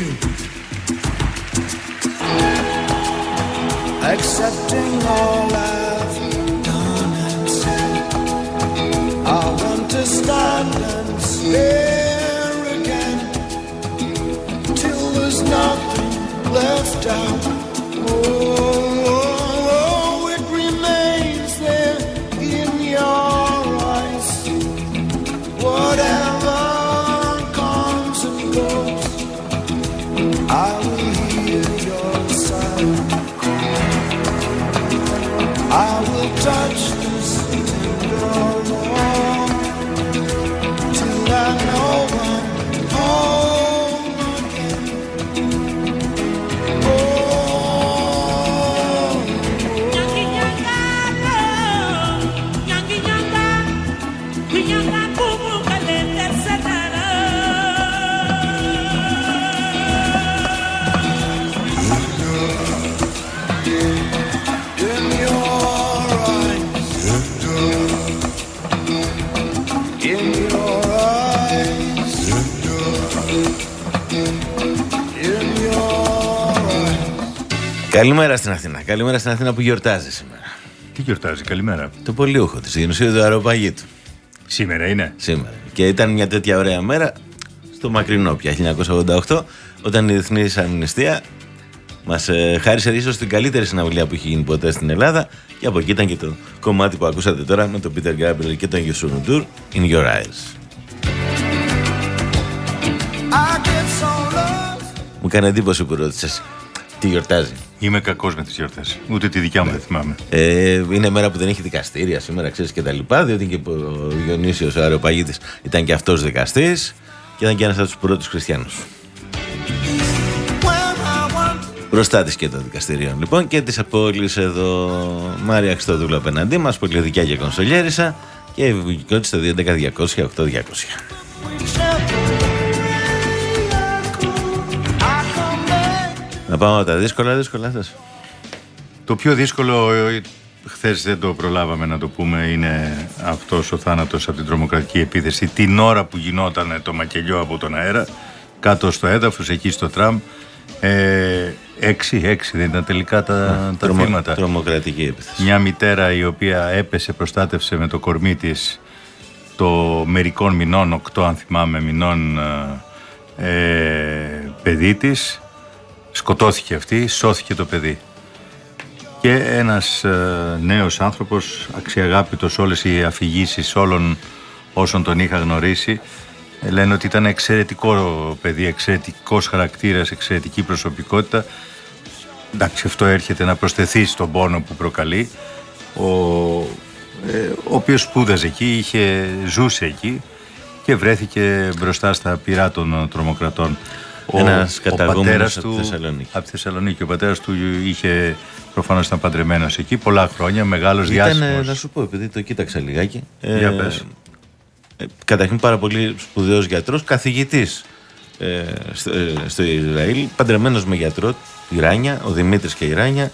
you. Accepting all I've done and said. I want to stand and stare again till there's nothing left out. Καλημέρα στην Αθήνα. Καλημέρα στην Αθήνα που γιορτάζει σήμερα. Τι γιορτάζει, καλημέρα. Το πολιούχο της γενοσύου του Αεροπαγίτου. Σήμερα είναι. Σήμερα. Και ήταν μια τέτοια ωραία μέρα στο μακρινό πια 1988, όταν η Διεθνή Αμνηστία μας ε, χάρισε ίσως την καλύτερη συναυλία που έχει γίνει ποτέ στην Ελλάδα. Και από εκεί ήταν και το κομμάτι που ακούσατε τώρα με τον Peter Gabriel και τον Yusun Tour, In Your Eyes. I get so lost. Μου έκανε εντύπωση που ρώτησες τι γιορτάζει. Είμαι κακός με τις γιορτές. Ούτε τη δικιά μου δεν θυμάμαι. Ε, είναι μέρα που δεν έχει δικαστήρια σήμερα, ξέρεις και τα λοιπά. Διότι και ο Διονύσιος ο Αεροπαγίτης ήταν και αυτός δικαστής και ήταν και ένας από τους πρώτους χριστιανούς. When I want Προστάτη και των δικαστηρίων λοιπόν και της πόλη εδώ. Μάρια Χριστοδούλου απέναντί μας, πολυοδικιά και κονσολιέρισα και η βουλικότητα στο 211 Να πάμε από τα δύσκολα, δύσκολα θες. Το πιο δύσκολο, χθες δεν το προλάβαμε να το πούμε, είναι αυτός ο θάνατος από την τρομοκρατική επίθεση την ώρα που γινόταν το μακελιό από τον αέρα, κάτω στο έδαφος, εκεί στο τραμ. Ε, έξι, έξι δεν ήταν τελικά τα, τα Τρομο- θύματα. Τρομοκρατική επίθεση. Μια μητέρα η οποία έπεσε, προστάτευσε με το κορμί της το μερικών μηνών, οκτώ αν θυμάμαι μηνών, ε, ε, παιδί της. Σκοτώθηκε αυτή, σώθηκε το παιδί. Και ένας ε, νέος άνθρωπος, αξιαγάπητος όλες οι αφηγήσεις όλων όσων τον είχα γνωρίσει, ε, λένε ότι ήταν εξαιρετικό παιδί, εξαιρετικός χαρακτήρας, εξαιρετική προσωπικότητα. Εντάξει, αυτό έρχεται να προσθεθεί στον πόνο που προκαλεί. Ο, ε, ο οποίος σπούδαζε εκεί, είχε, ζούσε εκεί και βρέθηκε μπροστά στα πυρά των ε, τρομοκρατών. Ένας καταγόμενος πατέρας από τη Θεσσαλονίκη. Από τη Θεσσαλονίκη. Ο πατέρας του είχε, προφανώς ήταν παντρεμένος εκεί, πολλά χρόνια, μεγάλος Ήταν, διάσημος. να σου πω, επειδή το κοίταξα λιγάκι. ε, Για πες. ε, καταρχήν πάρα πολύ σπουδαίος γιατρός, καθηγητής ε, στο, ε, στο Ισραήλ, παντρεμένος με γιατρό, η Ράνια, ο Δημήτρης και η Ράνια.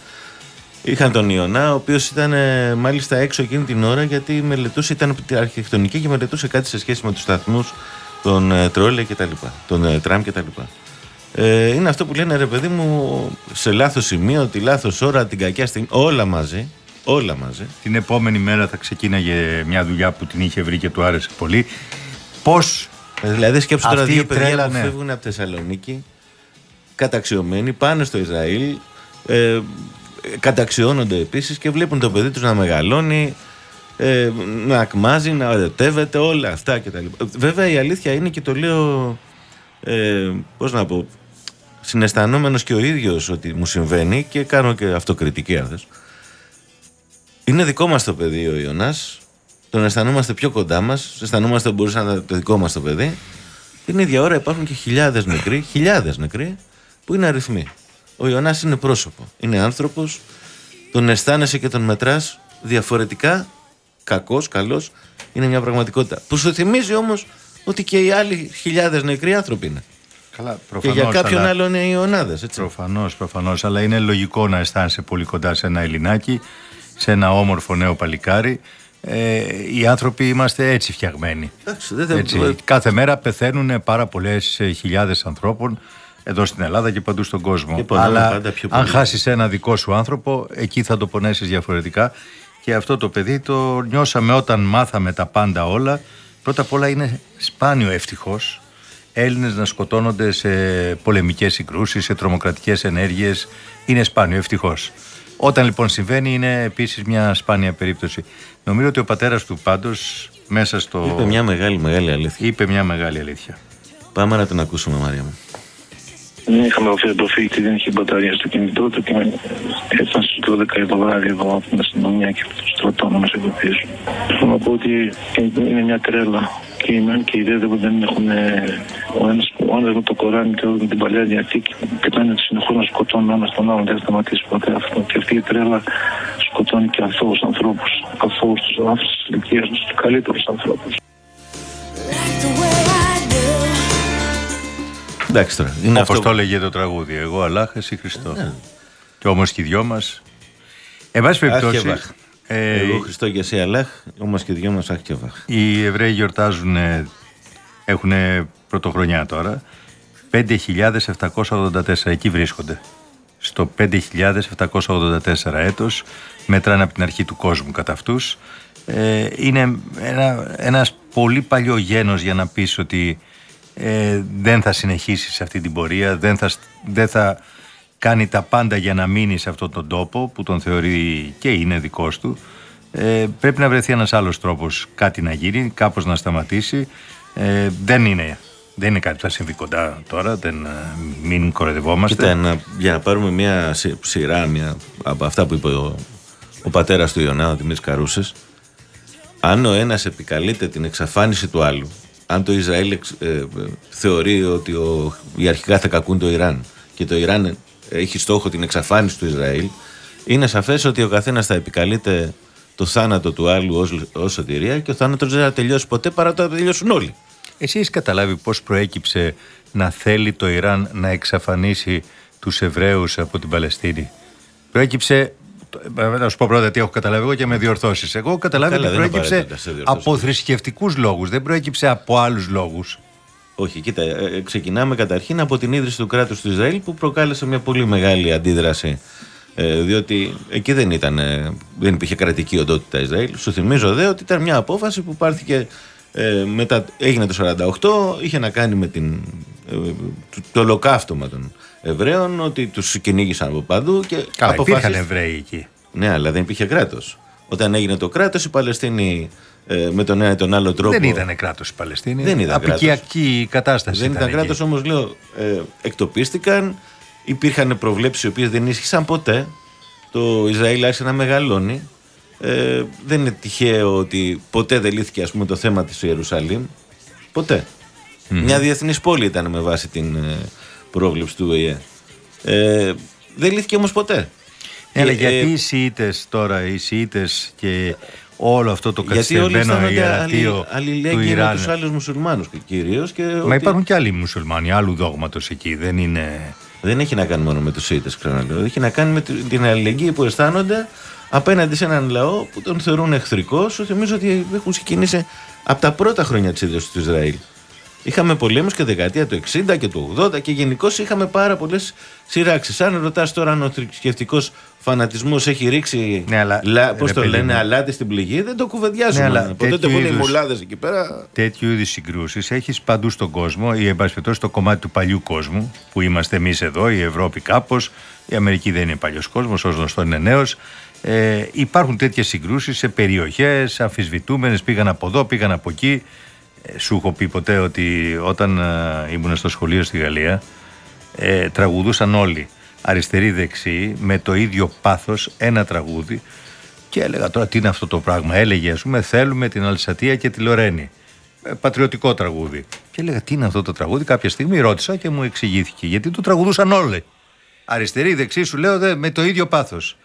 Είχαν τον Ιωνά, ο οποίος ήταν ε, μάλιστα έξω εκείνη την ώρα γιατί μελετούσε, ήταν από την αρχιτεκτονική και μελετούσε κάτι σε σχέση με τους σταθμούς των ε, τρόλε και τα λοιπά, των ε, τραμ και τα λοιπά. Ε, είναι αυτό που λένε ρε παιδί μου σε λάθος σημείο, τη λάθος ώρα, την κακιά στιγμή, όλα μαζί, όλα μαζί. Την επόμενη μέρα θα ξεκίναγε μια δουλειά που την είχε βρει και του άρεσε πολύ. Πώς Ε, Δηλαδή, σκέψου τώρα Αυτή δύο η παιδιά τρέλα, που ναι. φεύγουν από Θεσσαλονίκη, καταξιωμένοι, πάνε στο Ισραήλ, ε, καταξιώνονται επίσης και βλέπουν το παιδί τους να μεγαλώνει, ε, να ακμάζει, να ερωτεύεται, όλα αυτά κτλ. Βέβαια, η αλήθεια είναι και το λέω. Ε, πώς να πω, συναισθανόμενος και ο ίδιος ότι μου συμβαίνει και κάνω και αυτοκριτική αν θες. Είναι δικό μας το παιδί ο Ιωνάς, τον αισθανόμαστε πιο κοντά μας, αισθανόμαστε ότι μπορούσε να είναι το δικό μας το παιδί. Την ίδια ώρα υπάρχουν και χιλιάδες νεκροί, χιλιάδες νεκροί, που είναι αριθμοί. Ο Ιωνάς είναι πρόσωπο, είναι άνθρωπος, τον αισθάνεσαι και τον μετράς διαφορετικά, κακός, καλός, είναι μια πραγματικότητα. Που σου θυμίζει όμως ότι και οι άλλοι χιλιάδες νεκροί άνθρωποι είναι. Καλά, και προφανώς, για κάποιον αλλά... άλλο είναι οι Ιωνάδες, έτσι. Προφανώς, προφανώς, αλλά είναι λογικό να αισθάνεσαι πολύ κοντά σε ένα Ελληνάκι, σε ένα όμορφο νέο παλικάρι. Ε, οι άνθρωποι είμαστε έτσι φτιαγμένοι. Εντάξει, δεν θα- Έτσι, κάθε μέρα πεθαίνουν πάρα πολλές χιλιάδες ανθρώπων εδώ στην Ελλάδα και παντού στον κόσμο. Και πονάμε Αλλά πάντα πιο αν πολύ. χάσεις ένα δικό σου άνθρωπο, εκεί θα το πονέσεις διαφορετικά. Και αυτό το παιδί το νιώσαμε όταν μάθαμε τα πάντα όλα. Πρώτα απ' όλα είναι σπάνιο ευτυχώς Έλληνες να σκοτώνονται σε πολεμικές συγκρούσεις, σε τρομοκρατικές ενέργειες. Είναι σπάνιο ευτυχώς. Όταν λοιπόν συμβαίνει είναι επίσης μια σπάνια περίπτωση. Νομίζω ότι ο πατέρας του πάντως μέσα στο... Είπε μια μεγάλη, μεγάλη αλήθεια. είπε μια μεγάλη αλήθεια. Πάμε να τον ακούσουμε, Μαρία μου. Δεν είχαμε οφείλει το φύγει, δεν είχε μπαταρία στο κινητό του και με- έφτασαν στις 12 το βράδυ εδώ από την αστυνομία και το στρατό να μας ειδοποιήσουν. Θέλω να πω ότι είναι μια τρέλα και οι μεν και οι δε δεν έχουν ο ένας, ο ένας με το Κοράνι και ο άλλος με την Παλαιά Διαθήκη και πάνε συνεχώς να σκοτώνουν ένα τον άλλον, δεν θα σταματήσει ποτέ αυτό. Και αυτή η τρέλα σκοτώνει και αθώους ανθρώπους, αθώους τους άνθρωπους της ηλικίας τους, τους καλύτερους ανθρώπους. Like the way I do. Εντάξει τώρα. Είναι Όπως αυτό. το έλεγε το τραγούδι. Εγώ Αλλάχ, εσύ Χριστός. Και όμως και οι δυο μας. Εν πάση περιπτώσει, Αχ, ε, Εγώ Χριστό και εσύ Αλάχ, όμως και δυο μας αχ και βαχ. οι Εβραίοι γιορτάζουν, έχουν πρωτοχρονιά τώρα, 5.784, εκεί βρίσκονται. Στο 5.784 έτος, μετράνε από την αρχή του κόσμου κατά αυτούς. Ε, είναι ένα, ένας πολύ παλιό γένος για να πεις ότι ε, δεν θα συνεχίσεις σε αυτή την πορεία, δεν θα, δεν θα κάνει τα πάντα για να μείνει σε αυτόν τον τόπο που τον θεωρεί και είναι δικός του. Ε, πρέπει να βρεθεί ένας άλλος τρόπος κάτι να γίνει, κάπως να σταματήσει. Ε, δεν, είναι, δεν είναι κάτι που θα συμβεί κοντά τώρα, δεν, ε, μην κοροϊδευόμαστε. Κοίτα, να, για να πάρουμε μια σι- σειρά μια, από αυτά που είπε ο, ο πατέρας του Ιωνά, ο Δημήτρης Καρούσες, αν ο ένας επικαλείται την εξαφάνιση του άλλου, αν το Ισραήλ εξ- ε, ε, θεωρεί ότι ο, οι αρχικά θα κακούν το Ιράν και το Ιράν έχει στόχο την εξαφάνιση του Ισραήλ, είναι σαφές ότι ο καθένας θα επικαλείται το θάνατο του άλλου ως, ως σωτηρία και ο θάνατος δεν θα τελειώσει ποτέ παρά το θα τελειώσουν όλοι. Εσύ έχεις καταλάβει πώς προέκυψε να θέλει το Ιράν να εξαφανίσει τους Εβραίους από την Παλαιστίνη; Προέκυψε, ε, να σου πω πρώτα τι έχω καταλάβει εγώ και με διορθώσεις. Εγώ έχω καταλάβει Καλά, ότι δεν είναι προέκυψε απαραίτητο να σε διορθώσω. από θρησκευτικούς λόγους, δεν προέκυψε από άλλους λόγους. Όχι, κοίτα, ε, ε, ξεκινάμε καταρχήν από την ίδρυση του κράτους του Ισραήλ που προκάλεσε μια πολύ μεγάλη αντίδραση. Ε, διότι εκεί δεν, ήταν, ε, δεν υπήρχε κρατική οντότητα Ισραήλ. Σου θυμίζω δε ότι ήταν μια απόφαση που πάρθηκε ε, μετά, έγινε το 48, είχε να κάνει με την, ε, το, το ολοκαύτωμα των Εβραίων, ότι τους κυνήγησαν από παντού και Καλά, υπήρχαν αποφάσισε- Εβραίοι εκεί. Ναι, αλλά δεν υπήρχε κράτος. Όταν έγινε το κράτος, οι Παλαιστίνοι ε, με τον ένα ή τον άλλο τρόπο... Δεν ήταν κράτος η Παλαιστίνη. Δεν ήταν Απικιακή κατάσταση. Δεν ήταν εκεί. κράτος, όμως λέω. Ε, εκτοπίστηκαν. Υπήρχαν προβλέψεις οι οποίες δεν ίσχυσαν ποτέ. Το Ισραήλ άρχισε να μεγαλώνει. Ε, δεν είναι τυχαίο ότι ποτέ δεν λύθηκε ας πούμε, το θέμα της Ιερουσαλήμ. Ποτέ. Μια διεθνής πόλη ήταν με βάση την ε, πρόβλεψη του ΟΗΕ. Ε, δεν λύθηκε όμως ποτέ. Ναι, αλλά Ε, γιατί ε, οι Σιήτες τώρα, οι Σιήτες και όλο αυτό το γιατί όλοι καθυστερημένο αισθάνονται ιερατείο του αλληλέγγυοι με Ιράν. τους άλλους μουσουλμάνους κυρίως. Και Μα ότι υπάρχουν και άλλοι μουσουλμάνοι, άλλου δόγματος εκεί. Δεν είναι. Δεν έχει να κάνει μόνο με τους Σίτε, ξαναλέω. Έχει να κάνει με τη- την αλληλεγγύη που αισθάνονται απέναντι σε έναν λαό που τον θεωρούν εχθρικό. Σου θυμίζω ότι έχουν ξεκινήσει από τα πρώτα χρόνια της ίδρυσης του Ισραήλ. Είχαμε πολέμους και δεκαετία του 60 και του 80 και γενικώς είχαμε πάρα πολλές σειράξεις. Αν ρωτάς τώρα αν ο θρησκευτικός φανατισμός έχει ρίξει. Ναι, αλλά, Πώ ρε το παιδί λένε, μου. αλάτι στην πληγή, δεν το κουβεντιάζουμε. Ναι, αλλά Ποτέ το τέτοιου πούνε οι είδους- μουλάδες εκεί πέρα. Τέτοιου είδους συγκρούσεις έχεις παντού στον κόσμο ή εν πάση περιπτώσει στο κομμάτι του παλιού κόσμου που είμαστε εμείς εδώ, η Ευρώπη κάπως. Η Αμερική δεν είναι παλιός κόσμος, ως γνωστό είναι νέος. Ε, υπάρχουν τέτοιες συγκρούσεις σε περιοχές αμφισβητούμενες, πήγαν από εδώ, πήγαν από εκεί. Ε, σου έχω πει ποτέ ότι όταν ε, ήμουν στο σχολείο στη Γαλλία, ε, τραγουδούσαν όλοι αριστεροί δεξιοί με το ίδιο πάθος ένα τραγούδι. Και έλεγα τώρα τι είναι αυτό το πράγμα. Έλεγε ας πούμε θέλουμε την Αλσατία και τη Λορένη Ε, πατριωτικό τραγούδι. Και έλεγα τι είναι αυτό το τραγούδι. Κάποια στιγμή ρώτησα και μου εξηγήθηκε γιατί το τραγουδούσαν όλοι. Αριστεροί δεξιοί σου λέω δε, με το ίδιο πάθος.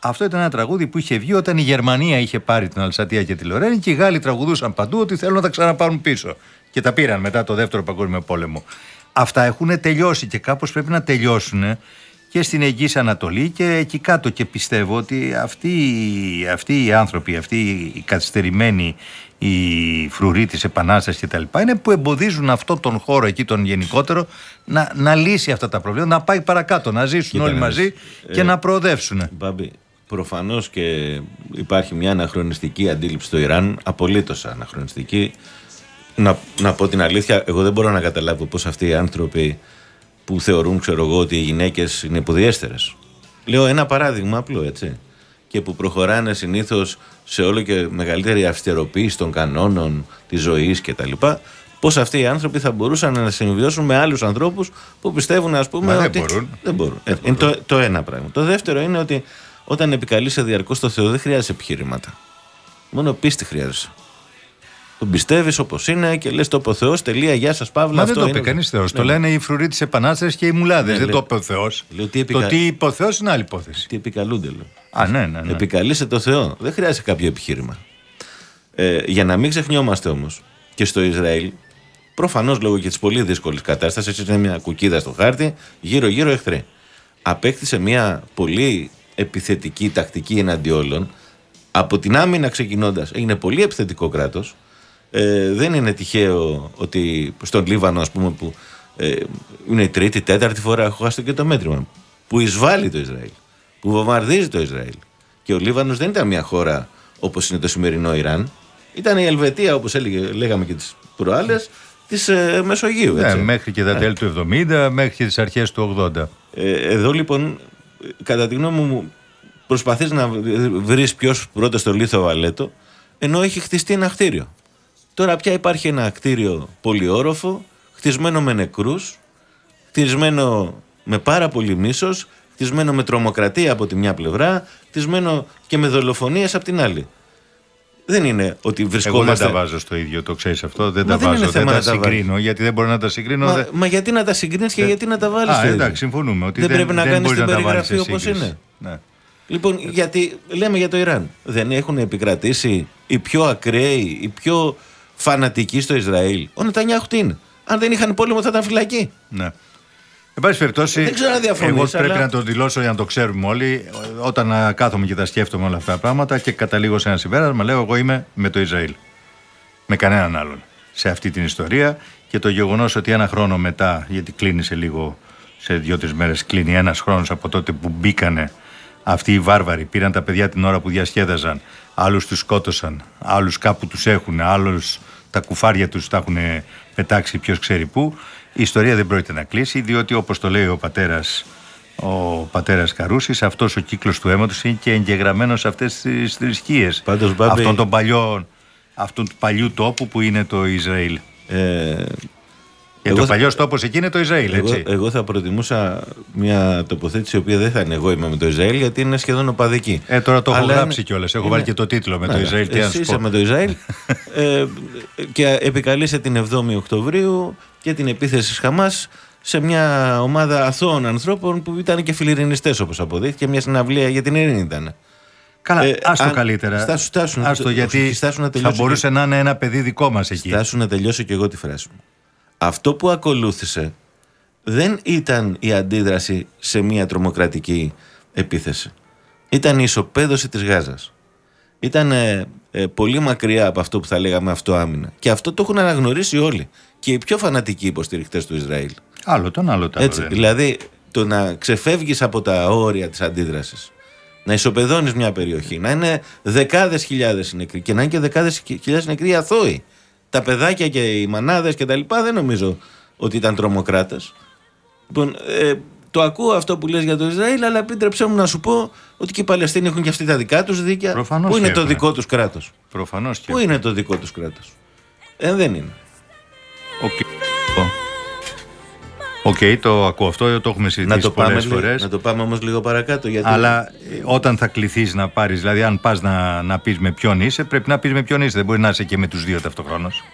Αυτό ήταν ένα τραγούδι που είχε βγει όταν η Γερμανία είχε πάρει την Αλσατία και τη Λορένη και οι Γάλλοι τραγουδούσαν παντού ότι θέλουν να τα ξαναπάρουν πίσω. Και τα πήραν μετά το δεύτερο παγκόσμιο πόλεμο. Αυτά έχουν τελειώσει και κάπως πρέπει να τελειώσουν και στην Αιγής Ανατολή και εκεί κάτω και πιστεύω ότι αυτοί, αυτοί οι άνθρωποι, αυτοί οι καθυστερημένοι η φρουροί της Επανάστασης κτλ. είναι που εμποδίζουν αυτόν τον χώρο εκεί τον γενικότερο να, να λύσει αυτά τα προβλήματα, να πάει παρακάτω, να ζήσουν Κοίτα όλοι να μαζί δεις. και Ε, να προοδεύσουν. Μπάμπη, προφανώς και υπάρχει μια αναχρονιστική αντίληψη στο Ιράν, απολύτως αναχρονιστική. Να, να πω την αλήθεια, εγώ δεν μπορώ να καταλάβω πώς αυτοί οι άνθρωποι που θεωρούν, ξέρω εγώ, ότι οι γυναίκες είναι υποδιέστερες. Λέω ένα παράδειγμα απλό, έτσι. Και που προχωράνε συνήθως σε όλο και μεγαλύτερη αυστεροποίηση των κανόνων της ζωής κτλ. Πώς αυτοί οι άνθρωποι θα μπορούσαν να συμβιώσουν με άλλους ανθρώπους που πιστεύουν, ας πούμε. Μα δεν ότι... μπορούν. Δεν μπορούν. Ε, είναι το, το ένα πράγμα. Το δεύτερο είναι ότι όταν επικαλείσαι διαρκώς το Θεό δεν χρειάζεσαι επιχειρήματα. Μόνο πίστη χρειάζεσαι. Τον πιστεύεις όπως είναι και λες το είπε ο Θεός, τελεία, γεια σας, Παύλα. Μα δεν αυτό το είναι- είπε κανείς Θεός. Το Ναι, λένε οι φρουροί της Επανάστασης και οι μουλάδες. Ναι, δεν λέω- το είπε ο Θεός. λέω τι επικα- Το τι είπε ο Θεός είναι άλλη υπόθεση. Τι επικαλούνται, λέω. Α, ναι, ναι. ναι. Επικαλείσαι το Θεό. Δεν χρειάζεται κάποιο επιχείρημα. Ε, για να μην ξεχνιόμαστε όμως και στο Ισραήλ, προφανώς λόγω και της πολύ δύσκολης κατάστασης, είναι μια κουκίδα στο χάρτη, γύρω-γύρω εχθροί. Απέκτησε μια πολύ επιθετική τακτική εναντί όλων. Από την άμυνα ξεκινώντας, έγινε πολύ επιθετικό κράτος. Ε, δεν είναι τυχαίο ότι στον Λίβανο, ας πούμε, που ε, είναι η τρίτη, τέταρτη φορά, έχω χάσει και το μέτρημα, που εισβάλλει το Ισραήλ, που βομβαρδίζει το Ισραήλ. Και ο Λίβανος δεν ήταν μια χώρα όπως είναι το σημερινό Ιράν. Ήταν η Ελβετία, όπως λέγαμε και τις προάλλες, της ε, Μεσογείου. Ναι, Έτσι. μέχρι και τα τέλη του 70, μέχρι και τις αρχές του 80. Ε, εδώ λοιπόν, κατά τη γνώμη μου, προσπαθείς να βρεις ποιος πρώτος στο λίθο βαλέτο, ενώ έχει χτιστεί ένα κτίριο. Τώρα πια υπάρχει ένα κτίριο πολυόροφο, χτισμένο με νεκρούς, χτισμένο με πάρα πολύ μίσος, χτισμένο με τρομοκρατία από τη μια πλευρά, χτισμένο και με δολοφονίες από την άλλη. Δεν είναι ότι Εγώ δεν βρισκόμαστε... τα βάζω στο ίδιο, το ξέρεις αυτό. Δεν Μα τα δεν είναι βάζω. Δεν θέμα τα να τα βάλεις. συγκρίνω, γιατί δεν μπορώ να τα συγκρίνω. Μα, δεν- μα γιατί να τα συγκρίνεις και γιατί να τα βάλεις Α, στο ίδιο. εντάξει, συμφωνούμε. Ότι Δεν δεν, πρέπει να δεν κάνεις μπορείς την να τα βάλεις περιγραφή σε όπως σύγκριση. είναι. Ναι. Λοιπόν, γιατί λέμε για το Ιράν. Δεν έχουν επικρατήσει οι πιο ακραίοι, οι πιο φανατικοί στο Ισραήλ. Ο Νετανιάχου τι είναι; Αν δεν είχαν πόλεμο θα ήταν φυλακή. Ναι. Εν πάση περιπτώσει, Δεν ξέρω αν διαφωνείς, εγώ πρέπει αλλά- να το δηλώσω για να το ξέρουμε όλοι. Όταν α, κάθομαι και τα σκέφτομαι όλα αυτά τα πράγματα και καταλήγω σε ένα συμπέρασμα, λέω εγώ είμαι με το Ισραήλ. Με κανέναν άλλον σε αυτή την ιστορία και το γεγονός ότι ένα χρόνο μετά, γιατί κλείνει σε λίγο, σε δύο-τρεις μέρες κλείνει ένας χρόνος από τότε που μπήκανε αυτοί οι βάρβαροι, πήραν τα παιδιά την ώρα που διασκέδαζαν, άλλους τους σκότωσαν, άλλους κάπου τους έχουν, άλλους τα κουφάρια τους τα έχουν πετάξει ποιος ξέρει πού. Η ιστορία δεν πρόκειται να κλείσει, διότι όπως το λέει ο πατέρας ο πατέρας Καρούσης, αυτός ο κύκλος του αίματος είναι και εγγεγραμμένος σε αυτές τις θρησκείες Πάντως, Μπάμπη- αυτών των παλιών, αυτού του παλιού τόπου που είναι το Ισραήλ. Ε, Γιατί Εγώ ο θα- παλιός τόπος εκεί είναι το Ισραήλ, εγώ, έτσι. εγώ θα προτιμούσα μια τοποθέτηση η οποία δεν θα είναι εγώ είμαι με το Ισραήλ γιατί είναι σχεδόν οπαδική. Ε, τώρα το έχω Αλλά γράψει είναι- κιόλας. Έχω είναι- βάλει και το τίτλο με το Ναι, Ισραήλ. Τι να Εσύ σου είσαι πω. με το Ισραήλ ε, και επικαλείσαι την 7η Οκτωβρίου και την επίθεση της Χαμάς σε μια ομάδα αθώων ανθρώπων που ήταν και φιλιρινιστές όπως αποδείχθηκε μια συναυλία για την ειρήνη ήταν. Καλά, Ε, άστο αν- καλύτερα. στάσου, στάσου, Άστο, όχι, γιατί στάσου να θα τελειώσω μπορούσε να είναι ένα παιδί δικό μας εκεί. Στάσου να τελειώσω και εγώ τη φράση μου. Αυτό που ακολούθησε δεν ήταν η αντίδραση σε μια τρομοκρατική επίθεση. Ήταν η ισοπαίδωση της Γάζας. Ήταν ε, ε, πολύ μακριά από αυτό που θα λέγαμε αυτοάμυνα. Και αυτό το έχουν αναγνωρίσει όλοι. Και οι πιο φανατικοί υποστηρικτές του Ισραήλ. Άλλο τον άλλο τα Έτσι, δηλαδή το να ξεφεύγεις από τα όρια της αντίδρασης να ισοπεδώνεις μια περιοχή, να είναι δεκάδες χιλιάδες οι νεκροί και να είναι και δεκάδες χιλιάδες νεκροί αθώοι. Τα παιδάκια και οι μανάδες και τα λοιπά δεν νομίζω ότι ήταν τρομοκράτες. Λοιπόν, ε, το ακούω αυτό που λες για το Ισραήλ, αλλά επίτρεψέ μου να σου πω ότι και οι Παλαιστίνοι έχουν και αυτοί τα δικά τους δίκαια. Προφανώς Πού είναι και το έχουν. δικό τους κράτος; Προφανώς και. Πού είναι το δικό τους κράτος; Ε, δεν είναι. OK. OK, το ακούω αυτό, το έχουμε Να συζητήσει το, πάμε, πολλές λίγο- φορές. να το πάμε όμως λίγο παρακάτω. Γιατί... Αλλά ε, όταν θα κληθείς να πάρεις, δηλαδή αν πας να, να πεις με ποιον είσαι, πρέπει να πεις με ποιον είσαι. Δεν μπορεί να είσαι και με τους δύο ταυτοχρόνως.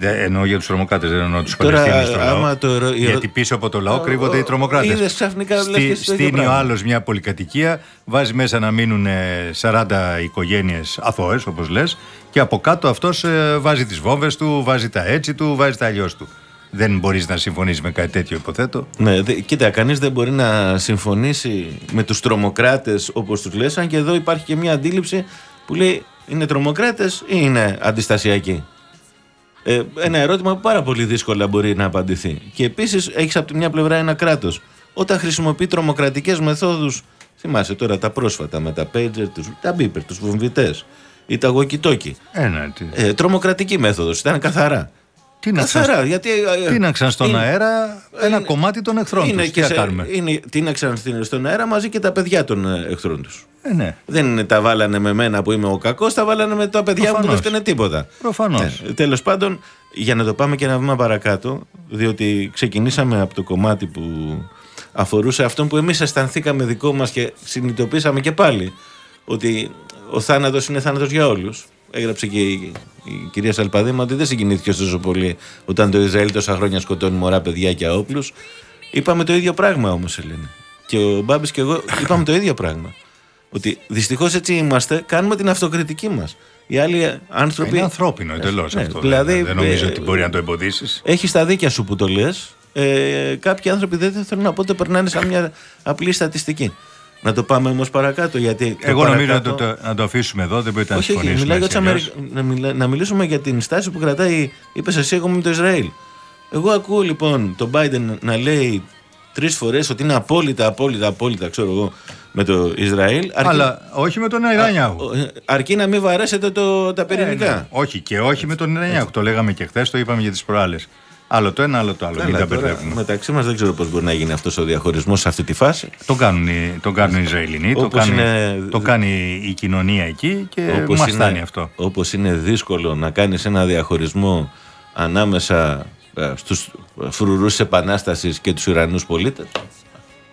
Εννοώ για τους τρομοκράτες, δεν εννοώ τους Τώρα, Παλαιστίνιου στο λαό. άμα το ερω- η ερω- Γιατί πίσω από το λαό κρύβονται οι τρομοκράτες. Είδες ξαφνικά, λες και εσύ το ίδιο Στείνει ο πράγμα. άλλος μια πολυκατοικία, βάζει μέσα να μείνουν ε, 40 οικογένειες αθώες, όπως λες, και από κάτω αυτός βάζει τις βόμβες του, βάζει τα έτσι του, βάζει τα αλλιώς του. Δεν μπορείς να συμφωνήσει με κάτι τέτοιο, υποθέτω. Ναι, δε- κοίτα, κανείς δεν μπορεί να συμφωνήσει με τους τρομοκράτες όπως τους λες, αν και εδώ υπάρχει και μια αντίληψη που λέει είναι τρομοκράτες ή είναι αντιστασιακοί; Ε, ένα ερώτημα που πάρα πολύ δύσκολα μπορεί να απαντηθεί. Και επίσης έχεις από τη μια πλευρά ένα κράτος. Όταν χρησιμοποιεί τρομοκρατικές μεθόδους, θυμάσαι τώρα τα πρόσφατα με τα pager, τους, τα beeper, τους βομβητές ή τα walkie-talkie. Ένα, τι, Ε, τρομοκρατική μέθοδος, ήταν καθαρά. Τι να Καθαρά, γιατί. ε, ε, τίναξαν στον είναι- αέρα ένα είναι- κομμάτι των εχθρών είναι τους. και Τι σε- να κάνουμε; Είναι, τίναξαν στην- στον αέρα μαζί και τα παιδιά των ε, εχθρών τους. Ε, ναι. Δεν είναι τα βάλανε με μένα που είμαι ο κακός, τα βάλανε με τα παιδιά μου που δεν Προφανώς. φταίνε τίποτα. Προφανώς. Τέλος πάντων, για να το πάμε και ένα βήμα παρακάτω, διότι ξεκινήσαμε από το κομμάτι που αφορούσε αυτό που εμείς αισθανθήκαμε δικό μας και συνειδητοποίησαμε και πάλι ότι ο θάνατος είναι θάνατος για όλους. Έγραψε και η, η κυρία Σαλπαδήμα ότι δεν συγκινήθηκε τόσο πολύ όταν το Ισραήλ τόσα χρόνια σκοτώνει μωρά παιδιά και όπλου. Είπαμε το ίδιο πράγμα όμως, Ελένη. Και ο Μπάμπης και εγώ είπαμε το ίδιο πράγμα. Ότι δυστυχώς έτσι είμαστε, κάνουμε την αυτοκριτική μας. Οι άλλοι άνθρωποι. Είναι ανθρώπινο εντελώς Ναι, αυτό. δηλαδή, δεν, δεν νομίζω ε, ότι μπορεί να το εμποδίσεις. Έχεις τα δίκια σου που το λες. Ε, κάποιοι άνθρωποι δεν θέλουν να πω ότι περνάνε σαν μια απλή στατιστική. Να το πάμε όμως παρακάτω. Γιατί το Εγώ νομίζω να παρακάτω- το, να το αφήσουμε εδώ, δεν πρέπει να όχι, όχι, συμφωνήσουμε. μιλάω για έτσι τις αλλιώς. Αμερι- να, μιλά- να μιλήσουμε για την στάση που κρατάει, είπες εσύ, εγώ με το Ισραήλ. Εγώ ακούω λοιπόν τον Biden να λέει τρεις φορές ότι είναι απόλυτα, απόλυτα, απόλυτα, ξέρω εγώ, με το Ισραήλ. Αρκεί, Αλλά όχι με τον Ιρανιάχου. ε, αρκεί να μην βαρέσετε το, τα πυρηνικά. Ε, ναι. Όχι και όχι με τον Ιρανιάχου. Το λέγαμε και χθες, το είπαμε για τις προάλλες. Άλλο το ένα, άλλο το άλλο. Μην Καλά, τα τώρα, μπερδεύουμε. μεταξύ μας δεν ξέρω πώς μπορεί να γίνει αυτός ο διαχωρισμός σε αυτή τη φάση. Το κάνουν, οι- το κάνουν οι Ισραηλινοί, το Όπως κάνει, είναι- το κάνει η κοινωνία εκεί και Όπως μας είναι- φτάνει αυτό. Όπως είναι δύσκολο να κάνεις ένα διαχωρισμό ανάμεσα ε, στους φρουρούς της Επανάστασης και τους Ιρανούς πολίτες.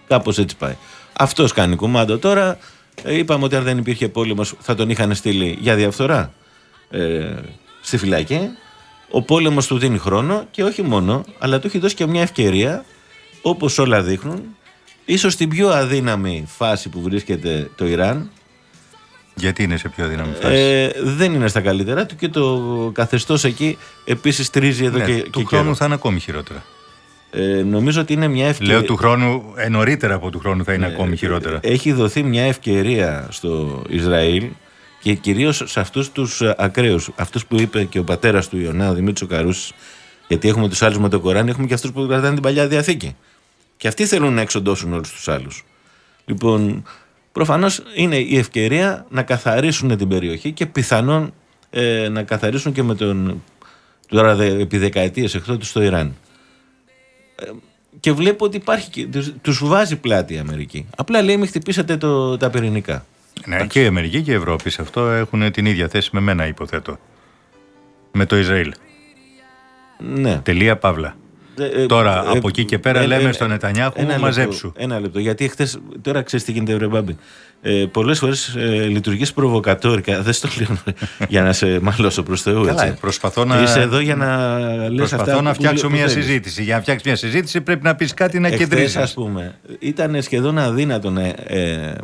Κάπως έτσι πάει. Αυτός κάνει κουμάντο τώρα. Ε, είπαμε ότι αν δεν υπήρχε πόλεμος θα τον είχαν στείλει για διαφθορά ε, στη φυλακή. Ο πόλεμος του δίνει χρόνο και όχι μόνο, αλλά του έχει δώσει και μια ευκαιρία, όπως όλα δείχνουν, ίσως στην πιο αδύναμη φάση που βρίσκεται το Ιράν, Γιατί είναι σε πιο δύναμη φάση; ε, δεν είναι στα καλύτερα του και το καθεστώς εκεί επίσης τρίζει εδώ Ναι, και, του και χρόνου καιρό. θα είναι ακόμη χειρότερα. Ε, νομίζω ότι είναι μια ευκαιρία. Λέω του χρόνου, ε, νωρίτερα από του χρόνου θα είναι ακόμη χειρότερα. Έχει δοθεί μια ευκαιρία στο Ισραήλ και κυρίως σε αυτούς τους ε, ακραίους, αυτούς που είπε και ο πατέρας του Ιωνά, ο Δημήτρης ο Καρούσης, γιατί έχουμε τους άλλους με το Κοράνι, έχουμε και αυτούς που κρατάνε την Παλιά Διαθήκη. Και αυτοί θέλουν να εξοντώσουν όλους τους άλλους. Λοιπόν, προφανώς είναι η ευκαιρία να καθαρίσουν την περιοχή και πιθανόν ε, να καθαρίσουν και με τον τώρα δε, επί δεκαετίες εχθρό τους στο Ιράν. Ε, και βλέπω ότι υπάρχει, και- τους, τους βάζει πλάτη η Αμερική. Απλά λέει μην χτυπήσατε το, τα πυρηνικά. Ναι, και η Αμερική και η Ευρώπη σε αυτό έχουν την ίδια θέση με μένα, υποθέτω. Με το Ισραήλ. Ναι. Τελεία παύλα. Ε, ε, Τώρα, ε, από εκεί και πέρα, ε, λέμε ε, στον Νετανιάχου, ένα λεπτό, μαζέψου. Ένα λεπτό. Γιατί χθες. Τώρα ξέρεις τι γίνεται, Βρε Μπάμπη. Ε, Πολλές φορές ε, λειτουργείς προβοκατόρικα. Δεν στο λέω για να σε μαλώσω προς Θεού. Καλά, έτσι. προσπαθώ να- Είσαι εδώ για να λες αυτά. Προσπαθώ να που- φτιάξω που μια θέλεις. συζήτηση. Για να φτιάξεις μια συζήτηση πρέπει να πεις κάτι να Εχθές, κεντρήσεις. ας πούμε, ήταν σχεδόν αδύνατο να ε,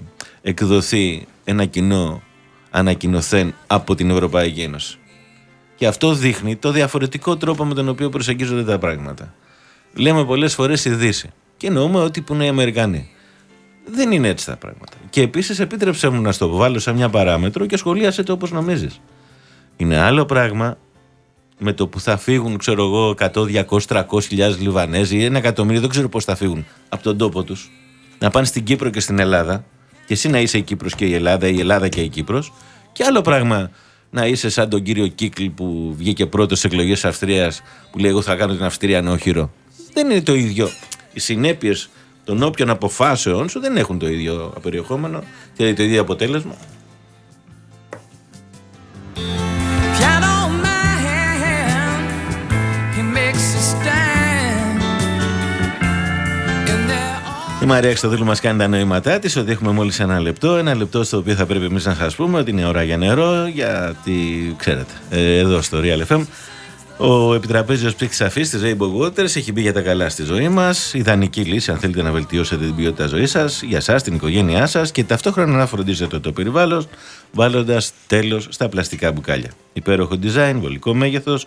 εκδοθεί ένα κοινό ανακοινωθέν από την Ευρωπαϊκή Ένωση. Και αυτό δείχνει το διαφορετικό τρόπο με τον οποίο προσεγγίζονται τα πράγματα. Λέμε πολλές φορές η Δύση. Και εννοούμε ότι που είναι οι Αμερικανοί. Δεν είναι έτσι τα πράγματα. Και επίσης επίτρεψέ μου να στο βάλω σε μια παράμετρο και σχολίασε το όπως νομίζεις. Είναι άλλο πράγμα με το που θα φύγουν, ξέρω εγώ, 100, 200, 300 χιλιάδες Λιβανέζοι ή ένα εκατομμύριο, δεν ξέρω πώς θα φύγουν από τον τόπο τους, να πάνε στην Κύπρο και στην Ελλάδα, και εσύ να είσαι η Κύπρος και η Ελλάδα, η Ελλάδα και η Κύπρος, και άλλο πράγμα να είσαι σαν τον κύριο Κίκλ που βγήκε πρώτος σε εκλογές Αυστρίας, που λέει εγώ θα κάνω την Αυστρία νεοχειρό. Δεν είναι το ίδιο. Οι συνέπειες των όποιων αποφάσεων σου δεν έχουν το ίδιο περιεχόμενο και το ίδιο αποτέλεσμα. Η Μαρία Χρυστοδούλου μας κάνει τα νοήματά της ότι έχουμε μόλις ένα λεπτό. Ένα λεπτό στο οποίο θα πρέπει εμείς να σας πούμε ότι είναι ώρα για νερό, γιατί ξέρετε, ε, εδώ στο Real FM. Ο επιτραπέζιος ψύχτη αφής της Rainbow Waters έχει μπει για τα καλά στη ζωή μας. Ιδανική λύση, αν θέλετε να βελτιώσετε την ποιότητα ζωής σας, για εσά, την οικογένειά σας και ταυτόχρονα να φροντίζετε το περιβάλλον, βάλλοντα τέλος στα πλαστικά μπουκάλια. Υπέροχο design, βολικό μέγεθος,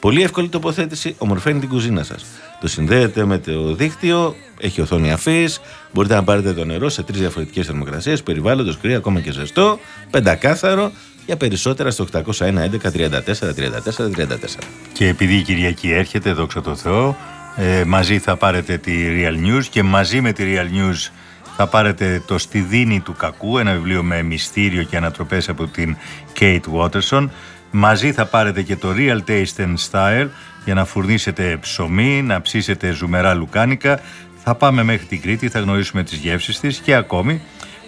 Πολύ εύκολη τοποθέτηση, ομορφαίνει την κουζίνα σας. Το συνδέεται με το δίκτυο, έχει οθόνη αφής, μπορείτε να πάρετε το νερό σε τρεις διαφορετικές θερμοκρασίες, περιβάλλοντος, κρύο, ακόμα και ζεστό, πεντακάθαρο. Για περισσότερα στο 801 11 34 34 34. Και επειδή η Κυριακή έρχεται, δόξα τω Θεώ, ε, μαζί θα πάρετε τη Real News και μαζί με τη Real News θα πάρετε το «Στη δίνη του κακού», ένα βιβλίο με μυστήριο και ανατροπές από την Kate Watterson. Μαζί θα πάρετε και το Real Taste and Style για να φουρνίσετε ψωμί, να ψήσετε ζουμερά λουκάνικα. Θα πάμε μέχρι την Κρήτη, θα γνωρίσουμε τις γεύσεις της και ακόμη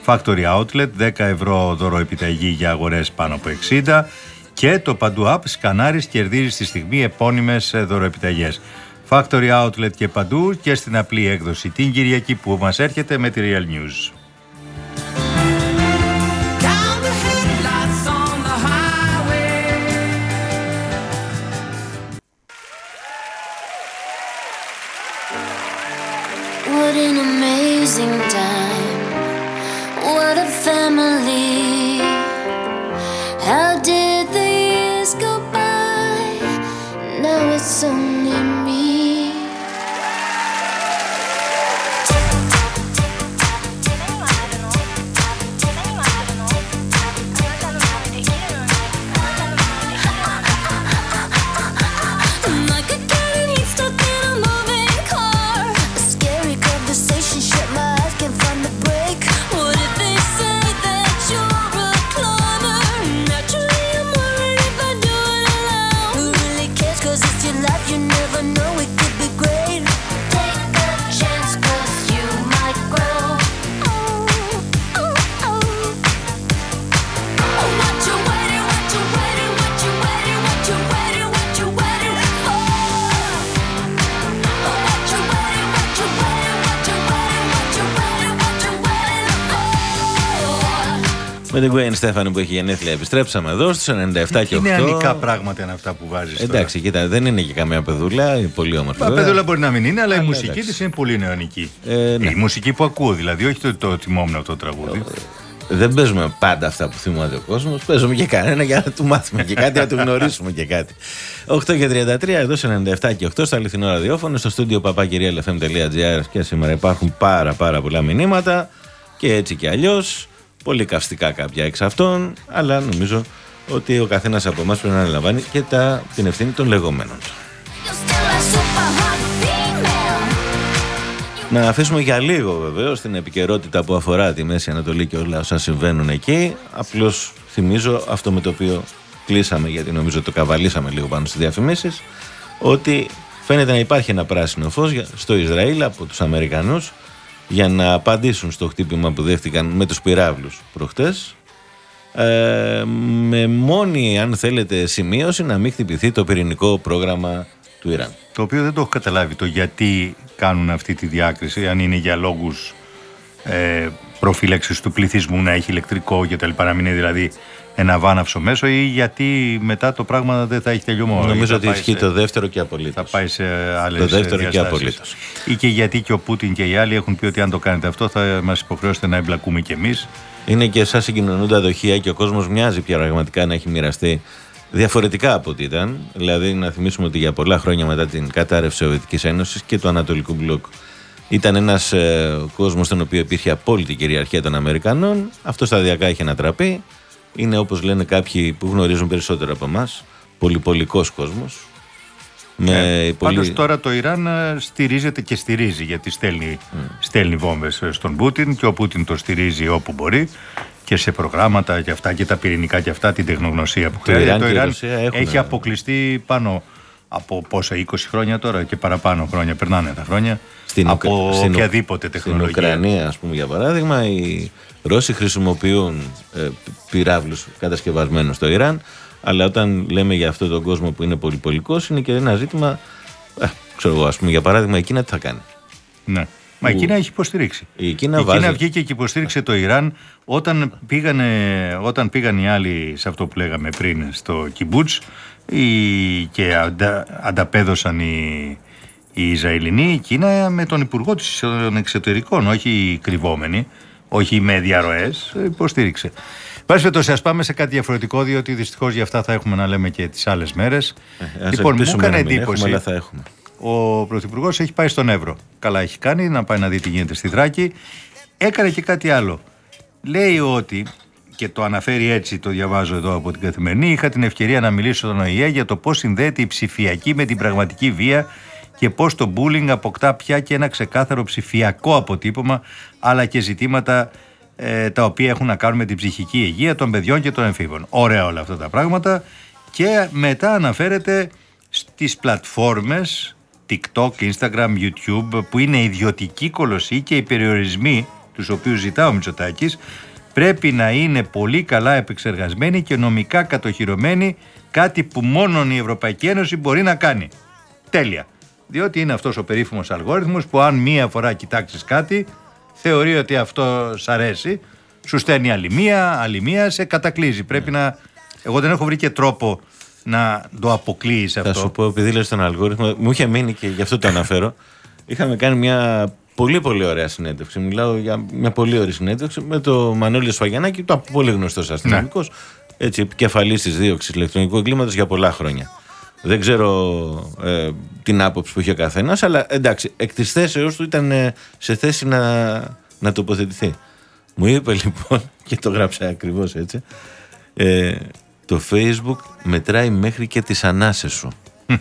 Factory Outlet, 10 ευρώ δωροεπιταγή για αγορές πάνω από 60 και το Παντού App σκανάρεις κερδίζεις στη στιγμή επώνυμες ε, δωροεπιταγές. Factory Outlet και παντού και στην απλή έκδοση την Κυριακή που μας έρχεται με τη Real News. Με την Gwen Στέφανη που έχει γενέθλια επιστρέψαμε εδώ στους 97 και 8. Είναι ανικά πράγματα είναι αυτά που βάζεις τώρα. Εντάξει, κοίτα, δεν είναι και καμία παιδούλα, είναι πολύ όμορφη. Μα βέβαια. παιδούλα μπορεί να μην είναι, αλλά η Αλλά μουσική εντάξει. της είναι πολύ νεανική. Ε, ναι. Η μουσική που ακούω δηλαδή, όχι το, το θυμόμουν αυτό το τραγούδι. Δεν παίζουμε πάντα αυτά που θυμάται ο κόσμος. Παίζουμε και κανένα για να του μάθουμε και κάτι, να του γνωρίσουμε και κάτι. 8 και 33, εδώ σε 97 και 8 στο αληθινό ραδιόφωνο, στο στούντιο papakirialfm.gr και σήμερα υπάρχουν πάρα πάρα πολλά μηνύματα και έτσι και αλλιώς. Πολύ καυστικά κάποια εξ αυτών, αλλά νομίζω ότι ο καθένας από εμάς πρέπει να αναλαμβάνει και τα, την ευθύνη των λεγόμενων. You're still a super hot female. Να αφήσουμε για λίγο βεβαίως την επικαιρότητα που αφορά τη Μέση Ανατολή και όλα όσα συμβαίνουν εκεί. Απλώς θυμίζω αυτό με το οποίο κλείσαμε, γιατί νομίζω το καβαλήσαμε λίγο πάνω στις διαφημίσεις, ότι φαίνεται να υπάρχει ένα πράσινο φως στο Ισραήλ από τους Αμερικανούς για να απαντήσουν στο χτύπημα που δέχτηκαν με τους πυράβλους προχτές ε, με μόνη αν θέλετε σημείωση να μην χτυπηθεί το πυρηνικό πρόγραμμα του Ιράν. Το οποίο δεν το έχω καταλάβει το γιατί κάνουν αυτή τη διάκριση, αν είναι για λόγους ε, προφύλαξης του πληθυσμού να έχει ηλεκτρικό και τα λοιπά, να μην είναι δηλαδή ένα βάναυσο μέσο ή γιατί μετά το πράγμα δεν θα έχει τελειωμό. Νομίζω Θα ότι πάει ισχύει σε- το δεύτερο και Θα απολύτως. πάει σε άλλες Το δεύτερο και απολύτως. Ή και γιατί και ο Πούτιν και οι άλλοι έχουν πει ότι αν το κάνετε αυτό θα μας υποχρεώσετε να εμπλακούμε κι εμείς. Είναι και σαν συγκοινωνούντα δοχεία και ο κόσμος μοιάζει πια πραγματικά να έχει μοιραστεί διαφορετικά από ό,τι ήταν. Δηλαδή να θυμίσουμε ότι για πολλά χρόνια μετά την κατάρρευση της Σοβιετικής Ένωσης και του Ανατολικού Μπλοκ ήταν ένας ε, κόσμος στον οποίο υπήρχε απόλυτη κυριαρχία των Αμερικανών. Αυτό σταδιακά έχει ανατραπεί. Είναι όπως λένε κάποιοι που γνωρίζουν περισσότερο από εμάς, πολυπολικός κόσμος. Με Ε, πολύ... Πάντως τώρα το Ιράν ε, στηρίζεται και στηρίζει γιατί στέλνει, στέλνει βόμβες ε, στον Πούτιν και ο Πούτιν το στηρίζει όπου μπορεί και σε προγράμματα και αυτά και τα πυρηνικά και αυτά την τεχνογνωσία που χρειάζεται. Ιράν Το και η Ιράν Ρωσία έχουν- έχει αποκλειστεί πάνω από πόσα 20 χρόνια τώρα και παραπάνω χρόνια περνάνε τα χρόνια από Ουκρα- στην Ουκ- οποιαδήποτε τεχνολογία. Στην Ουκρανία, ας πούμε, για παράδειγμα, οι Ρώσοι χρησιμοποιούν ε, πυράβλους κατασκευασμένους στο Ιράν, αλλά όταν λέμε για αυτόν τον κόσμο που είναι πολυπολικός, είναι και ένα ζήτημα, ε, ξέρω εγώ, ας πούμε, για παράδειγμα, η Κίνα τι θα κάνει; Ναι. Μα η Κίνα έχει υποστηρίξει. Η Κίνα η βάζει- Κίνα βγήκε και υποστήριξε το Ιράν όταν, πήγανε, όταν πήγαν οι άλλοι σε αυτό που λέγαμε πριν στο Κιμπούτς οι- και αντα, ανταπέδωσαν οι, οι Ισραηλινοί, η Κίνα με τον Υπουργό της των Εξωτερικών, όχι κρυβόμενη, όχι με διαρροές, υποστήριξε. Πάση περιπτώσει, ας πάμε σε κάτι διαφορετικό, διότι δυστυχώς για αυτά θα έχουμε να λέμε και τις άλλες μέρες. Ε, Ας λοιπόν, μου ελπίσουμε έκανε να μην έχουμε, εντύπωση. αλλά θα έχουμε. Ο Πρωθυπουργός έχει πάει στον Εύρο. Καλά έχει κάνει, να πάει να δει τι γίνεται στη Θράκη. Έκανε και κάτι άλλο. Λέει ότι, και το αναφέρει έτσι, το διαβάζω εδώ από την καθημερινή, είχα την ευκαιρία να μιλήσω στον ΟΗΕ για το πώς συνδέεται η ψηφιακή με την πραγματική βία και πώς το bullying αποκτά πια και ένα ξεκάθαρο ψηφιακό αποτύπωμα, αλλά και ζητήματα ε, τα οποία έχουν να κάνουν με την ψυχική υγεία των παιδιών και των εμφύβων. Ωραία όλα αυτά τα πράγματα. Και μετά αναφέρεται στις πλατφόρμες TikTok, Instagram, YouTube που είναι ιδιωτική κολοσσή και οι περιορισμοί τους οποίους ζητά ο Μητσοτάκης πρέπει να είναι πολύ καλά επεξεργασμένοι και νομικά κατοχυρωμένοι κάτι που μόνο η Ευρωπαϊκή Ένωση μπορεί να κάνει. Τέλεια. Διότι είναι αυτός ο περίφημος αλγόριθμος που αν μία φορά κοιτάξεις κάτι θεωρεί ότι αυτό σ' αρέσει, σου στέλνει άλλη μία, άλλη μία, σε κατακλείζει. Πρέπει να... Εγώ δεν έχω βρει και τρόπο να το αποκλείεις αυτό. Θα σου πω, επειδή λες τον αλγόριθμο, μου είχε μείνει και γι' αυτό το αναφέρω. Είχαμε κάνει μια πολύ πολύ ωραία συνέντευξη. Μιλάω για μια πολύ ωραία συνέντευξη με το Μανώλη Σφαγιανάκη, το πολύ γνωστό αστυνομικό, Ναι. έτσι επικεφαλή της δίωξης ηλεκτρονικού εγκλήματος για πολλά χρόνια. Δεν ξέρω ε, την άποψη που είχε ο καθένας, αλλά εντάξει, εκ της θέσεω του ήταν ε, σε θέση να, να τοποθετηθεί. Μου είπε λοιπόν, και το γράψα ακριβώς έτσι, ε, το Facebook μετράει μέχρι και τις ανάσες σου.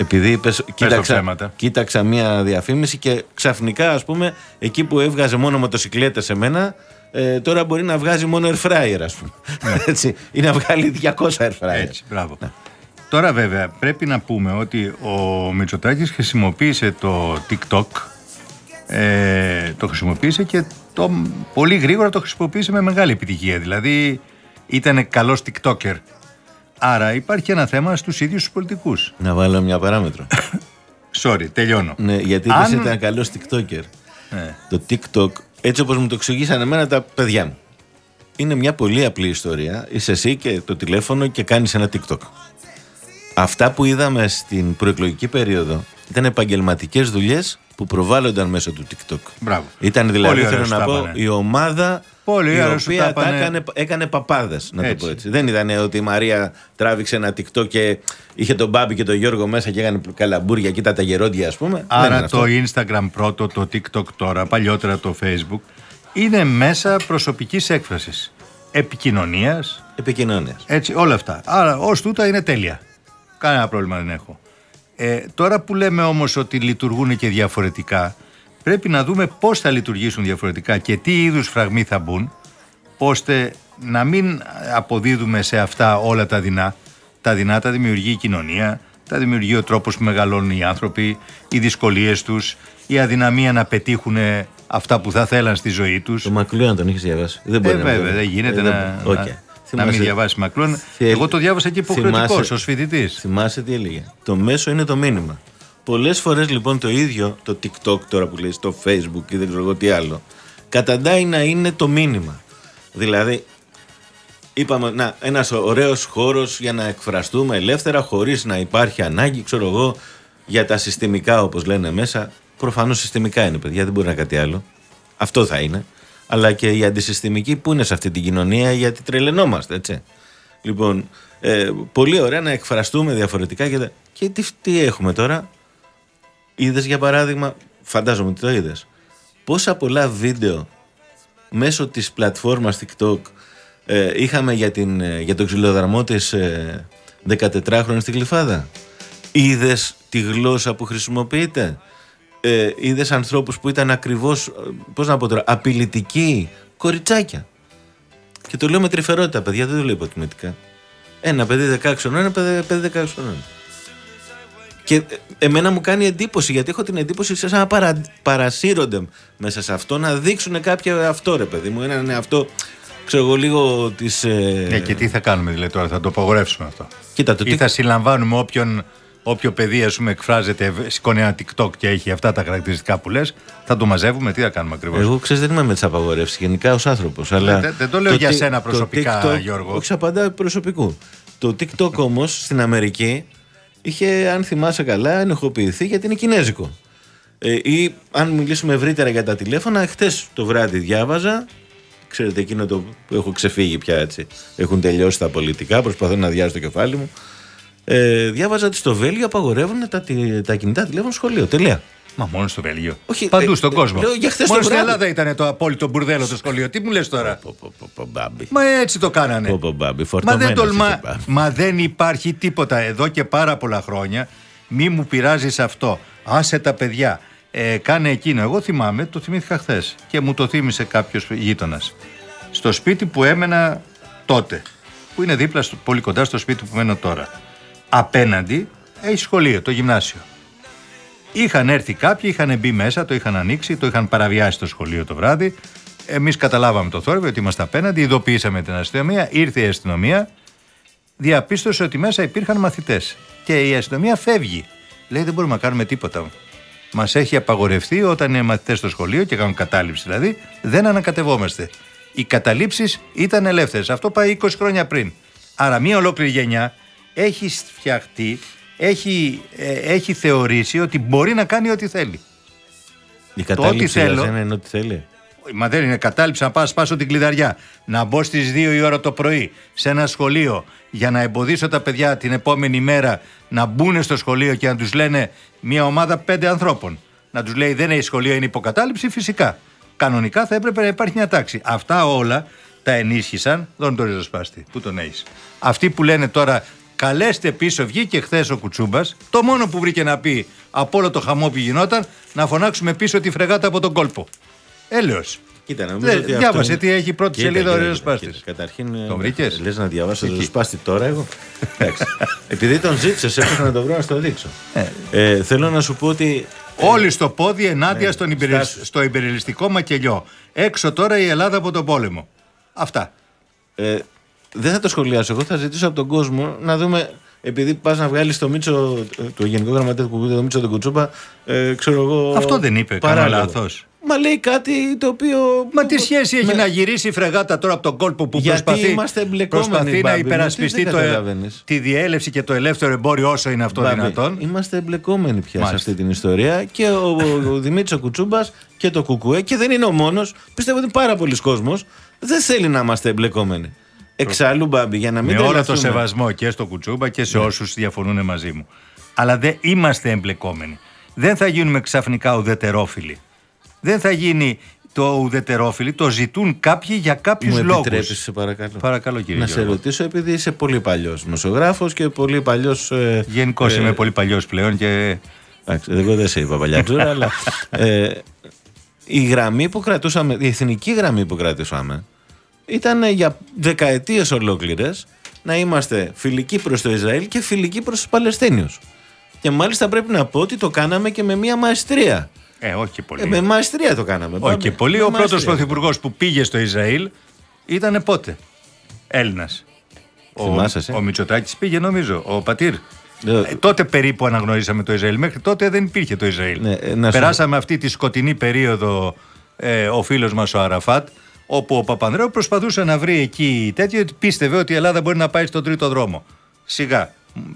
Επειδή είπες, κοίταξα, ψέματα. κοίταξα μία διαφήμιση και ξαφνικά ας πούμε εκεί που έβγαζε μόνο μοτοσυκλέτες σε μένα ε, τώρα μπορεί να βγάζει μόνο air fryer ας πούμε. Έτσι, ή να βγάλει 200 air fryer. Έτσι, μπράβο. Τώρα βέβαια πρέπει να πούμε ότι ο Μητσοτάκης χρησιμοποίησε το TikTok ε, το χρησιμοποίησε και το, πολύ γρήγορα το χρησιμοποίησε με μεγάλη επιτυχία. Δηλαδή ήταν καλός TikToker. Άρα υπάρχει ένα θέμα στους ίδιους τους πολιτικούς. Να βάλω μια παράμετρο. Sorry, τελειώνω. ναι, γιατί Αν- είπες ήταν καλός TikToker. Ναι. Το TikTok, έτσι όπως μου το εξηγήσαν εμένα τα παιδιά μου. Είναι μια πολύ απλή ιστορία. Είσαι εσύ και το τηλέφωνο και κάνεις ένα TikTok. Αυτά που είδαμε στην προεκλογική περίοδο ήταν επαγγελματικές δουλειές που προβάλλονταν μέσω του TikTok. Μπράβο. Ήταν δηλαδή, Πολύ θέλω ωραία να σου τα πω, είπανε. η ομάδα Πολύ η ωραία σου τα οποία τα είπανε. έκανε, έκανε παπάδες, να το Έτσι. πω έτσι. Δεν ήταν ότι η Μαρία τράβηξε ένα TikTok και είχε τον Μπάμπη και τον Γιώργο μέσα και έκανε καλαμπούρια, κοίτα τα γερόντια, ας πούμε. Δεν είναι Άρα αυτό. το Instagram πρώτο, το TikTok τώρα, παλιότερα το Facebook, είναι μέσα προσωπικής έκφρασης, επικοινωνίας, Επικοινωνίας. έτσι όλα αυτά. Άρα ως τούτα είναι τέλεια. Κανένα πρόβλημα δεν έχω. Ε, τώρα που λέμε όμως ότι λειτουργούν και διαφορετικά, πρέπει να δούμε πώς θα λειτουργήσουν διαφορετικά και τι είδους φραγμοί θα μπουν, ώστε να μην αποδίδουμε σε αυτά όλα τα δεινά. Τα δεινά τα δημιουργεί η κοινωνία, τα δημιουργεί ο τρόπος που μεγαλώνουν οι άνθρωποι, οι δυσκολίες τους, η αδυναμία να πετύχουν αυτά που θα θέλαν στη ζωή τους. Το Μακλούαν τον είχες διαβάσει. Δεν Ε, μπορεί να βέβαια, μην- δεν γίνεται Ε, να, Οκ. να, να Θυμάσαι- μην διαβάσει Μακλούαν. Θέλει- Εγώ το διάβασα και υποχρεωτικώς Θυμάσαι- ως φοιτητής. Θυμάσαι τι έλεγε. Το μέσο είναι το μήνυμα. Πολλές φορές λοιπόν το ίδιο, το TikTok τώρα που λέει, το Facebook ή δεν ξέρω εγώ τι άλλο, καταντάει να είναι το μήνυμα. Δηλαδή, είπαμε, να, ένας ωραίος χώρος για να εκφραστούμε ελεύθερα, χωρίς να υπάρχει ανάγκη, ξέρω εγώ, για τα συστημικά όπως λένε μέσα. Προφανώς συστημικά είναι, παιδιά, δεν μπορεί να είναι κάτι άλλο. Αυτό θα είναι. Αλλά και οι αντισυστημικοί που είναι σε αυτή την κοινωνία γιατί τρελαινόμαστε, έτσι. Λοιπόν, ε, πολύ ωραία να εκφραστούμε διαφορετικά και, τα- και τι, τι έχουμε τώρα; Είδες για παράδειγμα, φαντάζομαι ότι το είδες. Πόσα πολλά βίντεο μέσω της πλατφόρμας TikTok ε, είχαμε για, την, ε, για τον ξυλοδαρμό της ε, 14χρονης στην Κλειφάδα. Είδες τη γλώσσα που χρησιμοποιείται; Ε, Είδες ανθρώπους που ήταν ακριβώς, ε, πώς να πω τώρα, απειλητικοί, κοριτσάκια. Και το λέω με τρυφερότητα, παιδιά, δεν το λέω υποτιμητικά. Ένα παιδί 16 χρονών, ένα παιδί, παιδί 16 χρονών. Και ε, εμένα μου κάνει εντύπωση, γιατί έχω την εντύπωση σαν να παρα, παρασύρονται μέσα σε αυτό, να δείξουν κάποια αυτό, ρε παιδί μου. Έναν αυτό, ξέρω εγώ, λίγο της. Ε... Ναι, και τι θα κάνουμε δηλαδή τώρα, θα το απαγορεύσουμε αυτό. Κοίτα, το Ή τι- θα συλλαμβάνουμε όποιον, όποιο παιδί ας πούμε, εκφράζεται, σηκώνει ένα TikTok και έχει αυτά τα χαρακτηριστικά που λες, θα το μαζεύουμε, τι θα κάνουμε ακριβώς; Εγώ ξέρεις, δεν είμαι με τις απαγορεύσεις γενικά ως άνθρωπος. Αλλά δεν- δεν το λέω για τι- σένα το προσωπικά, TikTok- Γιώργο. Όχι, απαντάω προσωπικού. Το TikTok όμως στην Αμερική είχε, αν θυμάσαι καλά, ενοχοποιηθεί γιατί είναι κινέζικο. Ε, ή αν μιλήσουμε ευρύτερα για τα τηλέφωνα, χτες το βράδυ διάβαζα Ξέρετε, εκείνο το που έχω ξεφύγει πια έτσι. Έχουν τελειώσει τα πολιτικά, προσπαθώ να διάσω το κεφάλι μου. Ε, διάβαζα ότι στο Βέλγιο απαγορεύουν τα, τη- τα κινητά τηλέφωνα στο σχολείο. Τελεία. Μα μόνο στο Βέλγιο. Όχι, Παντού ε, στον ε, κόσμο. λέω για χθες μόνο το στην βράδυ. Ελλάδα ήταν το απόλυτο μπουρδέλο το σχολείο. Τι μου λες τώρα; Πω, πω, πω, πω, μπάμπι. Μα έτσι το κάνανε. Πω, πω, μπάμπι, Μα δεν φορτωμένος τολμά. είσαι, μπάμπι. Μα δεν υπάρχει τίποτα εδώ και πάρα πολλά χρόνια. Μη μου πειράζεις αυτό. Άσε τα παιδιά. Ε, κάνε εκείνο. Εγώ θυμάμαι, το θυμήθηκα χθες και μου το θύμισε κάποιος γείτονας. Στο σπίτι που έμενα τότε, που είναι δίπλα, στο, πολύ κοντά στο σπίτι που μένω τώρα. Απέναντι έχει σχολείο, το γυμνάσιο. Είχαν έρθει κάποιοι, είχαν μπει μέσα, το είχαν ανοίξει, το είχαν παραβιάσει το σχολείο το βράδυ. Εμείς καταλάβαμε το θόρυβο ότι είμαστε απέναντι, ειδοποιήσαμε την αστυνομία, ήρθε η αστυνομία, διαπίστωσε ότι μέσα υπήρχαν μαθητές. Και η αστυνομία φεύγει. Λέει δεν μπορούμε να κάνουμε τίποτα. Μας έχει απαγορευτεί όταν είναι μαθητές στο σχολείο και κάνουν κατάληψη δηλαδή, δεν ανακατευόμαστε. Οι καταλήψεις ήταν ελεύθερες. Αυτό πάει 20 χρόνια πριν. Άρα, μία ολόκληρη γενιά έχει φτιαχτεί, έχει, ε, έχει θεωρήσει ότι μπορεί να κάνει ό,τι θέλει. Η ό,τι κατάληψη θέλω- δεν είναι ό,τι θέλει; Μα δεν είναι κατάληψη να πάω να σπάσω την κλειδαριά. Να μπω στις 2 η ώρα το πρωί σε ένα σχολείο για να εμποδίσω τα παιδιά την επόμενη μέρα να μπουν στο σχολείο και να τους λένε μια ομάδα πέντε ανθρώπων. Να τους λέει δεν έχει σχολείο, είναι υποκατάληψη, φυσικά. Κανονικά θα έπρεπε να υπάρχει μια τάξη. Αυτά όλα τα ενίσχυσαν. Δόν το ριζοσπάστη. Πού τον έχεις. Αυτοί που λένε τώρα καλέστε πίσω, βγήκε χθες ο Κουτσούμπας. Το μόνο που βρήκε να πει από όλο το χαμό που γινόταν να φωνάξουμε πίσω τη φρεγάτα από τον κόλπο. Έλεος. Κοίτα, νομίζω Δε- ότι διάβασε αυτό είναι- τι έχει πρώτη Κοίτα, σελίδα ο κοίτα, ριζοσπάστης. κοίτα. Καταρχήν. Τον βρήκες; Λες να διαβάσω το Εκεί. ριζοσπάστη τώρα εγώ. Εντάξει. Επειδή τον ζήτησες, έπρεπε να το βρω να στο δείξω. Ε, θέλω να σου πω ότι. Όλοι στο πόδι ενάντια ναι, στον υπερι- στάσου. στο υπερελιστικό μακελιό. Έξω τώρα η Ελλάδα από τον πόλεμο. Αυτά. Ε, δεν θα το σχολιάσω. Εγώ θα ζητήσω από τον κόσμο να δούμε. Επειδή πας να βγάλεις το Μίτσο, το Γενικό Γραμματέα του Κουκουίδη, το Μίτσο τον Κουτσούπα, ε, ξέρω εγώ. Αυτό δεν είπε, κάνω παράλογο. λάθος. Μα λέει κάτι το οποίο. Μα τι σχέση έχει Με- να γυρίσει η φρεγάτα τώρα από τον κόλπο που Γιατί προσπαθεί, είμαστε εμπλεκόμενοι, προσπαθεί να Μπάμπη μου, υπερασπιστεί τι δεν το, ε- καταλαβαίνεις. τη διέλευση και το ελεύθερο εμπόριο όσο είναι αυτό Μπάμπη, δυνατόν. Είμαστε εμπλεκόμενοι πια σε Μάλιστα. αυτή την ιστορία και ο, ο, ο Δημήτρης Κουτσούμπας και το Κουκουέ και δεν είναι ο μόνος. Πιστεύω ότι πάρα πολλοί κόσμος δεν θέλει να είμαστε εμπλεκόμενοι. Εξάλλου, Μπάμπη, για να μην Με όλο το τρελαθούμε. σεβασμό και στο Κουτσούμπα και Ναι. σε όσους διαφωνούν μαζί μου. Αλλά δεν είμαστε εμπλεκόμενοι. Δεν θα γίνουμε ξαφνικά ουδετερόφιλοι. Δεν θα γίνει το ουδετερόφιλοι. Το ζητούν κάποιοι για Μου κάποιους λόγους. επιτρέπεις, σε παρακαλώ. Παρακαλώ, κύριε Να σε Γιώργο. ρωτήσω, επειδή είσαι πολύ παλιός νοσογράφο και πολύ παλιός. Ε, Γενικώ ε, είμαι πολύ παλιός πλέον και Εντάξει, εγώ δεν σε είπα παλιάτζουρα, αλλά. Ε, η γραμμή που κρατούσαμε, η εθνική γραμμή που κρατούσαμε, ήταν για δεκαετίες ολόκληρες να είμαστε φιλικοί προς το Ισραήλ και φιλικοί προς τους Παλαιστίνιους. Και μάλιστα πρέπει να πω ότι το κάναμε και με μία μαεστρία. Ε, όχι και πολύ. Ε, με μαεστρία το κάναμε. όχι Πάμε. και πολύ. Με Ο πρώτος μαεστρία. πρωθυπουργός που πήγε στο Ισραήλ ήταν πότε; Έλληνας. Ο, Θυμάσαι, εσύ; ο Μητσοτάκης πήγε νομίζω, ο Πατήρ. Ε, Ε, τότε περίπου αναγνωρίσαμε το Ισραήλ. Μέχρι τότε δεν υπήρχε το Ισραήλ. Ναι, ε, να σου- Περάσαμε αυτή τη σκοτεινή περίοδο ε, ο φίλος μας ο Αραφάτ όπου ο Παπανδρέου προσπαθούσε να βρει εκεί τέτοιο ότι πίστευε ότι η Ελλάδα μπορεί να πάει στον τρίτο δρόμο. Σιγά.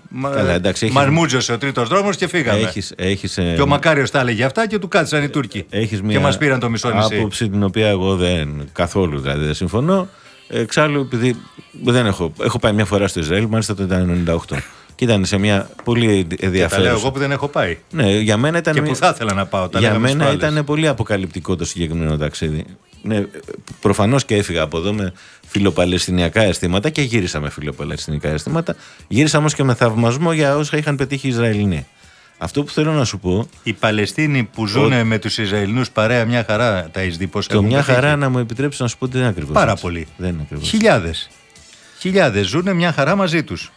Μα- Καλά, εντάξει, έχεις- Μαρμούτζωσε ο τρίτος δρόμος και φύγαμε. Έχεις, έχεις, ε, Και ο Μακάριος τα έλεγε αυτά και του κάτσαν οι Τούρκοι. Έχεις μια Και μας πήραν το μισό νησί. άποψη την οποία εγώ δεν καθόλου δηλαδή δεν συμφωνώ. Εξάλλου, επειδή δεν έχω, έχω πάει μια φορά στο Ισραήλ, μάλιστα το 1998. Και ήταν σε μια πολύ Και τα λέω ενδιαφέρουσα. εγώ που δεν έχω πάει. Ναι, για μένα ήταν. Και μια- που θα ήθελα να πάω. Τα για λέγαμε μένα στις προάλλες. ήταν πολύ αποκαλυπτικό το συγκεκριμένο ταξίδι. Ναι, Προφανώς και έφυγα από εδώ με φιλοπαλαιστινιακά αισθήματα και γύρισα με φιλοπαλαιστινιακά αισθήματα. Γύρισα όμως και με θαυμασμό για όσα είχαν πετύχει οι Ισραηλινοί. Αυτό που θέλω να σου πω, Οι Παλαιστίνοι που ζουν με τους Ισραηλινούς παρέα μια χαρά τα έχεις δει πώς το έχουν μια πετύχει; χαρά να μου επιτρέψεις να σου πω ότι δεν είναι ακριβώς. Πάρα πολύ. Δεν είναι ακριβώς. Χιλιάδες. Χιλιάδες ζουν μια χαρά μαζί τους.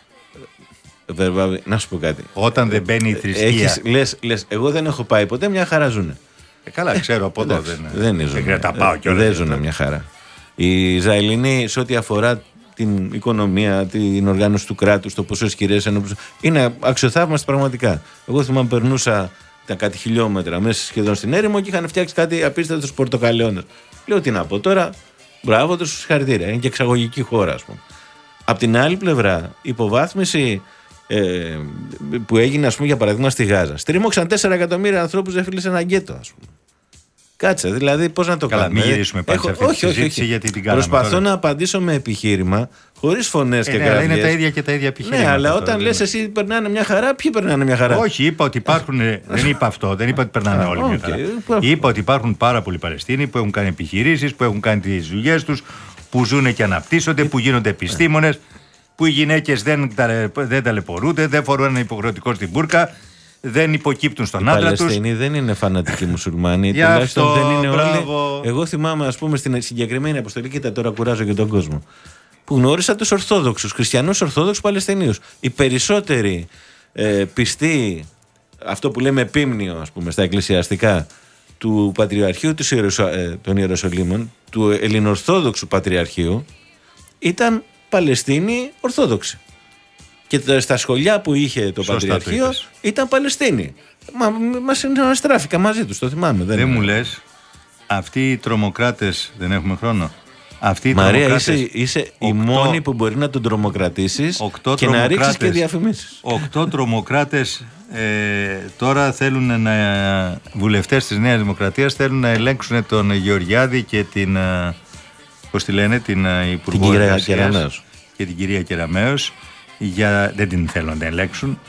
Να σου πω κάτι. Όταν δεν μπαίνει η θρησκεία. Έχεις, λες, λες, εγώ δεν έχω πάει ποτέ, μια χαρά ζουνε. Ε, καλά, ξέρω από εδώ. Εντάξει, Δεν, δεν είναι χρειάζεται να τα πάω κιόλας. Δεν ζουν μια χαρά. Οι Ισραηλινοί σε ό,τι αφορά την οικονομία, την οργάνωση του κράτους, το πόσο ισχυρέ είναι. Είναι αξιοθαύμαστοι πραγματικά. Εγώ θυμάμαι περνούσα τα κάτι χιλιόμετρα μέσα σχεδόν στην έρημο και είχαν φτιάξει κάτι απίστευτος στου πορτοκαλαιώνε. Λέω τι να πω τώρα. Μπράβο τους, συγχαρητήρια. Είναι και εξαγωγική χώρα, ας πούμε. Απ' την άλλη πλευρά, υποβάθμιση ε, που έγινε, ας πούμε, για παράδειγμα, στη Γάζα. Στρίμωξαν 4 εκατομμύρια ανθρώπους, δεν φίλησε ένα γκέτο, ας πούμε. Κάτσε, δηλαδή πώς να το Καλά, κάνουμε. μην γυρίσουμε πάλι σε αυτή τη όχι, όχι, συζήτηση, όχι. γιατί την κάναμε Προσπαθώ τώρα. να απαντήσω με επιχείρημα, χωρίς φωνές Ε, και ναι, αλλά είναι κραυγές. τα ίδια και τα ίδια επιχειρήματα. Ναι, αλλά τώρα, όταν δεν λες είναι. εσύ περνάνε μια χαρά, ποιοι περνάνε μια χαρά; Όχι, είπα ότι υπάρχουν. δεν είπα αυτό, δεν είπα ότι περνάνε Α, όλοι μια οκ, χαρά. υπάρχουν. Είπα ότι υπάρχουν πάρα πολλοί Παλαιστίνοι που έχουν κάνει επιχειρήσεις, που έχουν κάνει τις δουλειές τους, που ζουν και αναπτύσσονται, που γίνονται επιστήμονες, που οι γυναίκες δεν, τα- δεν ταλαιπωρούνται, δεν φορούν ένα υποχρεωτικό στην μπουρκα, δεν υποκύπτουν στον Οι άντρα τους. Παλαιστίνοι δεν είναι φανατικοί μουσουλμάνοι. Γι' τουλάχιστον αυτό, δεν είναι μπράβο. όλοι. Εγώ θυμάμαι, ας πούμε, στην συγκεκριμένη αποστολή, κοίτα τώρα κουράζω και τον κόσμο. Που γνώρισα τους Ορθόδοξους, Χριστιανούς Ορθόδοξους Παλαιστινίους. Οι περισσότεροι ε, πιστοί, αυτό που λέμε επίμνιο, ας πούμε, στα εκκλησιαστικά, του Πατριαρχείου της Ιερουσα... ε, των Ιεροσολύμων, του Ελληνοορθόδοξου Πατριαρχείου, ήταν Παλαιστίνοι Ορθόδοξοι. Και τα- στα σχολιά που είχε το Σωστά το Πατριαρχείο είπες. ήταν Παλαιστίνοι. Μα μας συναστράφηκα μαζί τους, το θυμάμαι. Δεν, Δεν είναι. μου λες, αυτοί οι τρομοκράτες. Δεν έχουμε χρόνο. Αυτοί οι Μαρία, τρομοκράτες, είσαι, είσαι η οκτώ- μόνη που μπορεί να τον τρομοκρατήσεις Οκτώ και να ρίξεις και τρομοκράτες. διαφημίσεις. Οκτώ τρομοκράτες ε, τώρα θέλουν να. βουλευτές της Νέας Δημοκρατίας θέλουν να ελέγξουν τον Γεωργιάδη και την. ε, Πώς τη λένε, την ε, Υπουργό κυρία Εργασίας Κεραμέως. Και την κυρία Κεραμέως. Για, δεν την θέλουν να την ελέγξουν.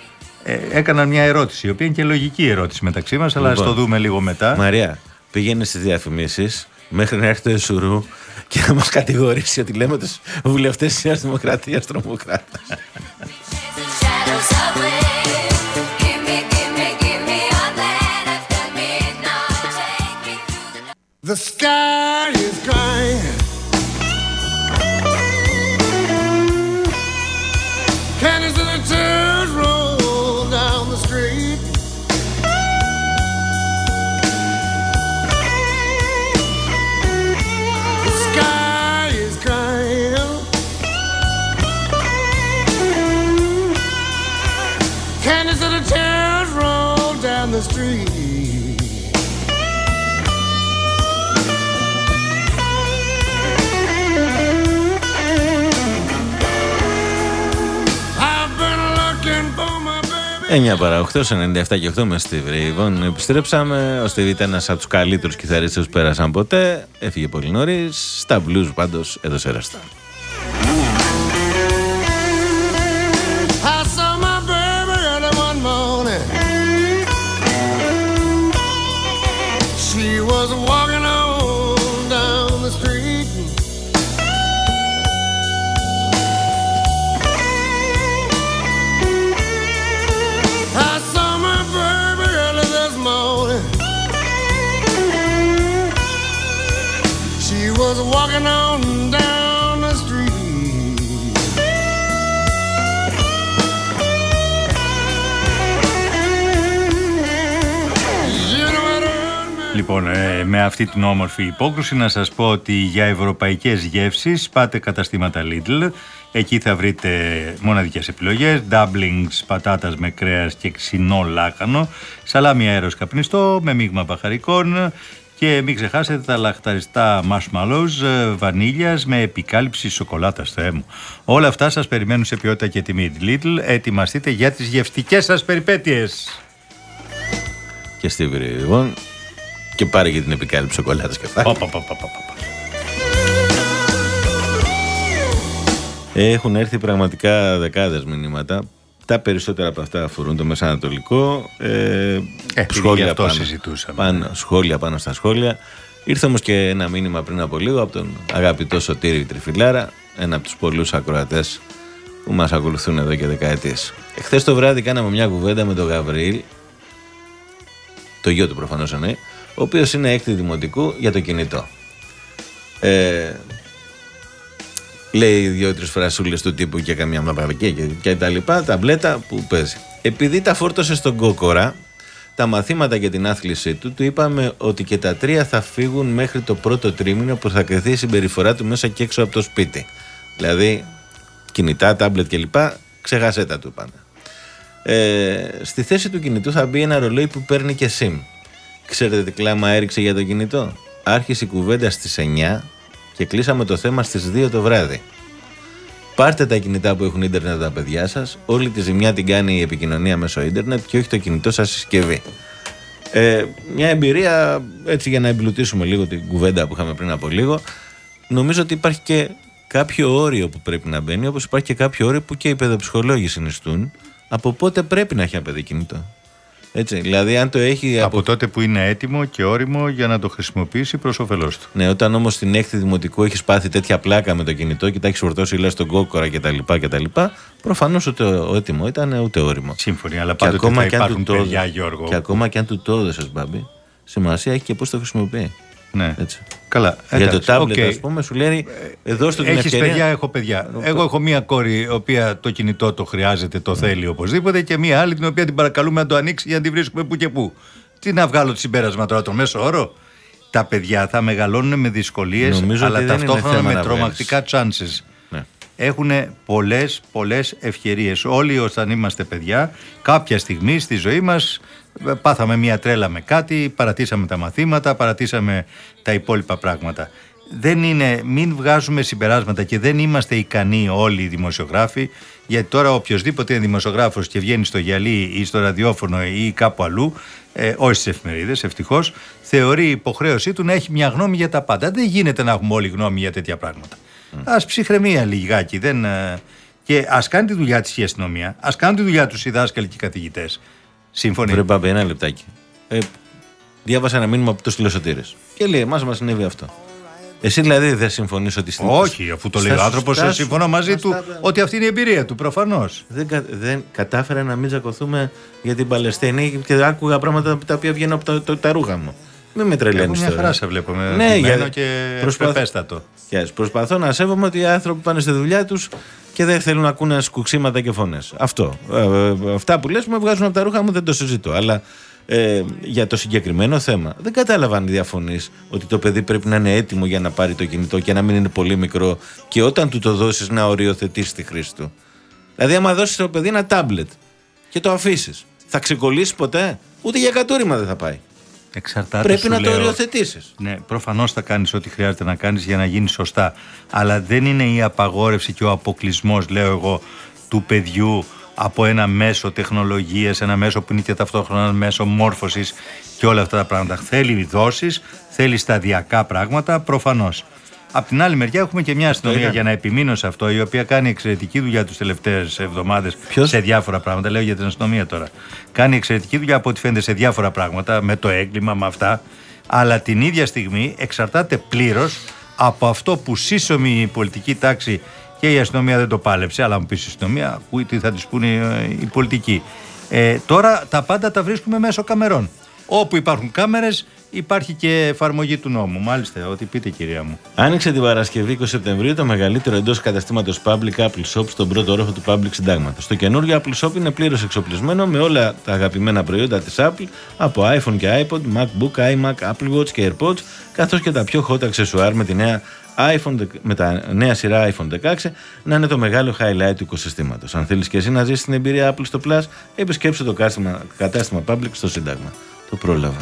Ε, έκαναν μια ερώτηση, η οποία είναι και λογική ερώτηση μεταξύ μας, αλλά ας Λοιπόν. το δούμε λίγο μετά. Μαρία, πήγαινε στις διαφημίσεις μέχρι να έρθει το Εσουρού και να μας κατηγορήσει ότι λέμε τους βουλευτές της Νέας Δημοκρατίας τρομοκράτες. Shadows away. Give me, 9 παρά 8, 97 και 8 με Steve Ray. Λοιπόν, επιστρέψαμε. Ο Steve ήταν ένας από τους καλύτερους κιθαρίστες που πέρασαν ποτέ. Έφυγε πολύ νωρίς. Στα blues πάντως έδωσε ραστά. Λοιπόν, ε, με αυτή την όμορφη υπόκρουση να σας πω ότι για ευρωπαϊκές γεύσεις πάτε καταστήματα Lidl. Εκεί θα βρείτε μοναδικές επιλογές, dumplings, πατάτας με κρέας και ξινό λάκανο, σαλάμι αέρος καπνιστό με μείγμα μπαχαρικών και μην ξεχάσετε τα λαχταριστά marshmallows ε, βανίλιας με επικάλυψη σοκολάτας, Θεέ μου. Όλα αυτά σας περιμένουν σε ποιότητα και τιμή. Lidl, ετοιμαστείτε για τις γευστικές σας περιπέτειες. Και Steve Ray, λοιπόν. Και πάρε και την επικάλυψη σοκολάτα και αυτά. Πα, πα, πα, πα, πα, πα. Έχουν έρθει πραγματικά δεκάδες μηνύματα. Τα περισσότερα από αυτά αφορούν το Μεσανατολικό. Ε, επειδή γι' αυτό συζητούσαμε. Πάνω, σχόλια πάνω στα σχόλια. Ήρθε όμως και ένα μήνυμα πριν από λίγο από τον αγαπητό Σωτήρη Τριφυλάρα, ένα από τους πολλούς ακροατές που μας ακολουθούν εδώ και δεκαετίες. Εχθές το βράδυ κάναμε μια κουβέντα με τον Γαβριήλ, το γιο του προφανώς εννοεί, ο οποίος είναι έκτη δημοτικού για το κινητό. Ε, λέει δύο-τρει φρασούλες του τύπου και καμιά μαπαρική και, και τα λοιπά, ταμπλέτα που παίζει. Επειδή τα φόρτωσε στον κόκορα, τα μαθήματα για την άθλησή του, του είπαμε ότι και τα τρία θα φύγουν μέχρι το πρώτο τρίμηνο που θα κρυθεί η συμπεριφορά του μέσα και έξω από το σπίτι. Δηλαδή, κινητά, τάμπλετ κλπ. Ξεχασέ τα του είπαμε. Ε, στη θέση του κινητού θα μπει ένα ρολόι που παίρνει και SIM. Ξέρετε τι κλάμα έριξε για το κινητό; Άρχισε η κουβέντα στις 9 και κλείσαμε το θέμα στις 2 το βράδυ. Πάρτε τα κινητά που έχουν ίντερνετ τα παιδιά σας, όλη τη ζημιά την κάνει η επικοινωνία μέσω ίντερνετ και όχι το κινητό σας συσκευή. Ε, μια εμπειρία, έτσι για να εμπλουτίσουμε λίγο την κουβέντα που είχαμε πριν από λίγο, νομίζω ότι υπάρχει και κάποιο όριο που πρέπει να μπαίνει, όπως υπάρχει και κάποιο όριο που και οι παιδοψυχολόγοι συνιστούν, από πότε πρέπει να έχει ένα παιδί κινητό. Έτσι, δηλαδή αν το έχει Από τότε που είναι έτοιμο και όριμο για να το χρησιμοποιήσει προς όφελός του. Ναι, όταν όμως στην έκτη δημοτικού έχεις πάθει τέτοια πλάκα με το κινητό και τα έχεις φορτώσει λες στον κόκορα κτλ. κτλ Προφανώς ούτε ο έτοιμο ήταν ούτε όριμο. Σύμφωνοι, αλλά Και πάντοτε ακόμα, θα και αν υπάρχουν του το, παιδιά, Γιώργο. και ακόμα και αν του το έδωσες, Μπάμπη, σημασία έχει και πώς το χρησιμοποιεί. Ναι. Έτσι. Καλά. Για το εντάξει, τάμπλετ, οκ. ας πούμε, σου λέει εδώ στο την Έχεις ευκαιρία. παιδιά, έχω παιδιά. Εγώ έχω μία κόρη η οποία το κινητό το χρειάζεται, το θέλει οπωσδήποτε και μία άλλη την οποία την παρακαλούμε να το ανοίξει για να τη βρίσκουμε που και που. Τι να βγάλω το συμπέρασμα τώρα, τον μέσο όρο; Τα παιδιά θα μεγαλώνουν με δυσκολίες, Νομίζω αλλά ότι δεν είναι ταυτόχρονα θέμα με να τρομακτικά chances. Ναι. Έχουν πολλές, πολλές ευκαιρίες. Όλοι όταν είμαστε παιδιά, κάποια στιγμή στη ζωή μας ε, πάθαμε μια τρέλα με κάτι, παρατήσαμε τα μαθήματα, παρατήσαμε τα υπόλοιπα πράγματα. Δεν είναι, μην βγάζουμε συμπεράσματα και δεν είμαστε ικανοί όλοι οι δημοσιογράφοι, γιατί τώρα οποιοδήποτε είναι δημοσιογράφος και βγαίνει στο γυαλί ή στο ραδιόφωνο ή κάπου αλλού, ε, όχι στις εφημερίδες, ευτυχώς, θεωρεί υποχρέωσή του να έχει μια γνώμη για τα πάντα. Δεν γίνεται να έχουμε όλοι γνώμη για τέτοια πράγματα. Α ψυχραιμία λιγάκι. Δεν, ε, και ας κάνει τη δουλειά της η αστυνομία, ας κάνουν τη δουλειά τους οι δάσκαλοι και οι καθηγητές. Σύμφωνοι. Βρε Μπάμπη, ένα λεπτάκι. Ε, διάβασα ένα μήνυμα από το τηλεσωτήρε. Και λέει: Εμάς μας συνέβη αυτό. Εσύ δηλαδή δεν συμφωνείς ότι στην. Όχι, αφού το λέει ο στα άνθρωπος, σωστά σου- συμφωνώ μαζί στα του στα- ότι αυτή είναι η εμπειρία του, προφανώς. Δεν, κα- δεν κατάφερα να μην τσακωθούμε για την Παλαιστίνη και άκουγα πράγματα τα οποία βγαίνουν από τα, το- τα ρούχα μου. Μην με Εγώ τρελαίνει μια τώρα. χαρά σε βλέπω. Με Ναι, ντυμένο για- και προσπαθ- πρεπέστατο. Yes, προσπαθώ να σέβομαι ότι οι άνθρωποι πάνε στη δουλειά τους και δεν θέλουν να ακούνε σκουξίματα και φωνές. Αυτό. Ε, ε, αυτά που λες με βγάζουν από τα ρούχα μου, δεν το συζητώ. Αλλά ε, για το συγκεκριμένο θέμα δεν κατάλαβα αν διαφωνείς ότι το παιδί πρέπει να είναι έτοιμο για να πάρει το κινητό και να μην είναι πολύ μικρό και όταν του το δώσεις να οριοθετήσει τη χρήση του. Δηλαδή, άμα δώσεις στο παιδί ένα τάμπλετ και το αφήσεις, θα ξεκολλήσει ποτέ; Ούτε για κατούριμα δεν θα πάει. Εξαρτάται πρέπει σου να το λέω, οριοθετήσεις. Ναι, προφανώς θα κάνεις ό,τι χρειάζεται να κάνεις για να γίνει σωστά. Αλλά δεν είναι η απαγόρευση και ο αποκλεισμός, λέω εγώ, του παιδιού από ένα μέσο τεχνολογίας, ένα μέσο που είναι και ταυτόχρονα ένα μέσο μόρφωσης και όλα αυτά τα πράγματα. Θέλει δόσεις, θέλει σταδιακά πράγματα, προφανώς. Απ' την άλλη μεριά έχουμε και μια αστυνομία ήταν. για να επιμείνω σε αυτό, η οποία κάνει εξαιρετική δουλειά τι τελευταίες εβδομάδες Ποιος; σε διάφορα πράγματα. Λέω για την αστυνομία τώρα. Κάνει εξαιρετική δουλειά από ό,τι φαίνεται σε διάφορα πράγματα, με το έγκλημα, με αυτά. Αλλά την ίδια στιγμή εξαρτάται πλήρως από αυτό που σύσσωμη η πολιτική τάξη και η αστυνομία δεν το πάλεψε. Αλλά μου πεις η αστυνομία, ακούει τι θα της πούνε ε, οι πολιτικοί. Ε, τώρα τα πάντα τα βρίσκουμε μέσω καμερών. Όπου υπάρχουν κάμερες, υπάρχει και εφαρμογή του νόμου. Μάλιστα, ό,τι πείτε, κυρία μου. Άνοιξε την Παρασκευή 20 Σεπτεμβρίου το μεγαλύτερο εντός καταστήματος Public Apple Shop στον πρώτο όροφο του Public Συντάγματος. Το καινούργιο Apple Shop είναι πλήρως εξοπλισμένο με όλα τα αγαπημένα προϊόντα της Apple από iPhone και iPod, MacBook, iMac, Apple Watch και AirPods, καθώς και τα πιο hot αξεσουάρ με, τη νέα iPhone, δεκ- με τα νέα σειρά iPhone 16 να είναι το μεγάλο highlight του οικοσυστήματος. Αν θέλεις και εσύ να ζήσεις την εμπειρία Apple στο Plus, επισκέψτε το κατάστημα, κατάστημα Public στο Σύνταγμα. Το πρόλαβα.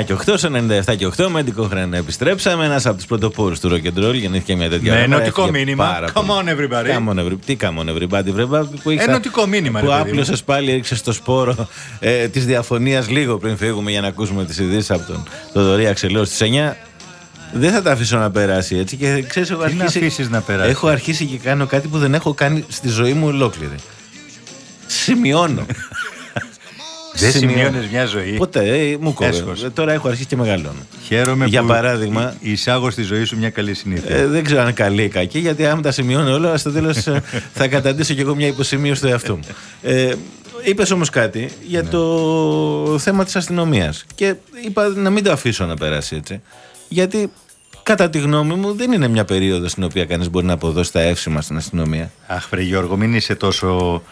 9 και 8, σε 97 και 8, με χρόνο επιστρέψαμε. Ένας από τους πρωτοπόρους του rock and roll γεννήθηκε μια τέτοια Με ώρα. ενωτικό Έφυγε μήνυμα. πάρα Come πολύ. on, everybody. Come on, everybody. Τι come on, everybody, βρε, μπα, που είχα- Ενωτικό μήνυμα, Που ρε παιδί μου. άπλωσες πάλι, έριξες στο σπόρο ε, της διαφωνίας λίγο πριν φύγουμε για να ακούσουμε τις ειδήσεις από τον Θοδωρή Αξελός στις 9. Δεν θα τα αφήσω να περάσει έτσι και ξέρεις, έχω Τι να αρχίσει, αφήσεις να περάσει; έχω αρχίσει και κάνω κάτι που δεν έχω κάνει στη ζωή μου ολόκληρη. Σημειώνω. Δεν Σημειώνω. σημειώνεις μια ζωή. Ποτέ, ε, μου κόβε. Έσχος. Ε, Τώρα έχω αρχίσει και μεγαλώνω. Χαίρομαι Για που παράδειγμα- εισάγω στη ζωή σου μια καλή συνήθεια. Ε, δεν ξέρω αν είναι καλή ή κακή, γιατί άμα τα σημειώνω όλα, στο τέλος θα καταντήσω κι εγώ μια υποσημείωση του εαυτού μου. Ε, Είπες όμως κάτι για το θέμα της αστυνομίας. Και είπα να μην το αφήσω να περάσει έτσι. Γιατί κατά τη γνώμη μου δεν είναι μια περίοδος στην οποία κανείς μπορεί να αποδώσει τα εύσημα στην αστυνομία. Αχ, βρε Γιώργο, μην είσαι τόσο.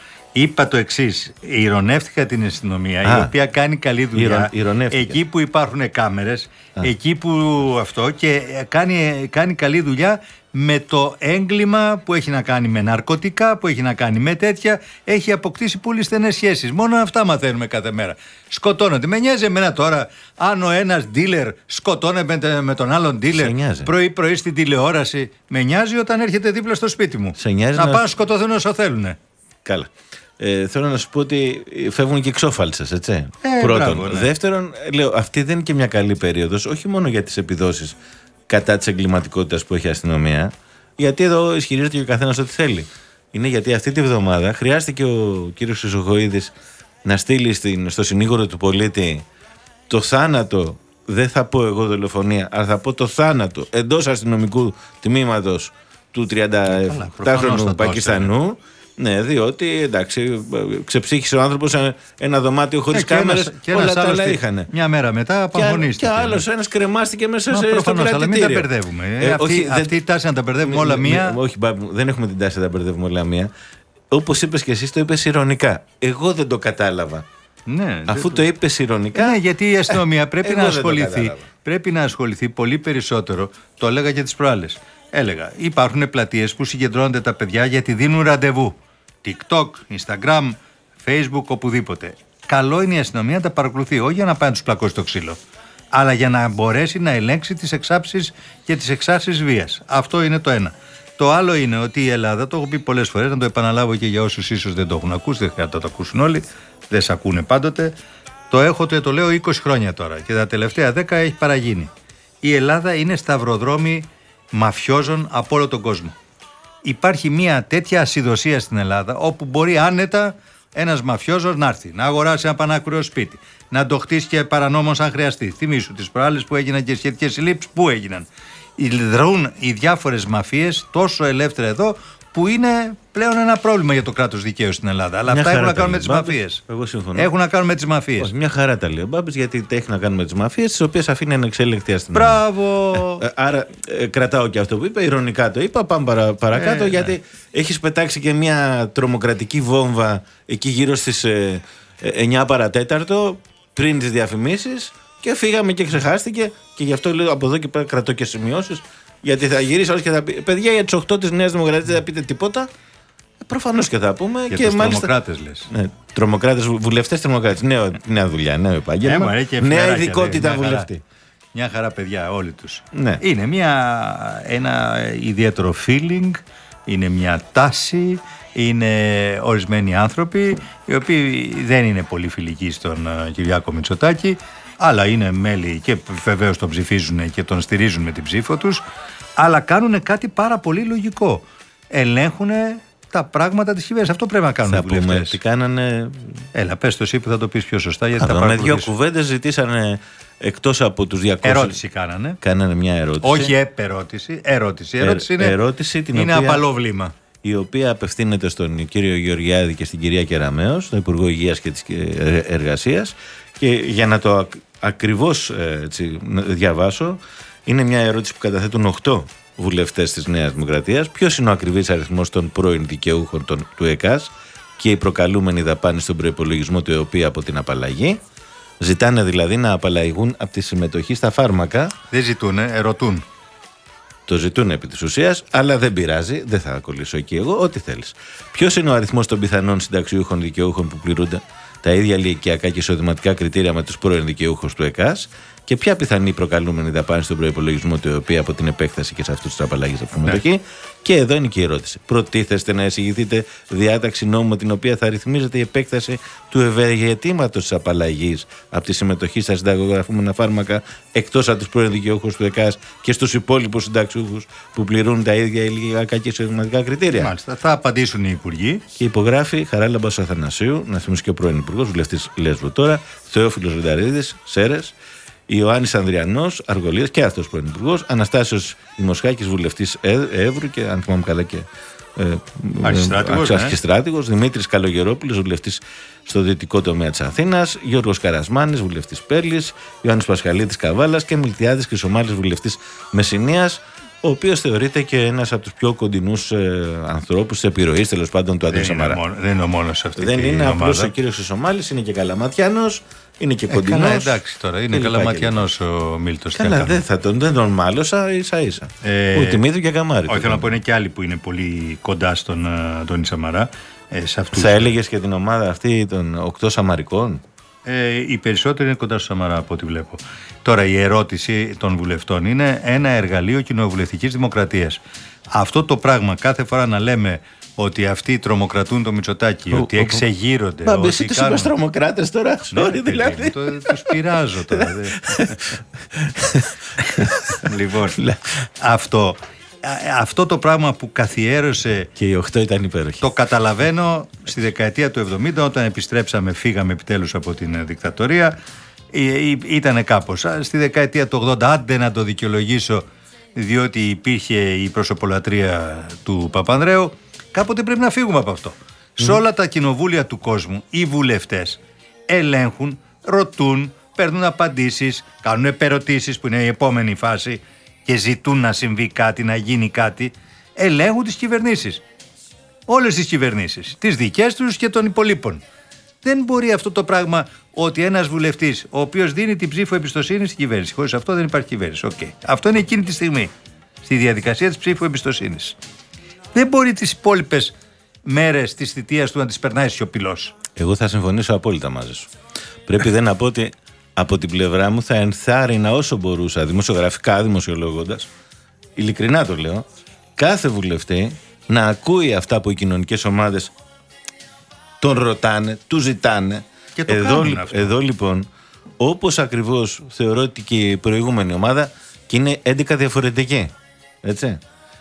Είπα το εξής. Ηρωνεύτηκα την αστυνομία, Α. η οποία κάνει καλή δουλειά. Ηρω- ηρωνεύτηκε. εκεί που υπάρχουν κάμερες, εκεί που αυτό και κάνει, κάνει καλή δουλειά με το έγκλημα που έχει να κάνει με ναρκωτικά, που έχει να κάνει με τέτοια. Έχει αποκτήσει πολύ στενές σχέσεις. Μόνο αυτά μαθαίνουμε κάθε μέρα. Σκοτώνονται. Με νοιάζει εμένα τώρα αν ο ένας dealer σκοτώνεται με, με τον άλλον Σε dealer νοιάζει. πρωί-πρωί στην τηλεόραση. Με νοιάζει όταν έρχεται δίπλα στο σπίτι μου. Σε νοιάζει να να- πάνε να σκοτωθούν όσο θέλουν. Καλά. Ε, θέλω να σου πω ότι φεύγουν και εξόφαλτσες, έτσι. Ε, Πρώτον. μπράβο, ναι. Δεύτερον, λέω, αυτή δεν είναι και μια καλή περίοδος, όχι μόνο για τις επιδόσεις κατά της εγκληματικότητας που έχει η αστυνομία, γιατί εδώ ισχυρίζεται και ο καθένας ό,τι θέλει. Είναι γιατί αυτή τη βδομάδα χρειάστηκε ο κύριος Χρυσοχοίδης να στείλει στην, στο συνήγορο του πολίτη το θάνατο, δεν θα πω εγώ δολοφονία, αλλά θα πω το θάνατο εντός αστυνομικού τμήματος του προφανώς θα 37χρονου το Πακιστανού. Ναι, διότι εντάξει, ξεψύχησε ο άνθρωπος ένα δωμάτιο χωρίς Ε, και κάμερες. ένας- και ένας Όλα τα άλλος άλλα τι- είχαν. Μια μέρα μετά Και, απαγωνίστηκε. και άλλος ένας κρεμάστηκε μέσα Μα σε, στο προφανώς, αλλά μην τα κρατητήριο. μπερδεύουμε. Ε, Ε, αυτή, όχι, δεν- αυτή η τάση να τα μπερδεύουμε όλα μη- μία. μη- όχι, μπαμπ μου, δεν έχουμε την τάση να τα μπερδεύουμε όλα μία. Όπως είπες και εσύ, το είπες ηρωνικά. Εγώ δεν το κατάλαβα. Ναι, Αφού το είπες ηρωνικά. Ναι, γιατί η αστυνομία πρέπει Εγώ να δεν το ασχοληθεί. κατάλαβα. Πρέπει να ασχοληθεί πολύ περισσότερο. Το έλεγα και τις προάλλες. Έλεγα, υπάρχουν πλατείες που συγκεντρώνονται τα παιδιά γιατί δίνουν ραντεβού. TikTok, Instagram, Facebook, οπουδήποτε. Καλό είναι η αστυνομία να τα παρακολουθεί, όχι για να πάει να τους πλακώσει το ξύλο. Αλλά για να μπορέσει να ελέγξει τις εξάψεις και τις εξάρσει βίας. Αυτό είναι το ένα. Το άλλο είναι ότι η Ελλάδα, το έχω πει πολλές φορές, να το επαναλάβω και για όσους ίσως δεν το έχουν ακούσει, δεν χρειάζεται να το ακούσουν όλοι, δεν σε ακούνε πάντοτε. Το έχω, το, το λέω 20 χρόνια τώρα και τα τελευταία 10 έχει παραγίνει. Η Ελλάδα είναι σταυροδρόμι μαφιόζων από όλο τον κόσμο. Υπάρχει μια τέτοια ασυδοσία στην Ελλάδα όπου μπορεί άνετα ένας μαφιόζος να έρθει, να αγοράσει ένα πανάκουρο σπίτι, να το χτίσει και παρανόμως αν χρειαστεί. Θυμήσου τις προάλλες που έγιναν και σχετικές συλλήψεις, πού έγιναν; Δρούν οι διάφορες μαφίες τόσο ελεύθερα εδώ που είναι πλέον ένα πρόβλημα για το κράτος δικαίου στην Ελλάδα. Αλλά Μια αυτά έχουν χαρά να κάνουν τα με τις λέει ο Μπάμπης. μαφίες. Εγώ συμφωνώ. Έχουν να κάνουν με τις μαφίες. Όχι, μια χαρά τα λέει ο Μπάμπης γιατί τα έχει να κάνει με τις μαφίες, τις οποίες αφήνει ανεξέλεγκτη αστυνομία. Μπράβο! Ε, άρα ε, κρατάω και αυτό που είπα, ηρωνικά το είπα, πάμε παρα, παρακάτω Ε, γιατί έχεις πετάξει και μια τρομοκρατική βόμβα εκεί γύρω στις ε, ε, 9 παρατέταρτο πριν τις διαφημίσεις και φύγαμε και ξεχάστηκε και γι' αυτό λέω από εδώ και πέρα κρατώ και σημειώσεις γιατί θα γυρίσει όλος και θα πει παιδιά για τις 8 της Νέας Δημοκρατίας δεν θα πείτε τίποτα ε, προφανώς και θα πούμε Για και τους μάλιστα τρομοκράτες λες. ναι, τρομοκράτες, βουλευτές τρομοκράτες. Νέο, νέα δουλειά, νέο Ε, επάγγελμα. μωρέ, και νέα φιλαράκια, ειδικότητα δε, μια χαρά. βουλευτή. Μια χαρά παιδιά όλοι τους. Ναι. Είναι μια, ένα ιδιαίτερο feeling, είναι μια τάση, είναι ορισμένοι άνθρωποι οι οποίοι δεν είναι πολύ φιλικοί στον ε, Κυριάκο Μητσοτάκη αλλά είναι μέλη και βεβαίως τον ψηφίζουν και τον στηρίζουν με την ψήφο τους αλλά κάνουν κάτι πάρα πολύ λογικό. Ελέγχουν τα πράγματα της κυβέρνησης. Αυτό πρέπει να κάνουν Θα οι πούμε βουλευτές. τι κάνανε. Έλα, πες το εσύ που θα το πεις πιο σωστά γιατί Θα τα πούμε, με δύο παρακολουθείς. κουβέντες ζητήσανε εκτός από τους 200. Ερώτηση κάνανε. Κάνανε μια ερώτηση. Όχι επερώτηση, ερώτηση. Η ερώτηση είναι, ερώτηση την είναι οποία- απαλό βλήμα. η οποία απευθύνεται στον κύριο Γεωργιάδη και στην κυρία Κεραμέως, στον Υπουργό Υγείας και της ε, Εργασίας και για να το ακ- ακριβώς ε, έτσι, να διαβάσω είναι μια ερώτηση που καταθέτουν 8 βουλευτές της Νέας Δημοκρατίας ποιος είναι ο ακριβής αριθμός των πρώην δικαιούχων των, του ΕΚΑΣ και η προκαλούμενη δαπάνη στον προπολογισμό του ΕΟΠΗ από την απαλλαγή; Ζητάνε δηλαδή να απαλλαγούν από τη συμμετοχή στα φάρμακα Δεν ζητούν, ερωτούν. το ζητούν επί της ουσίας, αλλά δεν πειράζει, δεν θα κολλήσω εκεί εγώ, ό,τι θέλεις. Ποιος είναι ο αριθμός των πιθανών συνταξιούχων δικαιούχων που πληρούνται τα ίδια ηλικιακά και εισοδηματικά κριτήρια με τους πρώην δικαιούχους του ΕΚΑΣ και ποια πιθανή προκαλούμενη δαπάνη στον προπολογισμό του ΕΟΠΗ από την επέκταση και σε αυτούς τους απαλλαγέ από συμμετοχή. Και εδώ είναι και η ερώτηση. Προτίθεστε να εισηγηθείτε διάταξη νόμου με την οποία θα ρυθμίζεται η επέκταση του ευεργετήματος της απαλλαγής από τη συμμετοχή στα συνταγογραφούμενα φάρμακα εκτός από τους πρώην δικαιούχους του ΕΚΑΣ και στους υπόλοιπους συνταξιούχους που πληρούν τα ίδια ηλικιακά και εισοδηματικά κριτήρια. Μάλιστα. Θα απαντήσουν οι υπουργοί. Και υπογράφει Χαράλαμπας Αθανασίου, να θυμίσω και ο πρώην Υπουργός, βουλευτής Λέσβου τώρα, Θεόφιλος Ρενταρίδη, Σέρες, Ιωάννης Ανδριανός, Αργολίας και αυτό πρώην Υπουργό, Αναστάσιος Δημοσχάκη, βουλευτής Εύρου και αν θυμάμαι καλά και. Ε, Αρχιστράτηγος, ε, ναι. αρχιστράτηγος, Δημήτρης Καλογερόπουλος, βουλευτής στο δυτικό τομέα της Αθήνας, Γιώργος Καρασμάνης, βουλευτής Πέρλης, Ιωάννης Πασχαλίδης Καβάλας και Μιλτιάδης Χρυσομάλης, βουλευτής Μεσηνία, ο οποίος θεωρείται και ένας από τους πιο κοντινούς ε, ανθρώπους της επιρροής τέλος πάντων του Άντρου Δεν είναι, Σαμαρά. μόνο, δεν είναι ο μόνος σε αυτή Δεν την είναι απλώς ομάδα. ο κύριος Χρυσομάλης, είναι και καλαματιάνο, είναι και Ε, κοντινός. καλά, εντάξει τώρα. Είναι και λοιπά καλαματιανό ο Μίλτος. Καλά, δεν θα τον, δεν τον μάλωσα ίσα ίσα. Ε, Ο Τιμίδου και Καμάρι. Όχι, θέλω να πω είναι και άλλοι που είναι πολύ κοντά στον ε, Αντώνη Σαμαρά. Ε, σε αυτούς. Θα έλεγες και την ομάδα αυτή των οκτώ Σαμαρικών; Ε, οι περισσότεροι είναι κοντά στο Σαμαρά από ό,τι βλέπω. Τώρα η ερώτηση των βουλευτών είναι ένα εργαλείο κοινοβουλευτικής δημοκρατίας. Αυτό το πράγμα κάθε φορά να λέμε ότι αυτοί τρομοκρατούν το Μητσοτάκι, Ο- ότι ο- εξεγείρονται, Μα ότι εσύ τους είπες τρομοκράτες τώρα. Ναι, Sorry, παιδί δηλαδή. μου, το- τους πειράζω τώρα. δε. λοιπόν, αυτό, α- αυτό το πράγμα που καθιέρωσε Και οι οχτώ ήταν υπέροχοι. το καταλαβαίνω στη δεκαετία του 70 όταν επιστρέψαμε, φύγαμε επιτέλους από την ε, δικτατορία ήταν κάπως. Α, Στη δεκαετία του 80 άντε να το δικαιολογήσω διότι υπήρχε η προσωπολατρία του Παπανδρέου κάποτε πρέπει να φύγουμε από αυτό. Σε όλα τα κοινοβούλια του κόσμου οι βουλευτές ελέγχουν, ρωτούν, παίρνουν απαντήσεις, κάνουν επερωτήσεις που είναι η επόμενη φάση και ζητούν να συμβεί κάτι, να γίνει κάτι, ελέγχουν τις κυβερνήσεις όλες τις κυβερνήσεις, τις δικές τους και των υπολείπων. Δεν μπορεί αυτό το πράγμα ότι ένας βουλευτής ο οποίος δίνει την ψήφο εμπιστοσύνη στην κυβέρνηση, χωρίς αυτό δεν υπάρχει κυβέρνηση. Οκ. Αυτό είναι εκείνη τη στιγμή, στη διαδικασία της ψήφου εμπιστοσύνης. Δεν μπορεί τις υπόλοιπες μέρες της θητείας του να τις περνάει σιωπηλός. Εγώ θα συμφωνήσω απόλυτα μαζί σου. Πρέπει δεν να πω ότι από την πλευρά μου θα ενθάρρυνα όσο μπορούσα, δημοσιογραφικά δημοσιολογώντας, ειλικρινά το λέω, κάθε βουλευτή να ακούει αυτά που οι κοινωνικές ομάδες τον ρωτάνε, του ζητάνε. Και το εδώ, κάνουν λι- αυτό. εδώ λοιπόν, όπως ακριβώς θεωρώ ότι και η προηγούμενη ομάδα, και είναι 11 διαφορετικοί. Έτσι.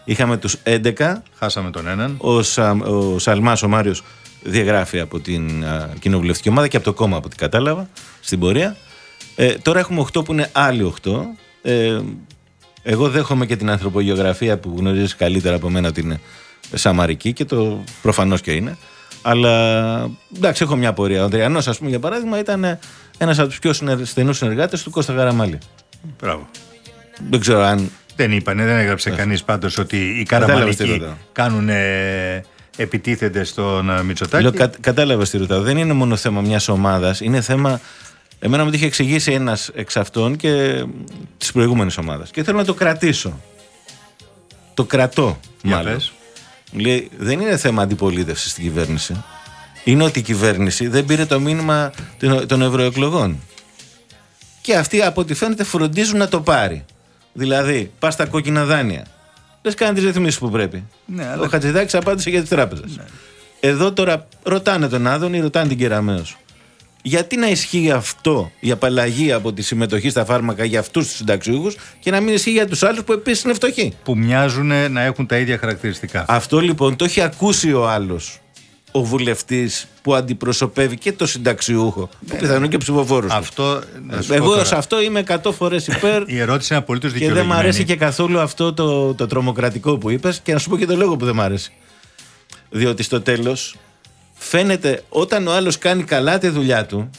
Είχαμε τους 11 Χάσαμε τον έναν. ο, Σα, ο Σαλμάς ο Μάριος διαγράφει από την α, κοινοβουλευτική ομάδα και από το κόμμα από ό,τι κατάλαβα στην πορεία. Ε, τώρα έχουμε 8 που είναι άλλοι 8. Ε, εγώ δέχομαι και την ανθρωπογεωγραφία που γνωρίζεις καλύτερα από μένα ότι είναι σαμαρική και το προφανώς και είναι. Αλλά εντάξει, έχω μια πορεία. Ο Ανδριανός, ας πούμε, για παράδειγμα, ήταν ένας από τους πιο συνεργ... στενούς συνεργάτες του Κώστα Γαραμάλη. Μπράβο. Δεν ξέρω αν Δεν είπανε, δεν έγραψε κανείς πάντως ότι οι Κατάλαβες τι καραμαλικοί ρωτάω. κάνουν επιτίθενται στον ε, Μητσοτάκη. Λέω, κα, κατάλαβες τι ρωτάω. Δεν είναι μόνο θέμα μιας ομάδας, είναι θέμα. Εμένα μου το είχε εξηγήσει ένας εξ αυτών και της προηγούμενης ομάδας. Και θέλω να το κρατήσω. Το κρατώ, Για μάλλον. πες. Μου Λέει, δεν είναι θέμα αντιπολίτευσης στην κυβέρνηση. Είναι ότι η κυβέρνηση δεν πήρε το μήνυμα των- των ευρωεκλογών. Και αυτοί από ό,τι φαίνεται φροντίζουν να το πάρει. Δηλαδή, πας στα κόκκινα δάνεια. Λες κάνει τις ρυθμίσεις που πρέπει. Ναι, Ο αλλά- Ναι. Χατζηδάκης απάντησε για τις τράπεζες. Εδώ τώρα ρωτάνε τον Άδωνη, ρωτάνε την Κεραμαίο. Γιατί να ισχύει αυτό η απαλλαγή από τη συμμετοχή στα φάρμακα για αυτούς τους συνταξιούχους και να μην ισχύει για τους άλλους που επίσης είναι φτωχοί; Που μοιάζουν να έχουν τα ίδια χαρακτηριστικά. Αυτό λοιπόν το έχει ακούσει ο άλλος ο βουλευτής που αντιπροσωπεύει και το συνταξιούχο. Που πιθανόν και ψηφοφόρους. Αυτό. να σου πω Εγώ τώρα, σε αυτό είμαι 100 φορές υπέρ. Η ερώτηση είναι απολύτως Και δεν δικαιολογημένη. μ' αρέσει και καθόλου αυτό το, το τρομοκρατικό που είπες και να σου πω και το λόγο που δεν μ' αρέσει. Διότι στο τέλος φαίνεται όταν ο άλλος κάνει καλά τη δουλειά του.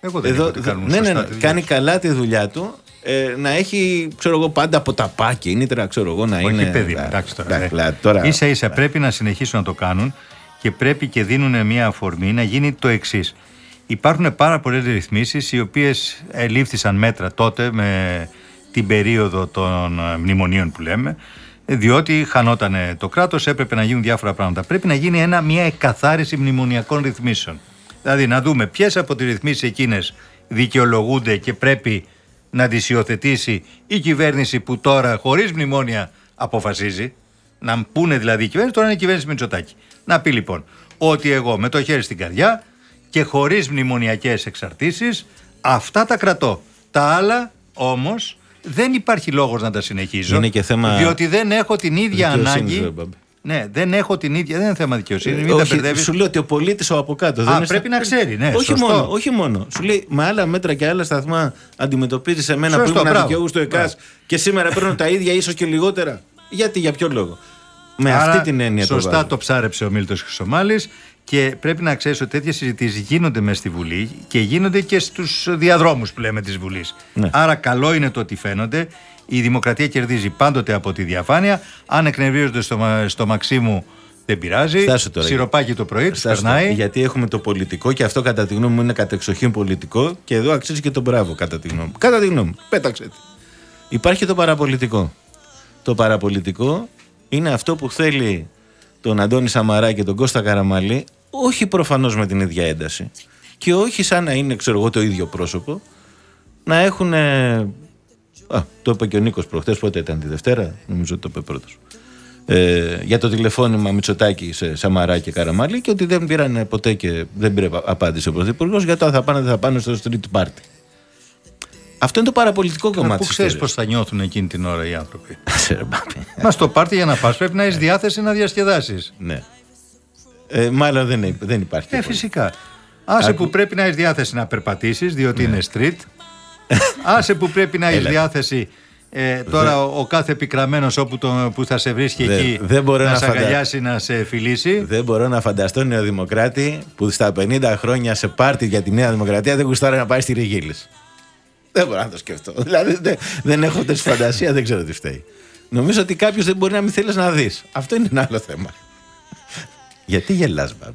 Εγώ δεν εδώ, είπα ότι κάνουν ναι, ναι, σωστά ναι, τη δουλειά κάνει τους. καλά τη δουλειά του ε, να έχει, ξέρω εγώ, πάντα από τα πάκια, κίνητρα, ξέρω εγώ, να Όχι, είναι. παιδί μου, ε, εντάξει τώρα. εντάξει, ναι. δηλαδή, τώρα- Ίσα ίσα πρέπει να συνεχίσουν να το κάνουν και πρέπει και δίνουν μια αφορμή να γίνει το εξής. Υπάρχουν πάρα πολλές ρυθμίσεις οι οποίες ελήφθησαν μέτρα τότε με την περίοδο των ε, μνημονίων που λέμε, ε, διότι χανόταν το κράτος, έπρεπε να γίνουν διάφορα πράγματα. Πρέπει να γίνει ένα, μια εκαθάριση μνημονιακών ρυθμίσεων. Δηλαδή να δούμε ποιες από τις ρυθμίσεις εκείνες δικαιολογούνται και πρέπει να τις υιοθετήσει η κυβέρνηση που τώρα χωρίς μνημόνια αποφασίζει. Να πούνε δηλαδή η κυβέρνηση, τώρα είναι η κυβέρνηση Μητσοτάκη. Να πει λοιπόν ότι εγώ με το χέρι στην καρδιά και χωρίς μνημονιακές εξαρτήσεις αυτά τα κρατώ. Τα άλλα όμως δεν υπάρχει λόγος να τα συνεχίζω. Είναι και θέμα Διότι δεν έχω την ίδια δικαιοσύνης, ανάγκη. ρε, Μπάμπη. Ναι, δεν έχω την ίδια. Δεν είναι θέμα δικαιοσύνης. Μην τα όχι, μπερδεύεις. σου λέω ότι ο πολίτης ο από κάτω. Α, δεν είναι πρέπει στα- να ξέρει, ναι, όχι σωστό. μόνο, όχι μόνο. Σου λέει με άλλα μέτρα και άλλα σταθμά αντιμετωπίζεις εμένα Σωστό, που ήμουν μπράβο. δικαιού στο ΕΚΑΣ και σήμερα παίρνω τα ίδια, ίσως και λιγότερα. Γιατί, για ποιο λόγο. Με Άρα, αυτή την έννοια το Σωστά βάζω. το ψάρεψε ο Μίλτος Χρυσομάλης και πρέπει να ξέρεις ότι τέτοιες συζητήσεις γίνονται μέσα στη Βουλή και γίνονται και στους διαδρόμους που λέμε της Βουλής. Ναι. Άρα, καλό είναι το ότι φαίνονται. Η δημοκρατία κερδίζει πάντοτε από τη διαφάνεια. Αν εκνευρίζονται στο, μα- στο Μαξίμου, δεν πειράζει. Στάσου τώρα. Σιροπάκι το πρωί, τους Στάσου περνάει. το, Γιατί έχουμε το πολιτικό και αυτό κατά τη γνώμη μου είναι κατεξοχήν πολιτικό και εδώ αξίζει και το μπράβο κατά τη γνώμη μου. Κατά τη γνώμη μου. Πέταξε τη. Υπάρχει το παραπολιτικό. Το παραπολιτικό είναι αυτό που θέλει τον Αντώνη Σαμαρά και τον Κώστα Καραμαλή, όχι προφανώς με την ίδια ένταση και όχι σαν να είναι, ξέρω εγώ, το ίδιο πρόσωπο, να έχουν. Α, το είπε και ο Νίκος προχτές, πότε ήταν τη Δευτέρα, νομίζω ότι το είπε πρώτος. Ε, για το τηλεφώνημα Μητσοτάκη σε Σαμαρά και Καραμαλή και ότι δεν πήραν ποτέ και δεν πήρε απάντηση ο Πρωθυπουργός για το αν θα πάνε δεν θα πάνε στο street party. Αυτό είναι το παραπολιτικό κομμάτι. Πού της ξέρεις πώς ιστορίας. θα νιώθουν εκείνη την ώρα οι άνθρωποι. Σε ρε μπάμπη. Μας στο πάρτι για να πας πρέπει να έχεις διάθεση να διασκεδάσεις. Ναι. Ε, μάλλον δεν, είναι- δεν υπάρχει. Ε, και πολύ. φυσικά. Άσε Άκου. που πρέπει να έχεις διάθεση να περπατήσεις, διότι είναι street. Άσε που πρέπει να έχεις Έλα. διάθεση. Ε, τώρα ο, ο κάθε επικραμένος όπου το, που θα σε βρίσκει Δεν- εκεί δεν μπορώ να, να σε φαντα- αγκαλιάσει, να σε φιλήσει. Δεν μπορώ να φανταστώ νεοδημοκράτη που στα 50 χρόνια σε πάρτι για τη Νέα Δημοκρατία δεν γουστάρει να πάει στη Ριγίλης. Δεν μπορώ να το σκεφτώ. Δηλαδή δεν, δεν έχω τέτοια φαντασία, δεν ξέρω τι φταίει. Νομίζω ότι κάποιος δεν μπορεί να μην θέλεις να δεις. Αυτό είναι ένα άλλο θέμα. Γιατί γελάς, Μπαμπ.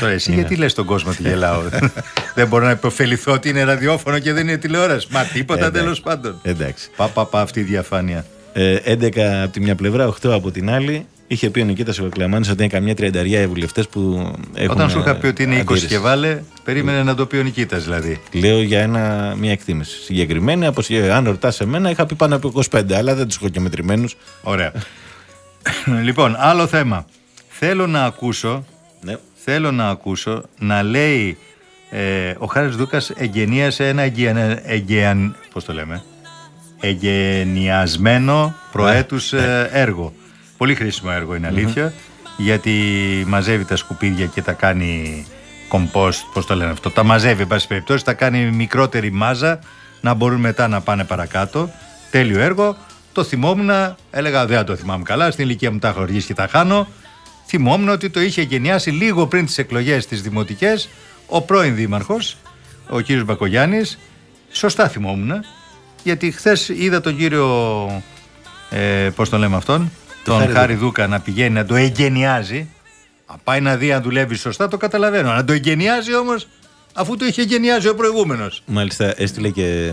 Τώρα εσύ Είναι. γιατί λες τον κόσμο ότι γελάω; δεν μπορώ να υποφεληθώ ότι είναι ραδιόφωνο και δεν είναι τηλεόραση. Μα τίποτα Εντάξει. τέλος πάντων. Εντάξει. Πα, πα, πα αυτή η διαφάνεια. Ε, 11 από τη μια πλευρά, 8 από την άλλη. Είχε πει ο Νικήτας Ευακλαμάνη ότι είναι καμιά τριανταριά οι βουλευτές που έχουν. Όταν σου είχα πει ότι είναι 20 αντίρρηση. και βάλε, περίμενε να το πει ο Νικήτας δηλαδή. Λέω για ένα, μια εκτίμηση. Συγκεκριμένη, από, αν ρωτάς εμένα, είχα πει πάνω από 25, αλλά δεν τους έχω και μετρημένους. Ωραία. λοιπόν, άλλο θέμα. Θέλω να ακούσω, Ναι. θέλω να ακούσω να λέει ε, ο Χάρης Δούκας εγγενίασε ένα εγγυαν, εγγυαν, πώς το λέμε, εγγενιασμένο προέτους ε, έργο. Πολύ χρήσιμο έργο είναι αλήθεια, γιατί μαζεύει τα σκουπίδια και τα κάνει compost, πώς το λένε αυτό, τα μαζεύει, εν πάση περιπτώσει, τα κάνει μικρότερη μάζα, να μπορούν μετά να πάνε παρακάτω. Τέλειο έργο. Το θυμόμουν, έλεγα δεν το θυμάμαι καλά, στην ηλικία μου τα έχω αργήσει και τα χάνω. Θυμόμουν ότι το είχε γενιάσει λίγο πριν τις εκλογές τις δημοτικές ο πρώην δήμαρχος, ο κύριος Μπακογιάννης. Σωστά θυμόμουν, γιατί χθες είδα τον κύριο, ε, πώς τον λέμε αυτόν, τον Χάρη Χάρη Δούκα να πηγαίνει να το εγκαινιάζει. Αν πάει να δει αν δουλεύει σωστά, το καταλαβαίνω. Να το εγκαινιάζει όμως, αφού το είχε εγκαινιάζει ο προηγούμενος. Μάλιστα, έστειλε και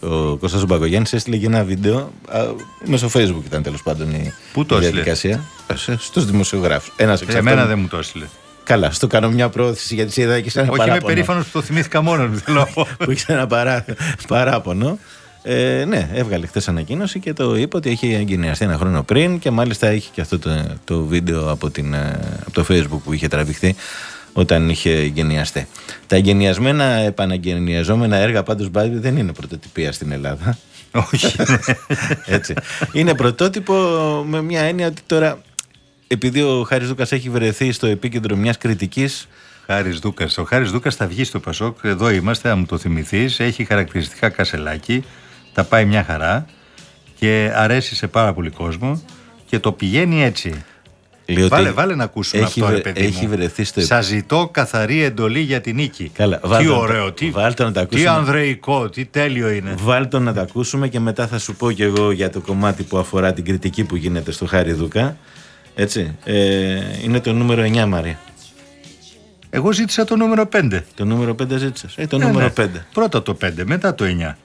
ο Κώστας Μπακογιάννης έστειλε και ένα βίντεο. Α, μέσω Facebook ήταν τέλος πάντων η, Πού το η έστειλε; διαδικασία. Στους δημοσιογράφους. Ένας εξ Σε μένα αυτών- δεν μου το έστειλε. Καλά, στο κάνω μια πρόθεση γιατί σε είδα και σε ένα Όχι, είμαι παράπονο. περήφανος που το θυμήθηκα μόνο μου. Θέλω να πω. που είχε ένα παρά, παράπονο. Ε, ναι, έβγαλε χθες ανακοίνωση και το είπε ότι έχει εγκαινιαστεί ένα χρόνο πριν και μάλιστα είχε και αυτό το, το βίντεο από, την, ε, από το facebook που είχε τραβηχθεί όταν είχε εγκαινιαστεί. Τα εγκαινιασμένα, επαναγενιαζόμενα έργα πάντως Μπάμπη δεν είναι πρωτοτυπία στην Ελλάδα. Όχι. ναι. Έτσι. είναι πρωτότυπο με μια έννοια ότι τώρα επειδή ο Χάρης Δούκας έχει βρεθεί στο επίκεντρο μιας κριτικής Χάρης Δούκας. Ο Χάρης Δούκας θα βγει στο Πασόκ. Εδώ είμαστε, αν μου το θυμηθείς. Έχει χαρακτηριστικά κασελάκι. Τα πάει μια χαρά και αρέσει σε πάρα πολύ κόσμο και το πηγαίνει έτσι. λέει ότι Βάλε, βάλε να ακούσουμε έχει αυτό, ρε βρε- παιδί έχει μου. βρεθεί στο Σας ζητώ καθαρή εντολή για την νίκη. Καλά, τι βάλτε να τα- ωραίο, τι, βάλτε να τα τι ακούσουμε. ανδρεϊκό, τι τέλειο είναι. Βάλ το να τα ακούσουμε και μετά θα σου πω και εγώ για το κομμάτι που αφορά την κριτική που γίνεται στο Χάρη Δούκα. Έτσι. Ε, είναι το νούμερο 9, Μαρία. Εγώ ζήτησα το νούμερο 5. Το νούμερο 5 ζήτησες. Ε, το Ναι, νούμερο ναι. 5. Πρώτα το 5, μετά το 9.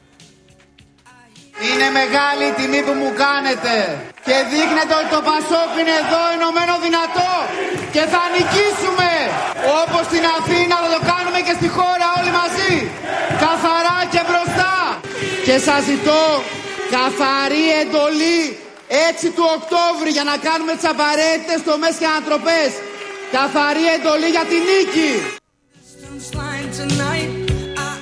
Είναι μεγάλη η τιμή που μου κάνετε και δείχνετε ότι το Πασόκ είναι εδώ ενωμένο δυνατό και θα νικήσουμε. Όπως στην Αθήνα θα το κάνουμε και στη χώρα όλοι μαζί. Καθαρά και μπροστά. Και σας ζητώ καθαρή εντολή 6 του Οκτώβρη για να κάνουμε τις απαραίτητες τομές και ανατροπές. Καθαρή εντολή για τη νίκη.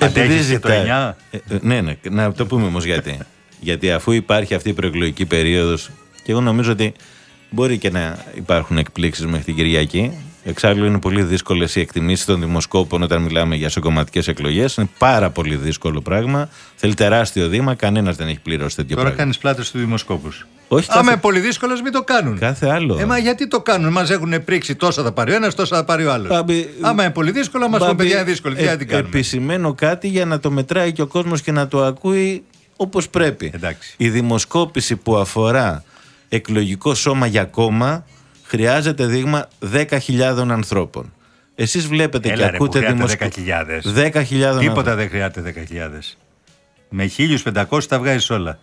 Αντέχεις και το ζητάει- 9? Ε, ε, ναι, ναι, να το πούμε όμως γιατί. Γιατί αφού υπάρχει αυτή η προεκλογική περίοδος, και εγώ νομίζω ότι μπορεί και να υπάρχουν εκπλήξεις μέχρι την Κυριακή. Εξάλλου είναι πολύ δύσκολες οι εκτιμήσεις των δημοσκόπων όταν μιλάμε για σοκομματικέ εκλογές. Είναι πάρα πολύ δύσκολο πράγμα. Θέλει τεράστιο δήμα. Κανένας δεν έχει πληρώσει τέτοιο Τώρα πράγμα. κάνεις πλάτες στους δημοσκόπους. Όχι, Άμα κάθε- είναι πολύ δύσκολο, μην το κάνουν. Κάθε άλλο. Ε, μα γιατί το κάνουν, μας έχουν πρίξει τόσα θα πάρει ο ένας, τόσα θα πάρει ο άλλος. Μπάμπη, Άμα είναι πολύ δύσκολο, μα πούμε Μπάμπη, παιδιά είναι δύσκολο. Τι ε, να την κάνουμε; Επισημαίνω κάτι για να το μετράει και ο κόσμος και να το ακούει όπως πρέπει. Εντάξει. Η δημοσκόπηση που αφορά εκλογικό σώμα για κόμμα χρειάζεται δείγμα 10.000 ανθρώπων. Εσείς βλέπετε Έλα και ρε, που ακούτε χρειάζεται δημοσκόπηση. 10.000. 10.000 Τίποτα δεν χρειάζεται 10.000. Με 1.500 τα βγάζεις όλα.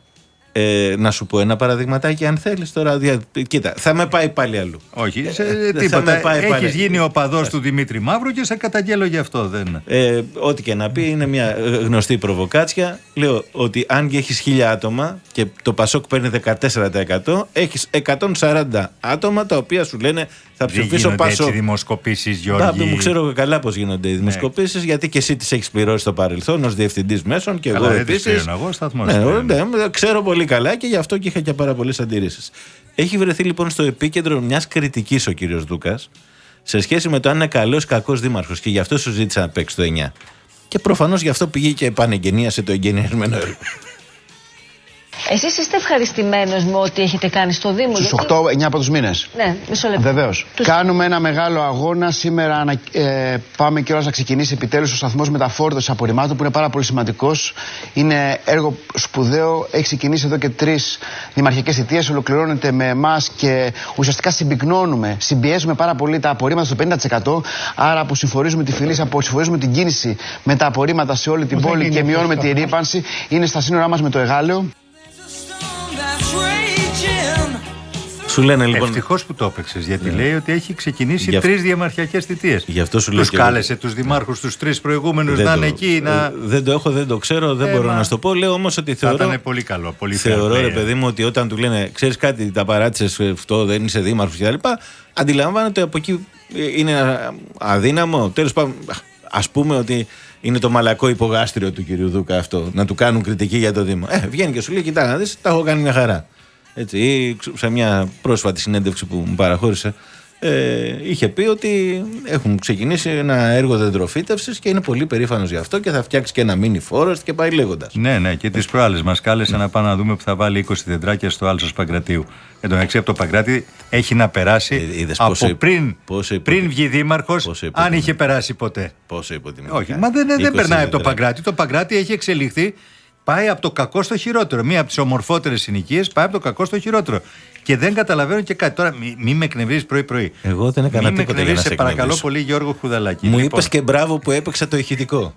Ε, να σου πω ένα παραδειγματάκι αν θέλεις τώρα. δια- Κοίτα, θα με πάει πάλι αλλού. Όχι, σε, Ε, θα τίποτα. με πάει πάλι. Έχει γίνει ο παδός του Δημήτρη Μαύρου και σε καταγγέλω γι' αυτό. Δεν... Ε, ό,τι και να πει είναι μια ε, γνωστή προβοκάτσια. Λέω ότι αν και έχεις χίλια άτομα και το Πασόκ παίρνει 14% έχεις 140 άτομα τα οποία σου λένε θα Δεν ψηφίσω γίνονται έτσι Πασόκ. δημοσκοπήσεις, Μπάμπη Γιώργη. μου ξέρω καλά πώς γίνονται οι δημοσκοπήσεις, γιατί και εσύ τις έχεις πληρώσει στο παρελθόν ως διευθυντής μέσων και Καλά, εγώ δεν τις επίσης. πληρώνω εγώ, ο σταθμός Ναι, τις πληρώνει. ναι, ξέρω πολύ καλά και γι' αυτό και είχα και πάρα πολλές αντιρρήσεις. Έχει βρεθεί λοιπόν στο επίκεντρο μιας κριτικής ο κύριος Δούκας σε σχέση με το αν είναι καλός ή κακός δήμαρχος και γι' αυτό σου ζήτησα να παίξεις το 9. Και προφανώς γι' αυτό πήγε και επανεγγενίασε το εγγενιασμένο έργο. Εσείς είστε ευχαριστημένος με ό,τι έχετε κάνει στο Δήμο. Στους γιατί- 8-9 πρώτου μήνες. Ναι, μισό λεπτό. Βεβαίως. Τους- Κάνουμε ένα μεγάλο αγώνα. Σήμερα ανα- ε, πάμε κιόλα να ξεκινήσει επιτέλους ο σταθμός μεταφόρτωση απορριμμάτων που είναι πάρα πολύ σημαντικός. Είναι έργο σπουδαίο. Έχει ξεκινήσει εδώ και τρεις δημαρχικέ θητείες. Ολοκληρώνεται με εμάς και ουσιαστικά συμπυκνώνουμε, συμπιέζουμε πάρα πολύ τα απορρίμματα στο 50%. Άρα αποσυμφορίζουμε τη φυλή, αποσυμφορίζουμε την κίνηση με τα απορρίμματα σε όλη την πόλη και μειώνουμε τη ρήπανση. Είναι στα σύνορά μας με το Εγάλεο. Σου λένε λοιπόν. Ευτυχώς που το έπαιξες, γιατί λέει ότι έχει ξεκινήσει Γι' αυτό- τρεις διαμαρχιακές θητείες. Γι' αυτό σου λέω Τους και εγώ. κάλεσε τους δημάρχους, τους τρεις προηγούμενους Δεν να το- είναι εκεί. Να... ε, δεν το έχω, δεν το ξέρω, δεν Ε, μπορώ μα- να σου το πω. Λέω όμως ότι Θα θεωρώ. ήταν πολύ καλό. Πολύ Θεωρώ, fair ρε play. παιδί μου, ότι όταν του λένε, ξέρεις κάτι, τα παράτησες αυτό, δεν είσαι δήμαρχος κτλ. Αντιλαμβάνεται από εκεί ε, είναι α- αδύναμο. Τέλος πάντων, α πούμε ότι είναι το μαλακό υπογάστριο του κυρίου Δούκα αυτό, να του κάνουν κριτική για το Δήμο. Ε, βγαίνει και σου λέει, κοιτά να δεις, τα έχω κάνει μια χαρά. Έτσι, ή σε μια πρόσφατη συνέντευξη που μου παραχώρησε, ε, είχε πει ότι έχουν ξεκινήσει ένα έργο δεντροφύτευσης και είναι πολύ περήφανος γι' αυτό και θα φτιάξει και ένα mini forest και πάει λέγοντας. Ναι, ναι, και τις προάλλες μας κάλεσε να πάμε να δούμε που θα βάλει 20 δεντράκια στο άλσο Παγκρατίου. Εν τω μεταξύ από το Παγκράτη έχει να περάσει Ε, είδες από πόσο- πριν, πόσο πριν υποτιμ- βγει δήμαρχος, πόσο αν υποτιμ- είχε περάσει ποτέ. Πόσο υποτιμητικά. Όχι, μα δεν, δεν 20 περνάει από το δέντρα. Παγκράτη. Το Παγκράτη έχει εξελιχθεί. Πάει από το κακό στο χειρότερο. Μία από τις ομορφότερες συνοικίες πάει από το κακό στο χειρότερο. Και δεν καταλαβαίνω και κάτι. Τώρα, μη, μη με εκνευρίζεις πρωί-πρωί. Εγώ δεν έκανα Μη με τίποτα για να εκνευρίζεις, σε σε παρακαλώ εκνευρίσω. πολύ, Γιώργο Χουδαλάκη. Μου Λοιπόν, είπες και μπράβο που έπαιξα το ηχητικό.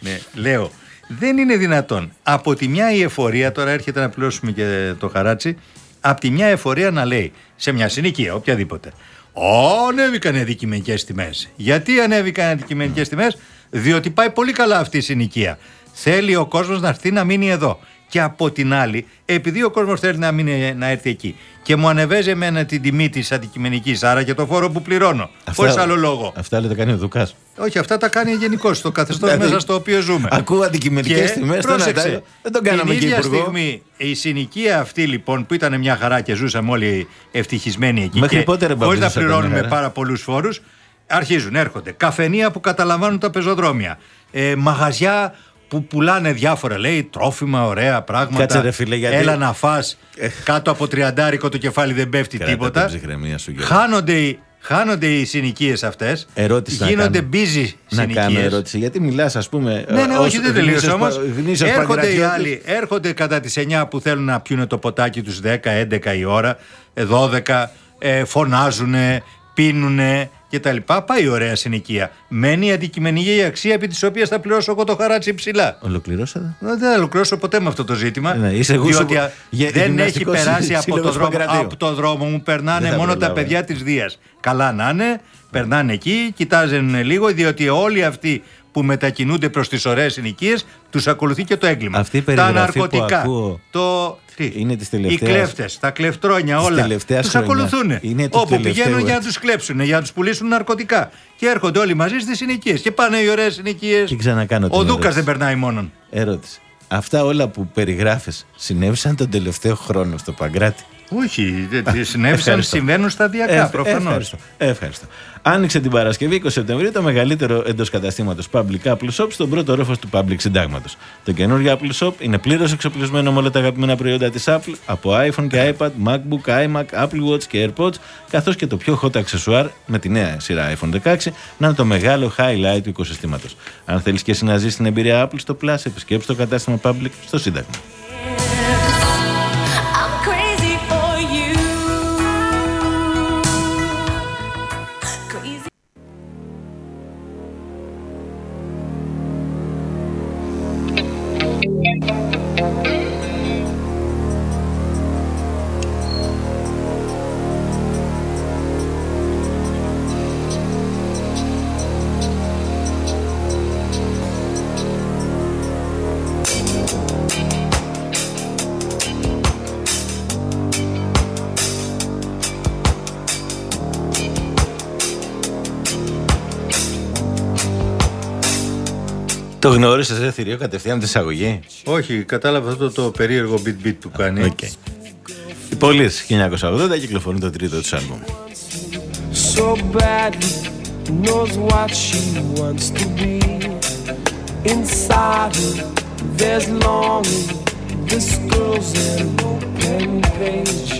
Ναι, λέω, δεν είναι δυνατόν. Από τη μια η εφορία, τώρα έρχεται να πληρώσουμε και το χαράτσι, από τη μια εφορία να λέει σε μια συνοικία, οποιαδήποτε. Ω, ανέβηκαν οι αντικειμενικές τιμές. Γιατί ανέβηκαν οι αντικειμενικές τιμές, Διότι πάει πολύ καλά αυτή η συνοικία. Θέλει ο κόσμος να έρθει να μείνει εδώ. Και από την άλλη, επειδή ο κόσμος θέλει να, μείνει, να έρθει εκεί και μου ανεβέζει εμένα την τιμή της αντικειμενικής, άρα και το φόρο που πληρώνω, χωρίς άλλο λόγο. Αυτά λέει τα κάνει ο Δουκά. Όχι, αυτά τα κάνει γενικώς στο καθεστώς Δηλαδή, μέσα στο οποίο ζούμε. ακούω αντικειμενικές Και τιμές, το ένα πρόσεξε, τ' άλλο. Δεν τον κάναμε την και ίδια υπουργό. στιγμή η συνοικία αυτή λοιπόν που ήταν μια χαρά και ζούσαμε όλοι ευτυχισμένοι εκεί. Μέχρι και πότε, ρε, χωρίς να μπαμπίζεσαι από πληρώνουμε μια χαρά; πάρα πολλούς φόρους. Αρχίζουν, έρχονται. Καφενεία που καταλαμβάνουν τα πεζοδρόμια. Ε, μαγαζιά που πουλάνε διάφορα, λέει, τρόφιμα, ωραία πράγματα. Κάτσε, ρε, φίλε, γιατί- Ε. Έλα να φας. Κάτω από τριαντάρικο το κεφάλι δεν πέφτει Κράτα τίποτα. την ψυχραιμία σου, Γιώργο. Χάνονται, οι- χάνονται οι συνοικίες αυτές. Ερώτηση να Γίνονται κάνω. busy Να κάνω συνοικίες. ερώτηση. Γιατί μιλάς, ας πούμε. Ναι, ναι, ως όχι, δεν τελείωσε γνήσιος όμως. πα- γνήσιος Έρχονται οι Παγκρατιώτης. άλλοι, έρχονται κατά τις 9 που θέλουν να πιούνε το ποτάκι τους 10-11 η ώρα, ε, 12, ε, φωνάζουν, πίνουν κτλ. Πάει η ωραία συνοικία. Μένει η αντικειμενική αξία επί της οποίας θα πληρώσω εγώ το χαράτσι ψηλά. Ολοκληρώσατε; Ε, Δεν θα ολοκληρώσω ποτέ με αυτό το ζήτημα. Ναι, είσαι γούσο- διότι α, γε- δεν έχει γυμναστικός περάσει από το, σύλλογος δρόμο, Παγκρατίου. από το δρόμο μου. Περνάνε Δεν θα μόνο τα προλάβω. παιδιά της Δίας. Καλά να είναι, περνάνε εκεί, κοιτάζουν λίγο, διότι όλοι αυτοί που μετακινούνται προς τις ωραίες συνοικίες, τους ακολουθεί και το έγκλημα. Αυτή η τα περιγραφή που ναρκωτικά. ακούω Το. Τι; είναι της Οι τελευταίας- κλέφτες, τα κλεφτρόνια, της όλα. τελευταίας Τους χρονιάς. ακολουθούν. Είναι του Όπου τελευταίου πηγαίνουν για να έτους. τους κλέψουν, για να τους πουλήσουν ναρκωτικά. Και έρχονται όλοι μαζί στις συνοικίες. Και πάνε οι ωραίες συνοικίες. Και ξανακάνω την Ο Δούκας ερώτηση. δεν περνάει μόνον. Ερώτηση. Αυτά όλα που περιγράφεις συνέβησαν τον τελευταίο χρόνο στο Παγκράτη. Όχι, δεν- τι συνέβησαν, Ευχαριστώ. συμβαίνουν σταδιακά Εφ- προφανώς. Ευχαριστώ. ευχαριστώ. Άνοιξε την Παρασκευή 20 Σεπτεμβρίου το μεγαλύτερο εντός καταστήματος Public Apple Shop στον πρώτο ρόφος του Public Συντάγματος. Το καινούργιο Apple Shop είναι πλήρως εξοπλισμένο με όλα τα αγαπημένα προϊόντα της Apple από iPhone και iPad, MacBook, iMac, Apple Watch και AirPods, καθώς και το πιο hot αξεσουάρ με τη νέα σειρά iPhone 16 να είναι το μεγάλο highlight του οικοσυστήματος. Αν θέλεις και εσύ να ζήσει την εμπειρία Apple στο Plus, επισκέψτε το κατάστημα Public στο Σύνταγμα. Γνώρισε, ρε θηρίο, κατευθείαν τη εισαγωγή. Όχι, κατάλαβα αυτό το περίεργο beat beat που κάνει. Οκ. Οι Police 1980 κυκλοφορούν το τρίτο του άλμπουμ. so badly knows what she wants to be inside her there's longing this girl's an open page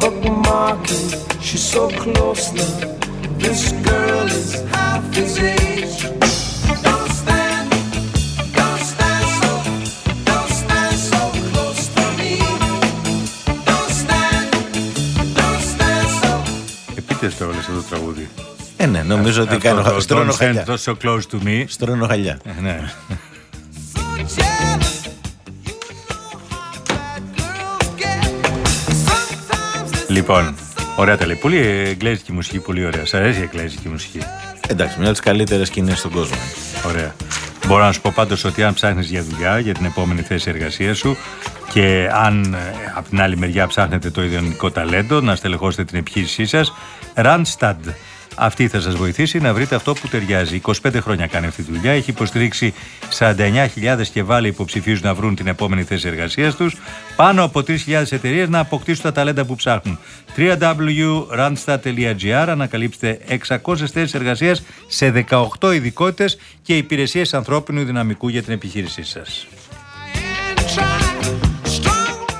bookmarking she's so close now this girl is half his age το έβαλες αυτό το τραγούδι. Ε, ναι, νομίζω ότι Αυτό κάνω το στρώνω Don't stand χαλιά. So close to me. Στρώνω χαλιά. Ε, Ναι. Λοιπόν, ωραία τα λέει. Πολύ εγγλέζικη μουσική, πολύ ωραία. Σ' αρέσει η εγγλέζικη μουσική. Εντάξει, μια από τις καλύτερες σκηνές στον κόσμο. Ωραία. Μπορώ να σου πω πάντως ότι αν ψάχνεις για δουλειά, για την επόμενη θέση εργασίας σου και αν ε, από την άλλη μεριά ψάχνετε το ιδεονικό ταλέντο να στελεχώσετε την επιχείρησή σας, Randstad. Αυτή θα σας βοηθήσει να βρείτε αυτό που ταιριάζει. 25 χρόνια κάνει αυτή τη δουλειά, έχει υποστηρίξει 49.000 και βάλει υποψηφίους να βρουν την επόμενη θέση εργασίας τους, πάνω από 3.000 εταιρείες να αποκτήσουν τα ταλέντα που ψάχνουν. www.randstad.gr ανακαλύψτε 600 θέσεις εργασίας σε 18 ειδικότητες και υπηρεσίες ανθρώπινου δυναμικού για την επιχείρησή σας.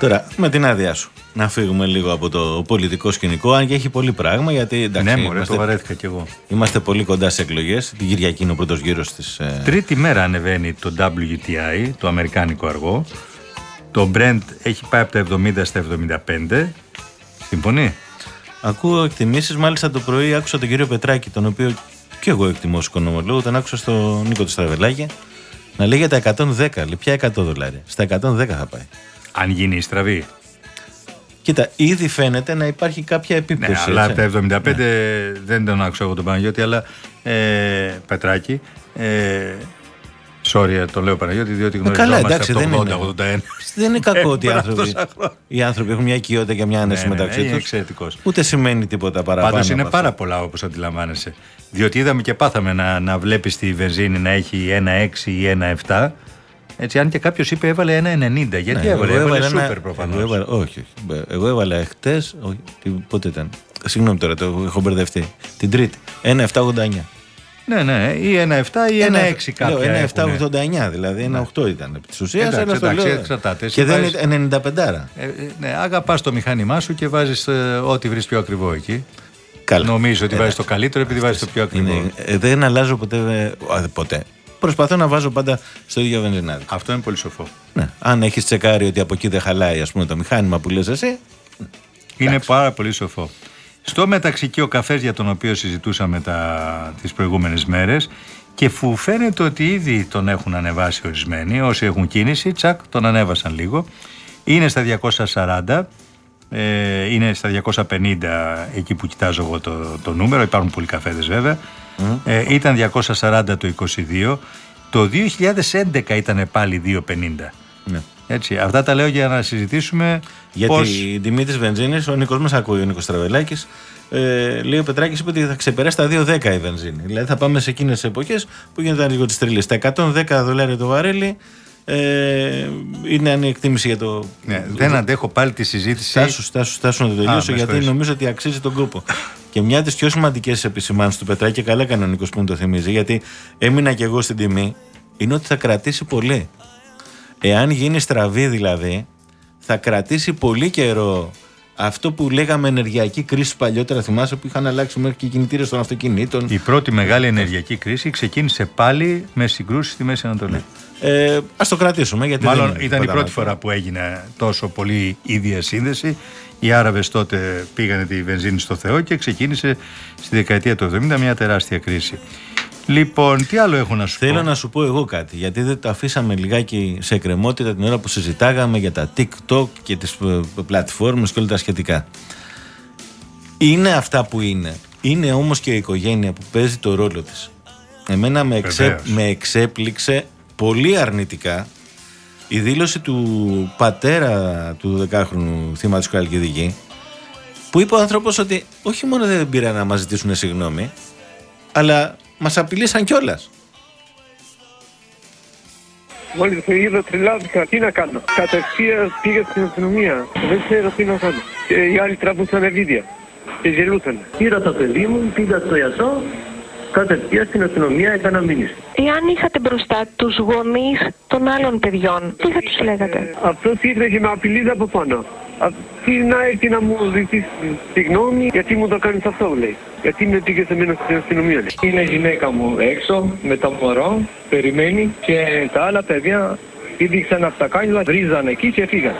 Τώρα, με την άδειά σου, να φύγουμε λίγο από το πολιτικό σκηνικό, αν και έχει πολύ πράγμα, γιατί εντάξει, ναι, μωρέ, είμαστε, το βαρέθηκα κι εγώ. είμαστε πολύ κοντά σε εκλογές. Την Κυριακή είναι ο πρώτος γύρος της. Ε, Τρίτη μέρα ανεβαίνει το WTI, το αμερικάνικο αργό. Το Brent έχει πάει από τα 70 στα 75. Συμφωνεί; Ακούω εκτιμήσεις, μάλιστα το πρωί άκουσα τον κύριο Πετράκη, τον οποίο και εγώ εκτιμώ ως οικονομολόγο, τον άκουσα στο Νίκο του Στραβελάκη, να λέει για τα 110. Λέει, ποια 100 δολάρια. Στα 110 θα πάει. Αν γίνει η στραβή. Κοίτα, ήδη φαίνεται να υπάρχει κάποια Ναι, επίπτωση. αλλά έτσι. από τα 75 δεν τον άκουσα εγώ τον Παναγιώτη, αλλά ε, Πετράκη. Ε, sorry, το λέω Παναγιώτη, διότι Ε, γνωριζόμαστε καλά, εντάξει, από δεν το είναι. 80-81. Δεν είναι κακό ότι οι Ε, άνθρωποι, τόσα χρόνια. οι άνθρωποι έχουν μια οικειότητα και μια άνεση Ναι, ναι, ναι, μεταξύ είναι τους. εξαιρετικός. Ούτε σημαίνει τίποτα παραπάνω. Πάντως είναι από πάρα αυτό. πολλά όπως αντιλαμβάνεσαι. Διότι είδαμε και πάθαμε να, να βλέπεις τη βενζίνη να έχει 1,6 ή 1,7. Έτσι, αν και κάποιος είπε έβαλε 1,90. Γιατί Ναι, έβαλε, εγώ έβαλε έβαλα ένα- σούπερ προφανώς. εγώ έβαλα- Όχι, όχι. Εγώ έβαλα χτε. Πότε ήταν. Συγγνώμη τώρα, το έχω μπερδευτεί. Την Τρίτη. 1,789. Ναι, ναι, ή 1,7 ή 1,6 κάποια. Λέω, έχουνε. 789, δηλαδή ένα 8 ήταν επί της ουσίας. Εντάξει, αλλά στο εντάξει, λέω. εξαρτάται. Εσύ Και δεν βάζεις- είναι 95. Ε, ε, ναι, αγαπάς το μηχάνημά σου και βάζεις ό,τι βρεις πιο ακριβό εκεί. Καλά. Νομίζω ότι Ε, βάζεις το καλύτερο επειδή βάζεις το πιο ακριβό. Είναι, ε, δεν αλλάζω ποτέ. ε, α, ποτέ. Προσπαθώ να βάζω πάντα στο ίδιο βενζινάδι. Αυτό είναι πολύ σοφό. Ναι. Αν έχεις τσεκάρει ότι από εκεί δεν χαλάει ας πούμε, το μηχάνημα που λες εσύ. Είναι πάρα πολύ σοφό. Στο μεταξύ και ο καφές για τον οποίο συζητούσαμε τα, τις προηγούμενες μέρες και που φαίνεται ότι ήδη τον έχουν ανεβάσει ορισμένοι, όσοι έχουν κίνηση, τσακ, τον ανέβασαν λίγο. Είναι στα 240 Ε, είναι στα 250 εκεί που κοιτάζω εγώ το, το νούμερο. Υπάρχουν πολλοί καφέδες βέβαια. Ε, ήταν 240 το 22. Το 2011 ήταν πάλι 250. Ναι. Έτσι, αυτά τα λέω για να συζητήσουμε Γιατί πώς... η τιμή της βενζίνης, ο Νίκος μας ακούει, ο Νίκος Τραβελάκη, ε, λέει ο Πετράκης είπε ότι θα ξεπεράσει τα 2,10 η βενζίνη. Δηλαδή θα πάμε σε εκείνες τις εποχές που γίνονταν λίγο τι τρίλε. Τα 110 δολάρια το βαρέλι ε, είναι αν η εκτίμηση για το. Ναι, δεν αντέχω πάλι τη συζήτηση. Στάσου, στάσου, στάσου να το τελειώσω, με γιατί συγχωρείς. νομίζω ότι αξίζει τον κόπο. και μια από τις πιο σημαντικές επισημάνσεις του Πετράκη, και καλά έκανε ο Νίκο που μου το θυμίζει, γιατί έμεινα κι εγώ στην τιμή, είναι ότι θα κρατήσει πολύ. Εάν γίνει στραβή δηλαδή, θα κρατήσει πολύ καιρό αυτό που λέγαμε ενεργειακή κρίση παλιότερα. Θυμάσαι που είχαν αλλάξει μέχρι και οι κινητήρες των αυτοκινήτων. Η πρώτη μεγάλη ενεργειακή κρίση ξεκίνησε πάλι με συγκρούσεις στη Μέση Ανατολή. Ε, Α το κρατήσουμε γιατί Μάλλον δεν είναι ήταν η τίποτα πρώτη άλλο. φορά που έγινε τόσο πολύ η διασύνδεση. Οι Άραβες τότε πήγανε τη βενζίνη στο Θεό και ξεκίνησε στη δεκαετία του 70 μια τεράστια κρίση. Λοιπόν, τι άλλο έχω να σου Θέλω πω; να σου πω εγώ κάτι, γιατί δεν το αφήσαμε λιγάκι σε εκκρεμότητα την ώρα που συζητάγαμε για τα TikTok και τις ε, πλατφόρμες και όλα τα σχετικά. Είναι αυτά που είναι. Είναι όμως και η οικογένεια που παίζει το ρόλο της. Εμένα με, εξέ, Βεβαίως. με εξέπληξε πολύ αρνητικά η δήλωση του πατέρα του 10χρονου θύματος Καλκιδική που είπε ο άνθρωπος ότι όχι μόνο δεν πήραν να μας ζητήσουν συγγνώμη αλλά μας απειλήσαν κιόλας. Μόλις το είδα τρελάθηκα. Τι να κάνω; Κατευθείαν πήγα στην αστυνομία. Δεν ξέρω τι να κάνω. Και οι άλλοι τραβούσαν βίντεο. Και γελούσαν. Πήρα το παιδί μου, πήγα στο γιατρό. Κατευθείαν στην αστυνομία έκανα μήνυση. Εάν είχατε μπροστά τους γονείς των άλλων παιδιών, τι θα τους λέγατε; Αυτός ήρθε και με απειλεί από πάνω. Αυτή να έρθει να μου ζητήσεις συγγνώμη γιατί μου το κάνεις αυτό, λέει. Γιατί με πήγες σε μένα στην αστυνομία, λέει. Είναι η γυναίκα μου έξω με το μωρό, περιμένει και τα άλλα παιδιά πήδηξαν από τα κάνιλα, βρίζαν εκεί και φύγαν.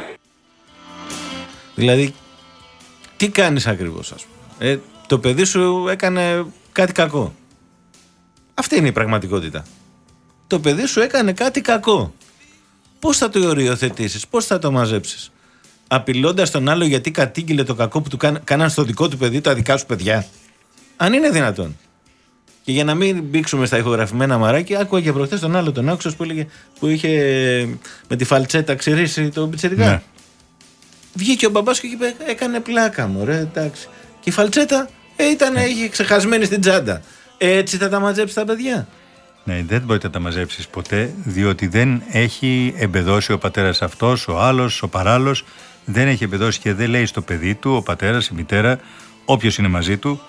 Δηλαδή, τι κάνεις ακριβώς ας πούμε; Ε, το παιδί σου έκανε κάτι κακό. Αυτή είναι η πραγματικότητα. Το παιδί σου έκανε κάτι κακό. Πώς θα το οριοθετήσεις, πώς θα το μαζέψεις; Απειλώντας τον άλλο γιατί κατήγγειλε το κακό που του κάνα- κάναν στο δικό του παιδί, τα δικά σου παιδιά; Αν είναι δυνατόν. Και για να μην μπήξουμε στα ηχογραφημένα μαράκια, άκουγα και προχθές τον άλλο τον άκουσα που, έλεγε, που είχε με τη φαλτσέτα ξηρίσει τον πιτσερικά. Ναι. Βγήκε ο μπαμπάς και είπε: Έκανε πλάκα μου, ρε, εντάξει. Και η φαλτσέτα ε, ήταν, είχε ξεχασμένη στην τσάντα. Έτσι θα τα μαζέψει τα παιδιά. Ναι, δεν μπορείτε να τα μαζέψεις ποτέ, διότι δεν έχει εμπεδώσει ο πατέρας αυτός, ο άλλος, ο παράλληλος. Δεν έχει εμπεδώσει και δεν λέει στο παιδί του, ο πατέρας, η μητέρα, όποιος είναι μαζί του,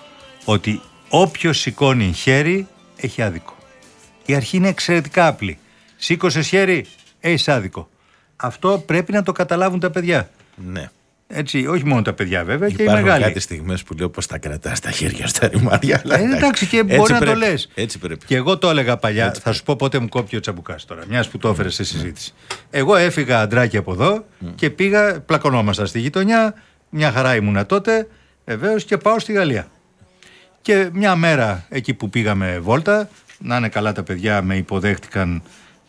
ότι όποιος σηκώνει χέρι έχει άδικο. Η αρχή είναι εξαιρετικά απλή. Σήκωσες χέρι, έχεις άδικο. Αυτό πρέπει να το καταλάβουν τα παιδιά. Ναι. Έτσι, όχι μόνο τα παιδιά βέβαια και οι Υπάρχουν μεγάλοι. κάτι στιγμές που λέω πώ τα κρατάς στα χέρια στα ρημάδια. αλλά Ε, εντάξει, και έτσι μπορεί να το πρέπει. λες. Έτσι πρέπει. Και εγώ το έλεγα παλιά. θα σου πω πότε μου κόπηκε ο τσαμπουκάς τώρα, μιας που το έφερε σε συζήτηση. Εγώ έφυγα αντράκι από εδώ και πήγα, πλακωνόμασταν στη γειτονιά. Μια χαρά ήμουνα τότε, βεβαίως, και πάω στη Γαλλία. Και μια μέρα εκεί που πήγαμε βόλτα, να είναι καλά τα παιδιά, με υποδέχτηκαν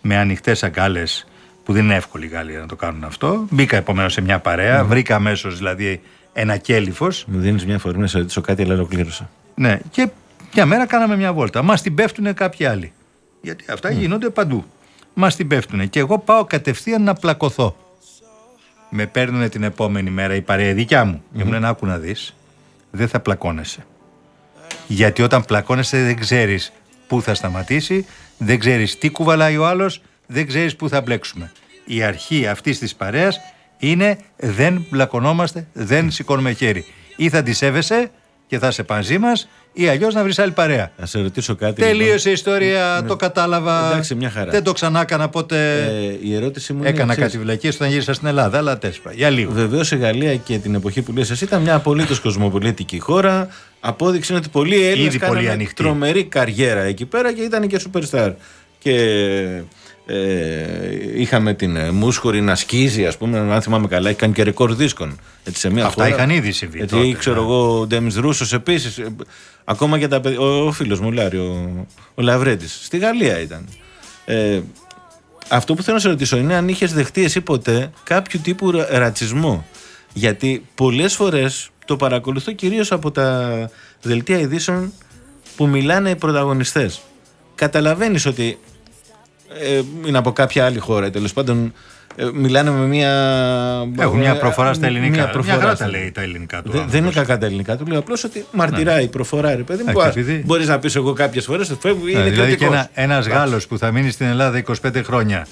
με ανοιχτές αγκάλες, που δεν είναι εύκολη η Γαλλία να το κάνουν αυτό. Μπήκα επομένως σε μια παρέα, βρήκα αμέσως δηλαδή ένα κέλυφος. Μου δίνεις μια φορμή να σε ρωτήσω κάτι, αλλά ολοκλήρωσα. Ναι, και μια μέρα κάναμε μια βόλτα. Μας την πέφτουν κάποιοι άλλοι. Γιατί αυτά γίνονται παντού. Μας την πέφτουν. Και εγώ πάω κατευθείαν να πλακωθώ. Με παίρνουν την επόμενη μέρα η παρέα δικιά μου. Και μου λένε: Άκου να δεις, δεν θα πλακώνεσαι. Γιατί όταν πλακώνεσαι δεν ξέρεις πού θα σταματήσει, δεν ξέρεις τι κουβαλάει ο άλλος, δεν ξέρεις πού θα μπλέξουμε. Η αρχή αυτής της παρέας είναι δεν πλακωνόμαστε, δεν σηκώνουμε χέρι. Ή θα τη σέβεσαι και θα είσαι μαζί μας, ή αλλιώς να βρεις άλλη παρέα. Να σε ρωτήσω κάτι. Τελείωσε η λοιπόν. ιστορία, Ναι. το κατάλαβα. Εντάξει, μια χαρά. Δεν το ξανά έκανα ποτέ. Ε, η ερώτηση μου είναι. Έκανα εξής. κάτι βλακίες όταν γύρισα στην Ελλάδα, αλλά τέσπα. Για λίγο. Βεβαίως η Γαλλία και την εποχή που λες εσύ ήταν μια απολύτως κοσμοπολιτική χώρα. Απόδειξε ότι πολλοί Έλληνες Ήδη πολύ κάνανε ανοιχτή. τρομερή καριέρα εκεί πέρα και ήταν και superstar. Και ε, είχαμε την ε, Μούσχορη να σκίζει, ας πούμε, αν θυμάμαι καλά, έχει κάνει και ρεκόρ δίσκων. Έτσι, σε μια Αυτά χώρα. είχαν ήδη συμβεί Γιατί τότε, ξέρω ναι. εγώ, ο Ντέμις Ρούσος επίσης. Ακόμα και τα παιδιά. Ο, ο φίλος μου, Λάρη, ο, ο Λαβρέντη. Στη Γαλλία ήταν. Ε, αυτό που θέλω να σε ρωτήσω είναι αν είχες δεχτεί εσύ ποτέ κάποιο τύπου ρα- ρατσισμό. Γιατί πολλές φορές το παρακολουθώ κυρίως από τα δελτία ειδήσεων που μιλάνε οι πρωταγωνιστές. Καταλαβαίνεις ότι ε, είναι από κάποια άλλη χώρα, τέλος πάντων ε, μιλάνε με μια... Έχουν μια προφορά στα μια ελληνικά. Μια, προφορά γράτα στα- λέει τα ελληνικά του. δεν, δεν είναι κακά τα ελληνικά του. Λέω απλώς ότι μαρτυράει η προφορά, ρε παιδί μου. Ε, που και α- επειδή- Μπορείς να πεις εγώ κάποιες φορές ότι φεύγει, Ναι, είναι δηλαδή και κριτικός. ένα, ένας Γάλλος που θα μείνει στην Ελλάδα 25 χρόνια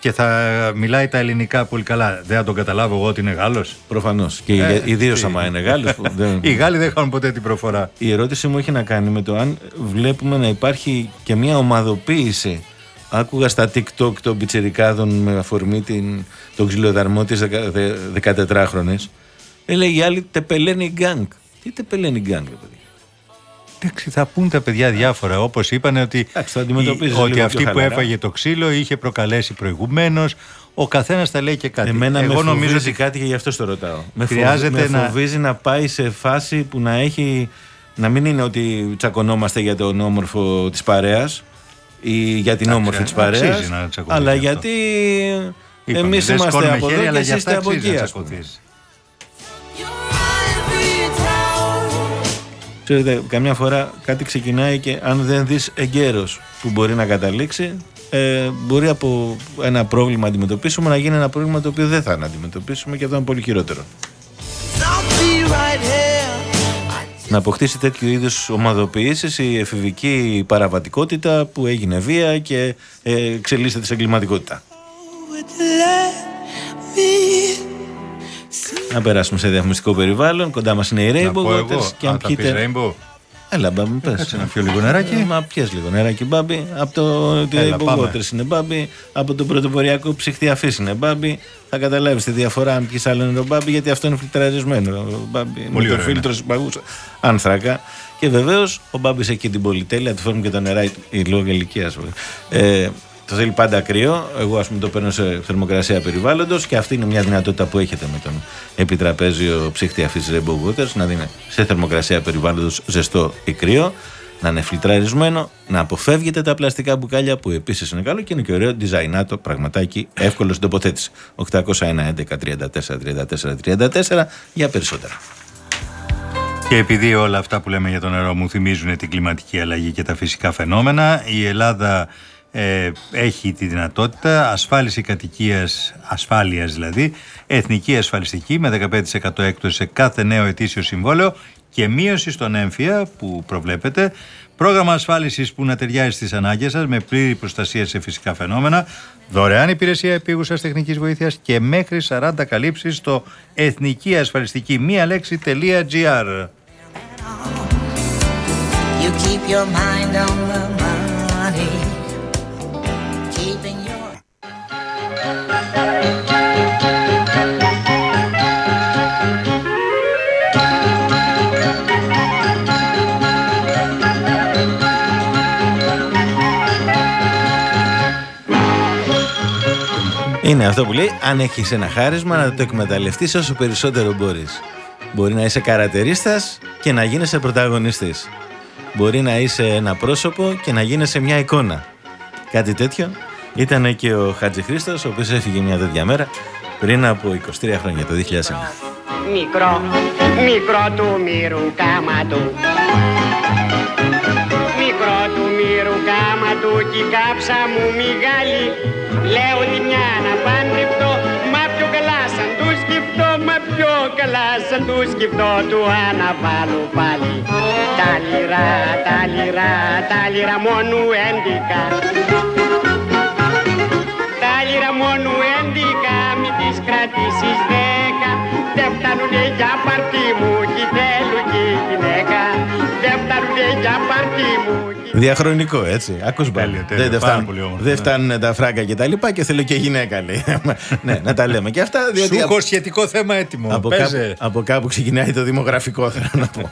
και θα μιλάει τα ελληνικά πολύ καλά, δεν θα τον καταλάβω εγώ ότι είναι Γάλλος; Προφανώς. Και Ε, ιδίω τι. άμα είναι Γάλλος. που δεν- Οι Γάλλοι δεν είχαν ποτέ την προφορά. Η ερώτηση μου έχει να κάνει με το αν βλέπουμε να υπάρχει και μια ομαδοποίηση. Άκουγα στα TikTok των πιτσιρικάδων με αφορμή την, τον ξυλοδαρμό της 14χρονης. Έλεγε η άλλη Τεπελένη gang. Τι Τεπελένη gang, ρε παιδί. Εντάξει, θα πούν τα παιδιά διάφορα. Όπως είπαν ότι, Εντάξει, το αντιμετωπίζεις η- ότι λίγο πιο αυτή που χαλαρά. έφαγε το ξύλο είχε προκαλέσει προηγουμένως. Ο καθένας τα λέει και κάτι. Εμένα Εγώ με νομίζω φοβίζει ότι κάτι και γι' αυτό το ρωτάω. Με, Χρειάζεται φοβ- με να- φοβίζει να πάει σε φάση που να έχει. Να μην είναι ότι τσακωνόμαστε για τον όμορφο της παρέας ή για την Εντάξει, όμορφη της αξίζει παρέας. να τσακωθείς Αλλά γι' αυτό. γιατί είπαμε, εμείς δεν είμαστε σκόνουμε από χέρι, εδώ αλλά και για εσείς αυτά είστε από αξίζει εκεί. να ας πούμε. τσακωθείς. Ξέρετε, καμιά φορά κάτι ξεκινάει και αν δεν δεις εγκαίρος που μπορεί να καταλήξει, ε, μπορεί από ένα πρόβλημα να αντιμετωπίσουμε να γίνει ένα πρόβλημα το οποίο δεν θα να αντιμετωπίσουμε και αυτό είναι πολύ χειρότερο. Να αποκτήσει τέτοιου είδους ομαδοποιήσεις η εφηβική παραβατικότητα που έγινε βία και ε, εξελίσσεται σε εγκληματικότητα. Να περάσουμε σε διαφημιστικό περιβάλλον. Κοντά μας είναι η Να Rainbow πω εγώ. Waters. Και αν Α, θα πεις πιείτε. Rainbow; Έλα, μπάμπη, πες. Κάτσε να πιω λίγο νεράκι. Μα πιες λίγο νεράκι, μπάμπη. Από το Έλα, Rainbow πάμε. Waters είναι μπάμπη. Από το πρωτοποριακό ψυχτή αφής είναι μπάμπη. Θα καταλάβεις τη διαφορά αν πιεις άλλο νερό μπάμπη, γιατί αυτό είναι φιλτραρισμένο. Μπάμπη, με Πολύ το ωραίο φίλτρο συμπαγούσα άνθρακα. Και βεβαίως ο μπάμπης έχει και την πολυτέλεια, του φέρνουν και το νεράκι, η λόγω ηλικίας. Ε, το θέλει πάντα κρύο. Εγώ, ας πούμε, το παίρνω σε θερμοκρασία περιβάλλοντος και αυτή είναι μια δυνατότητα που έχετε με τον επιτραπέζιο ψύχτη αφή Rainbow Waters να δίνει σε θερμοκρασία περιβάλλοντος ζεστό ή κρύο, να είναι φιλτραρισμένο, να αποφεύγετε τα πλαστικά μπουκάλια που επίσης είναι καλό και είναι και ωραίο designato, πραγματάκι, εύκολος στην τοποθέτηση. 801 11 34 34 34 για περισσότερα. Και επειδή όλα αυτά που λέμε για το νερό μου θυμίζουν την κλιματική αλλαγή και τα φυσικά φαινόμενα, η Ελλάδα ε, έχει τη δυνατότητα ασφάλιση κατοικίας, ασφάλειας δηλαδή, εθνική ασφαλιστική με 15% έκπτωση σε κάθε νέο ετήσιο συμβόλαιο και μείωση στον έμφυα που προβλέπετε, πρόγραμμα ασφάλισης που να ταιριάζει στις ανάγκες σας με πλήρη προστασία σε φυσικά φαινόμενα, δωρεάν υπηρεσία επίγουσας τεχνικής βοήθειας και μέχρι 40 καλύψεις στο εθνική ασφαλιστική μία λέξη.gr. You keep your mind on the Είναι αυτό που λέει, αν έχεις ένα χάρισμα να το εκμεταλλευτείς όσο περισσότερο μπορείς. Μπορεί να είσαι καρατερίστας και να γίνεσαι πρωταγωνιστής. Μπορεί να είσαι ένα πρόσωπο και να γίνεσαι μια εικόνα. Κάτι τέτοιο ήταν και ο Χατζη Χρήστος, ο οποίος έφυγε μια τέτοια μέρα πριν από 23 χρόνια, το 2009. Μικρό, μικρό του μύρου κάμα του κι η κάψα μου μεγάλη Λέω τη μια να παντρευτώ Μα πιο καλά σαν του σκεφτώ Μα πιο καλά σαν του σκεφτώ Του αναβάλω πάλι. Τα λιρά, τα λιρά, τα λιρά μόνο έντικα τα λιρά μόνο έντικα, μη τις κρατήσεις δέκα. Δεν φτάνουνε για παρτί μου κι θέλω και η γυναίκα. Δεν φτάνουνε για παρτί μου Διαχρονικό, έτσι. Άκους μπάλ. τέλειο, Δεν, δεν, πάρα φτάνουν, πολύ όμορφο, δεν ναι. φτάνουν τα φράγκα και τα λοιπά και θέλω και γυναίκα, λέει. ναι, να τα λέμε και αυτά. Διότι Σου έχω σχετικό θέμα έτοιμο. από, Παίζε. κάπου, από κάπου ξεκινάει το δημογραφικό, θέλω να πω.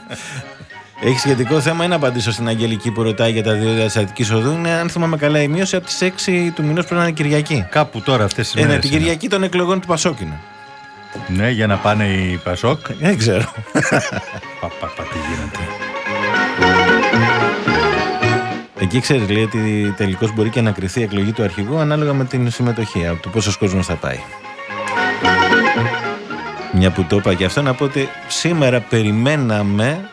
Έχει σχετικό θέμα ή να απαντήσω στην Αγγελική που ρωτάει για τα δύο τη Αττική Οδού. Είναι, αν θυμάμαι καλά, η μείωση από τις 6 του μηνός πρέπει να είναι Κυριακή. Κάπου τώρα αυτές τις Ε, ναι, μέρες την είναι. Κυριακή των εκλογών του Πασόκινου. Ναι, για να πάνε οι Πασόκ. Δεν ξέρω. Πα, πα, πα, τι γίνεται. Εκεί ξέρεις, λέει ότι τελικώς μπορεί και να κρυθεί η εκλογή του αρχηγού ανάλογα με την συμμετοχή, από το πόσος κόσμος θα πάει. Μια που το είπα και αυτό να πω ότι σήμερα περιμέναμε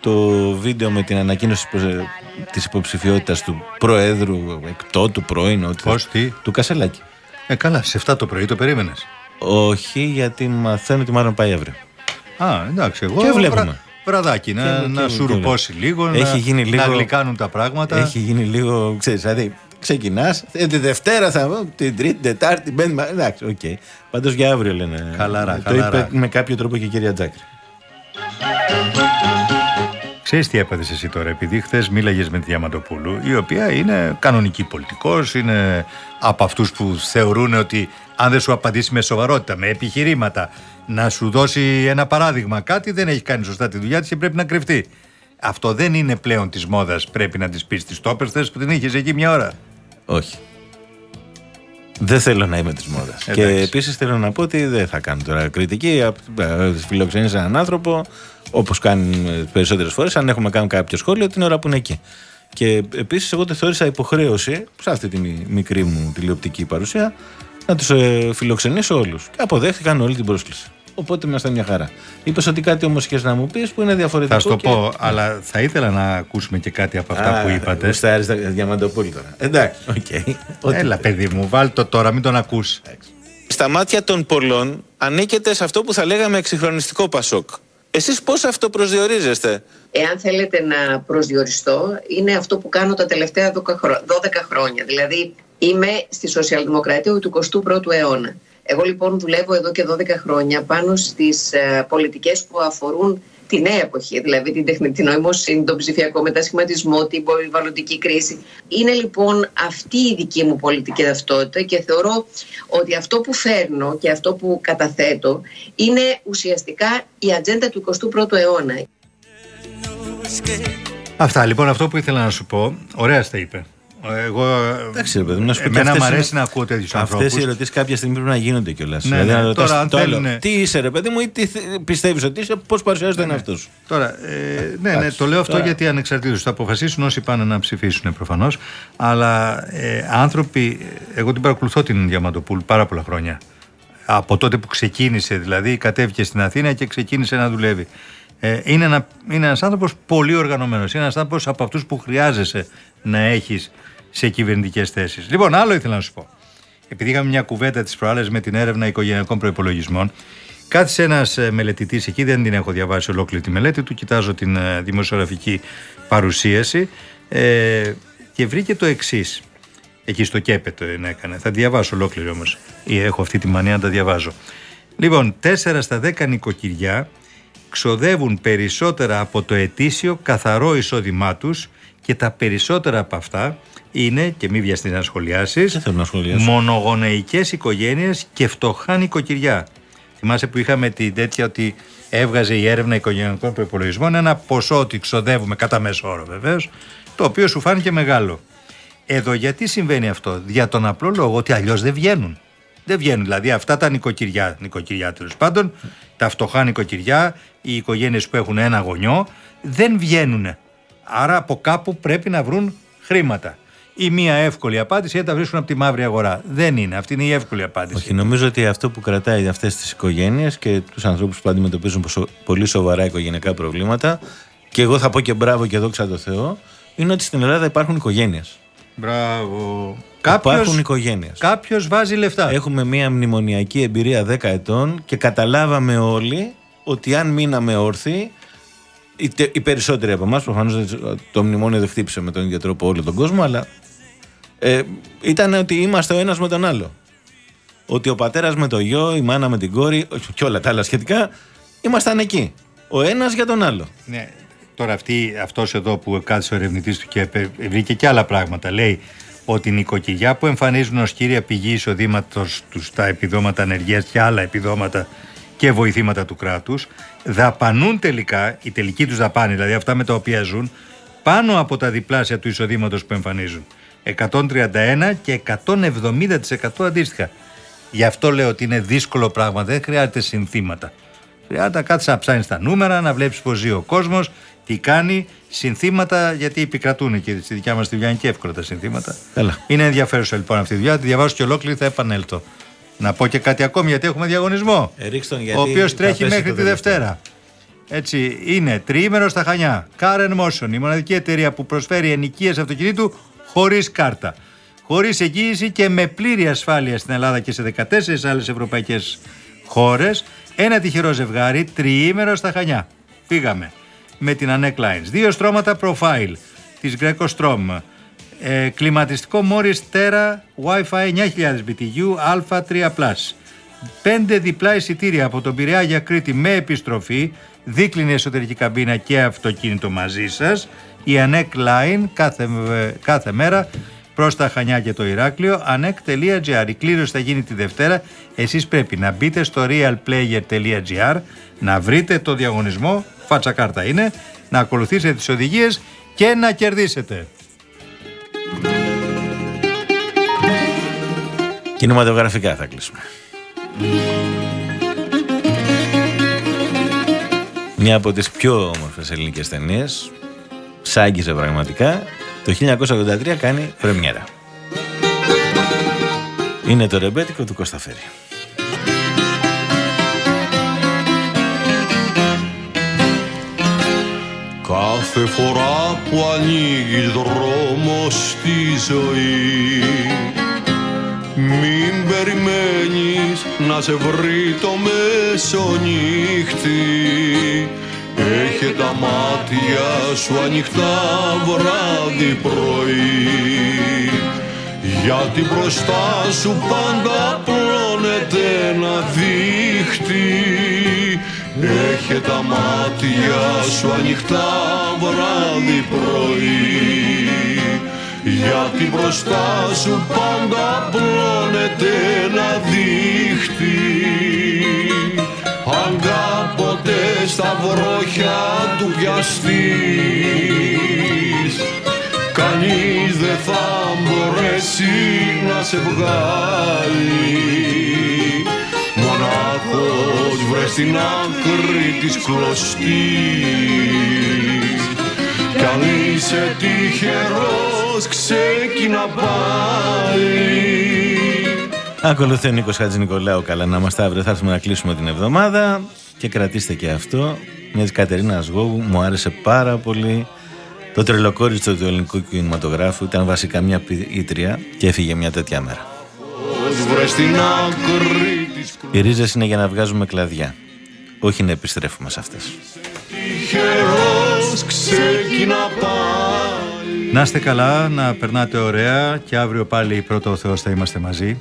το βίντεο με την ανακοίνωση της προ- της υποψηφιότητας του Προέδρου, εκτό του πρώην, ό,τι Πώς, θες, τι; του Κασελάκη. Ε, καλά, σε 7 το πρωί το περίμενες. Όχι, γιατί μαθαίνω ότι μάλλον πάει αύριο. Α, εντάξει, εγώ. Και βλέπουμε. Βραδάκι, να, Και- να και- σου και- ρουπώσει λίγο, Έχει να, γίνει να λίγο- γλυκάνουν τα πράγματα. Έχει γίνει λίγο, ξέρεις, δηλαδή ξεκινάς, ε, τη Δευτέρα θα βγω, την Τρίτη, την Τετάρτη, την Πέμπτη, μα- εντάξει, οκ. Πάντως για αύριο λένε. Χαλαρά, Το χαλαρά. είπε με κάποιο τρόπο και η κυρία Τζάκρη. Ξέρεις τι έπαθες εσύ τώρα, επειδή χθες μίλαγες με τη Διαμαντοπούλου, η οποία είναι κανονική πολιτικός, είναι από αυτούς που θεωρούν ότι αν δεν σου απαντήσει με σοβαρότητα, με επιχειρήματα, να σου δώσει ένα παράδειγμα κάτι, δεν έχει κάνει σωστά τη δουλειά της και πρέπει να κρυφτεί. Αυτό δεν είναι πλέον της μόδας, πρέπει να της πεις τις τόπες θες που την είχες εκεί μια ώρα. Όχι. Δεν θέλω να είμαι της μόδας. Και Εντάξει. επίσης θέλω να πω ότι δεν θα κάνω τώρα κριτική. Φιλοξενείς έναν άνθρωπο, όπως κάνουν τι περισσότερες φορές, αν έχουμε κάνει κάποιο σχόλιο, την ώρα που είναι εκεί. Και επίσης, εγώ το θεώρησα υποχρέωση, σε αυτή τη μι- μικρή μου τηλεοπτική παρουσία, να τους ε, φιλοξενήσω όλους. Και αποδέχτηκαν όλη την πρόσκληση. Οπότε είμαστε μια χαρά. Είπες ότι κάτι όμως είχες να μου πεις που είναι διαφορετικό. Θα σου το και- πω, αλλά θα ήθελα να ακούσουμε και κάτι από αυτά Α, που είπατε. γουστάρεις τα διαμαντοπούλη τώρα. Εντάξει, οκ. Ό,τι Έλα παιδί μου, βάλ το τώρα, μην τον ακούς. Στα μάτια των πολλών ανήκετε σε αυτό που θα λέγαμε εξυγχρονιστικό Πασόκ. Εσείς πώς αυτό προσδιορίζεστε; Εάν θέλετε να προσδιοριστώ, είναι αυτό που κάνω τα τελευταία 12 χρο- 12 χρόνια. Δηλαδή, είμαι στη σοσιαλδημοκρατία του 21ου αιώνα. Εγώ λοιπόν δουλεύω εδώ και 12 χρόνια πάνω στις ε, πολιτικές που αφορούν τη νέα εποχή, δηλαδή την τεχνητή νοημοσύνη, τον ψηφιακό μετασχηματισμό, την περιβαλλοντική κρίση. Είναι λοιπόν αυτή η δική μου πολιτική ταυτότητα και θεωρώ ότι αυτό που φέρνω και αυτό που καταθέτω είναι ουσιαστικά η ατζέντα του 21ου αιώνα. Αυτά λοιπόν, αυτό που ήθελα να σου πω, ωραία στα είπε. Εγώ, Εντάξει, ρε παιδί μου, να σου πω και εμένα αυτές μου είναι- αρέσει να ακούω τέτοιους ανθρώπου. Αυτές οι ερωτήσεις κάποια στιγμή πρέπει να γίνονται κιόλας. Ναι, ναι. να ρωτάς Τώρα, αν το άλλο, θέλουνε- Τι είσαι, ρε παιδί μου, ή τι πιστεύεις ότι είσαι, πώς παρουσιάζει τον εαυτό σου; Τώρα, ε, ναι, ναι, Εντάξει, το λέω αυτό τώρα- γιατί ανεξαρτήτως θα αποφασίσουν όσοι πάνε να ψηφίσουν προφανώς. Αλλά ε, άνθρωποι, εγώ την παρακολουθώ την Διαμαντοπούλου πάρα πολλά χρόνια. Από τότε που ξεκίνησε, δηλαδή κατέβηκε στην Αθήνα και ξεκίνησε να δουλεύει. Ε, είναι, ένα, είναι ένας άνθρωπος πολύ οργανωμένος. Είναι ένας άνθρωπος από αυτούς που χρειάζεσαι να έχεις σε κυβερνητικές θέσεις. Λοιπόν, άλλο ήθελα να σου πω. Επειδή είχαμε μια κουβέντα τις προάλλες με την έρευνα οικογενειακών προϋπολογισμών, Κάθισε ένας μελετητής εκεί, δεν την έχω διαβάσει ολόκληρη τη μελέτη του. Κοιτάζω την ε, δημοσιογραφική παρουσίαση ε, και βρήκε το εξής. Εκεί στο ΚΕΠΕ το έκανε. Θα διαβάσω ολόκληρη όμως. Έχω αυτή τη μανία να τα διαβάζω. Λοιπόν, 4 στα 10 νοικοκυριά ξοδεύουν περισσότερα από το ετήσιο καθαρό εισόδημά τους και τα περισσότερα από αυτά είναι, και μη βιαστείς να σχολιάσεις, θέλω να σχολιάσω. μονογονεϊκές οικογένειες και φτωχά νοικοκυριά. Θυμάσαι που είχαμε την τέτοια ότι έβγαζε η έρευνα οικογενειακών προπολογισμών ένα ποσό ότι ξοδεύουμε κατά μέσο όρο βεβαίως, το οποίο σου φάνηκε μεγάλο. Εδώ γιατί συμβαίνει αυτό, για τον απλό λόγο ότι αλλιώς δεν βγαίνουν. Δεν βγαίνουν. Δηλαδή αυτά τα νοικοκυριά, νοικοκυριά τέλος πάντων, τα φτωχά νοικοκυριά, οι οικογένειες που έχουν ένα γονιό, δεν βγαίνουν. Άρα από κάπου πρέπει να βρουν χρήματα. Η μία εύκολη απάντηση είναι να τα βρίσκουν από τη μαύρη αγορά. Δεν είναι. Αυτή είναι η εύκολη απάντηση. Όχι, νομίζω ότι αυτό που κρατάει αυτές τις οικογένειες και τους ανθρώπους που αντιμετωπίζουν ποσο- πολύ σοβαρά οικογενειακά προβλήματα, και εγώ θα πω και μπράβο και δόξα τω Θεώ, είναι ότι στην Ελλάδα υπάρχουν οικογένειες. Μπράβο. Υπάρχουν οικογένειες. Κάποιος βάζει λεφτά. Έχουμε μία μνημονιακή εμπειρία 10 ετών και καταλάβαμε όλοι ότι αν μείναμε όρθιοι, οι, τε- οι περισσότεροι από εμάς, προφανώς το μνημόνιο δεν χτύπησε με τον ίδιο τρόπο όλο τον κόσμο, αλλά ε, ήταν ότι είμαστε ο ένας με τον άλλο. Ότι ο πατέρας με το γιο, η μάνα με την κόρη και όλα τα άλλα σχετικά, ήμασταν εκεί. Ο ένας για τον άλλο. Ναι. Τώρα αυτή, αυτός εδώ που κάθισε ο ερευνητής του και πε- βρήκε και άλλα πράγματα. Λέει ότι η νοικοκυριά που εμφανίζουν ως κύρια πηγή εισοδήματος τους τα επιδόματα ανεργίας και άλλα επιδόματα και βοηθήματα του κράτους δαπανούν τελικά, η τελική τους δαπάνη, δηλαδή αυτά με τα οποία ζουν, πάνω από τα διπλάσια του εισοδήματος που εμφανίζουν. 131 και 170% αντίστοιχα. Γι' αυτό λέω ότι είναι δύσκολο πράγμα, δεν χρειάζεται συνθήματα. Χρειάζεται να κάτσει να ψάχνεις τα νούμερα, να βλέπεις πώς ζει ο κόσμος, τι κάνει, συνθήματα γιατί επικρατούν και στη δικιά μας τη δουλειά είναι και εύκολα τα συνθήματα. Καλά. Είναι ενδιαφέρουσα λοιπόν αυτή η δουλειά. Τη διαβάζω και ολόκληρη, θα επανέλθω. Να πω και κάτι ακόμη γιατί έχουμε διαγωνισμό. Ε, ρίξ' τον, γιατί ο οποίος θα τρέχει πέσει μέχρι το τη τελευταίο. Δευτέρα. Έτσι, είναι τριήμερος στα Χανιά. Car Motion, η μοναδική εταιρεία που προσφέρει ενοικίες αυτοκινήτου χωρίς κάρτα. Χωρίς εγγύηση και με πλήρη ασφάλεια στην Ελλάδα και σε 14 άλλες ευρωπαϊκές χώρες. Ένα τυχερό ζευγάρι, τριήμερος στα Χανιά. Φύγαμε με την Anec Lines. Δύο στρώματα profile της Greco Strom. Ε, κλιματιστικό Morris Terra Wi-Fi 9000 BTU Α3+. Πέντε διπλά εισιτήρια από τον Πειραιά για Κρήτη με επιστροφή, δίκλινη εσωτερική καμπίνα και αυτοκίνητο μαζί σας. Η Anec Line κάθε, κάθε μέρα προς τα Χανιά και το Ηράκλειο. anec.gr. Η κλήρωση θα γίνει τη Δευτέρα. Εσείς πρέπει να μπείτε στο realplayer.gr, να βρείτε το διαγωνισμό, φάτσα κάρτα είναι, να ακολουθήσετε τις οδηγίες και να κερδίσετε. Κινηματογραφικά θα κλείσουμε. Μια από τις πιο όμορφες ελληνικές ταινίες Σ' άγγιζε πραγματικά Το 1983 κάνει πρεμιέρα. Είναι το ρεμπέτικο του Κωσταφέρη Κάθε φορά που ανοίγει δρόμο στη ζωή Μην περιμένεις να σε βρει το μεσονύχτη Έχε τα μάτια σου ανοιχτά βράδυ πρωί. Γιατί μπροστά σου πάντα πλώνεται ένα δίχτυ. Έχε τα μάτια σου ανοιχτά βράδυ πρωί. Γιατί μπροστά σου πάντα πλώνεται ένα δίχτυ. αν κάποτε στα βρόχια του πιαστείς κανείς δεν θα μπορέσει να σε βγάλει. Μονάχος βρες στην άκρη της κλωστής. Κι αν είσαι τυχερός ξεκίνα πάλι. Ακολουθεί ο Νίκος Χατζηνικολάου. Καλά να είμαστε. Αύριο θα έρθουμε να κλείσουμε την εβδομάδα Και κρατήστε και αυτό Μιας της Κατερίνας Γόγου μου άρεσε πάρα πολύ. Το τρελοκόριτσο του ελληνικού κινηματογράφου Ήταν βασικά μια ποιήτρια Και έφυγε μια τέτοια μέρα. Βρες στην άκρη της Οι ρίζες είναι για να βγάζουμε κλαδιά Όχι να επιστρέφουμε σε αυτές. Τυχερός ξεκίνα πάλι. Να είστε καλά, να περνάτε ωραία και αύριο πάλι πρώτο ο Θεός θα είμαστε μαζί.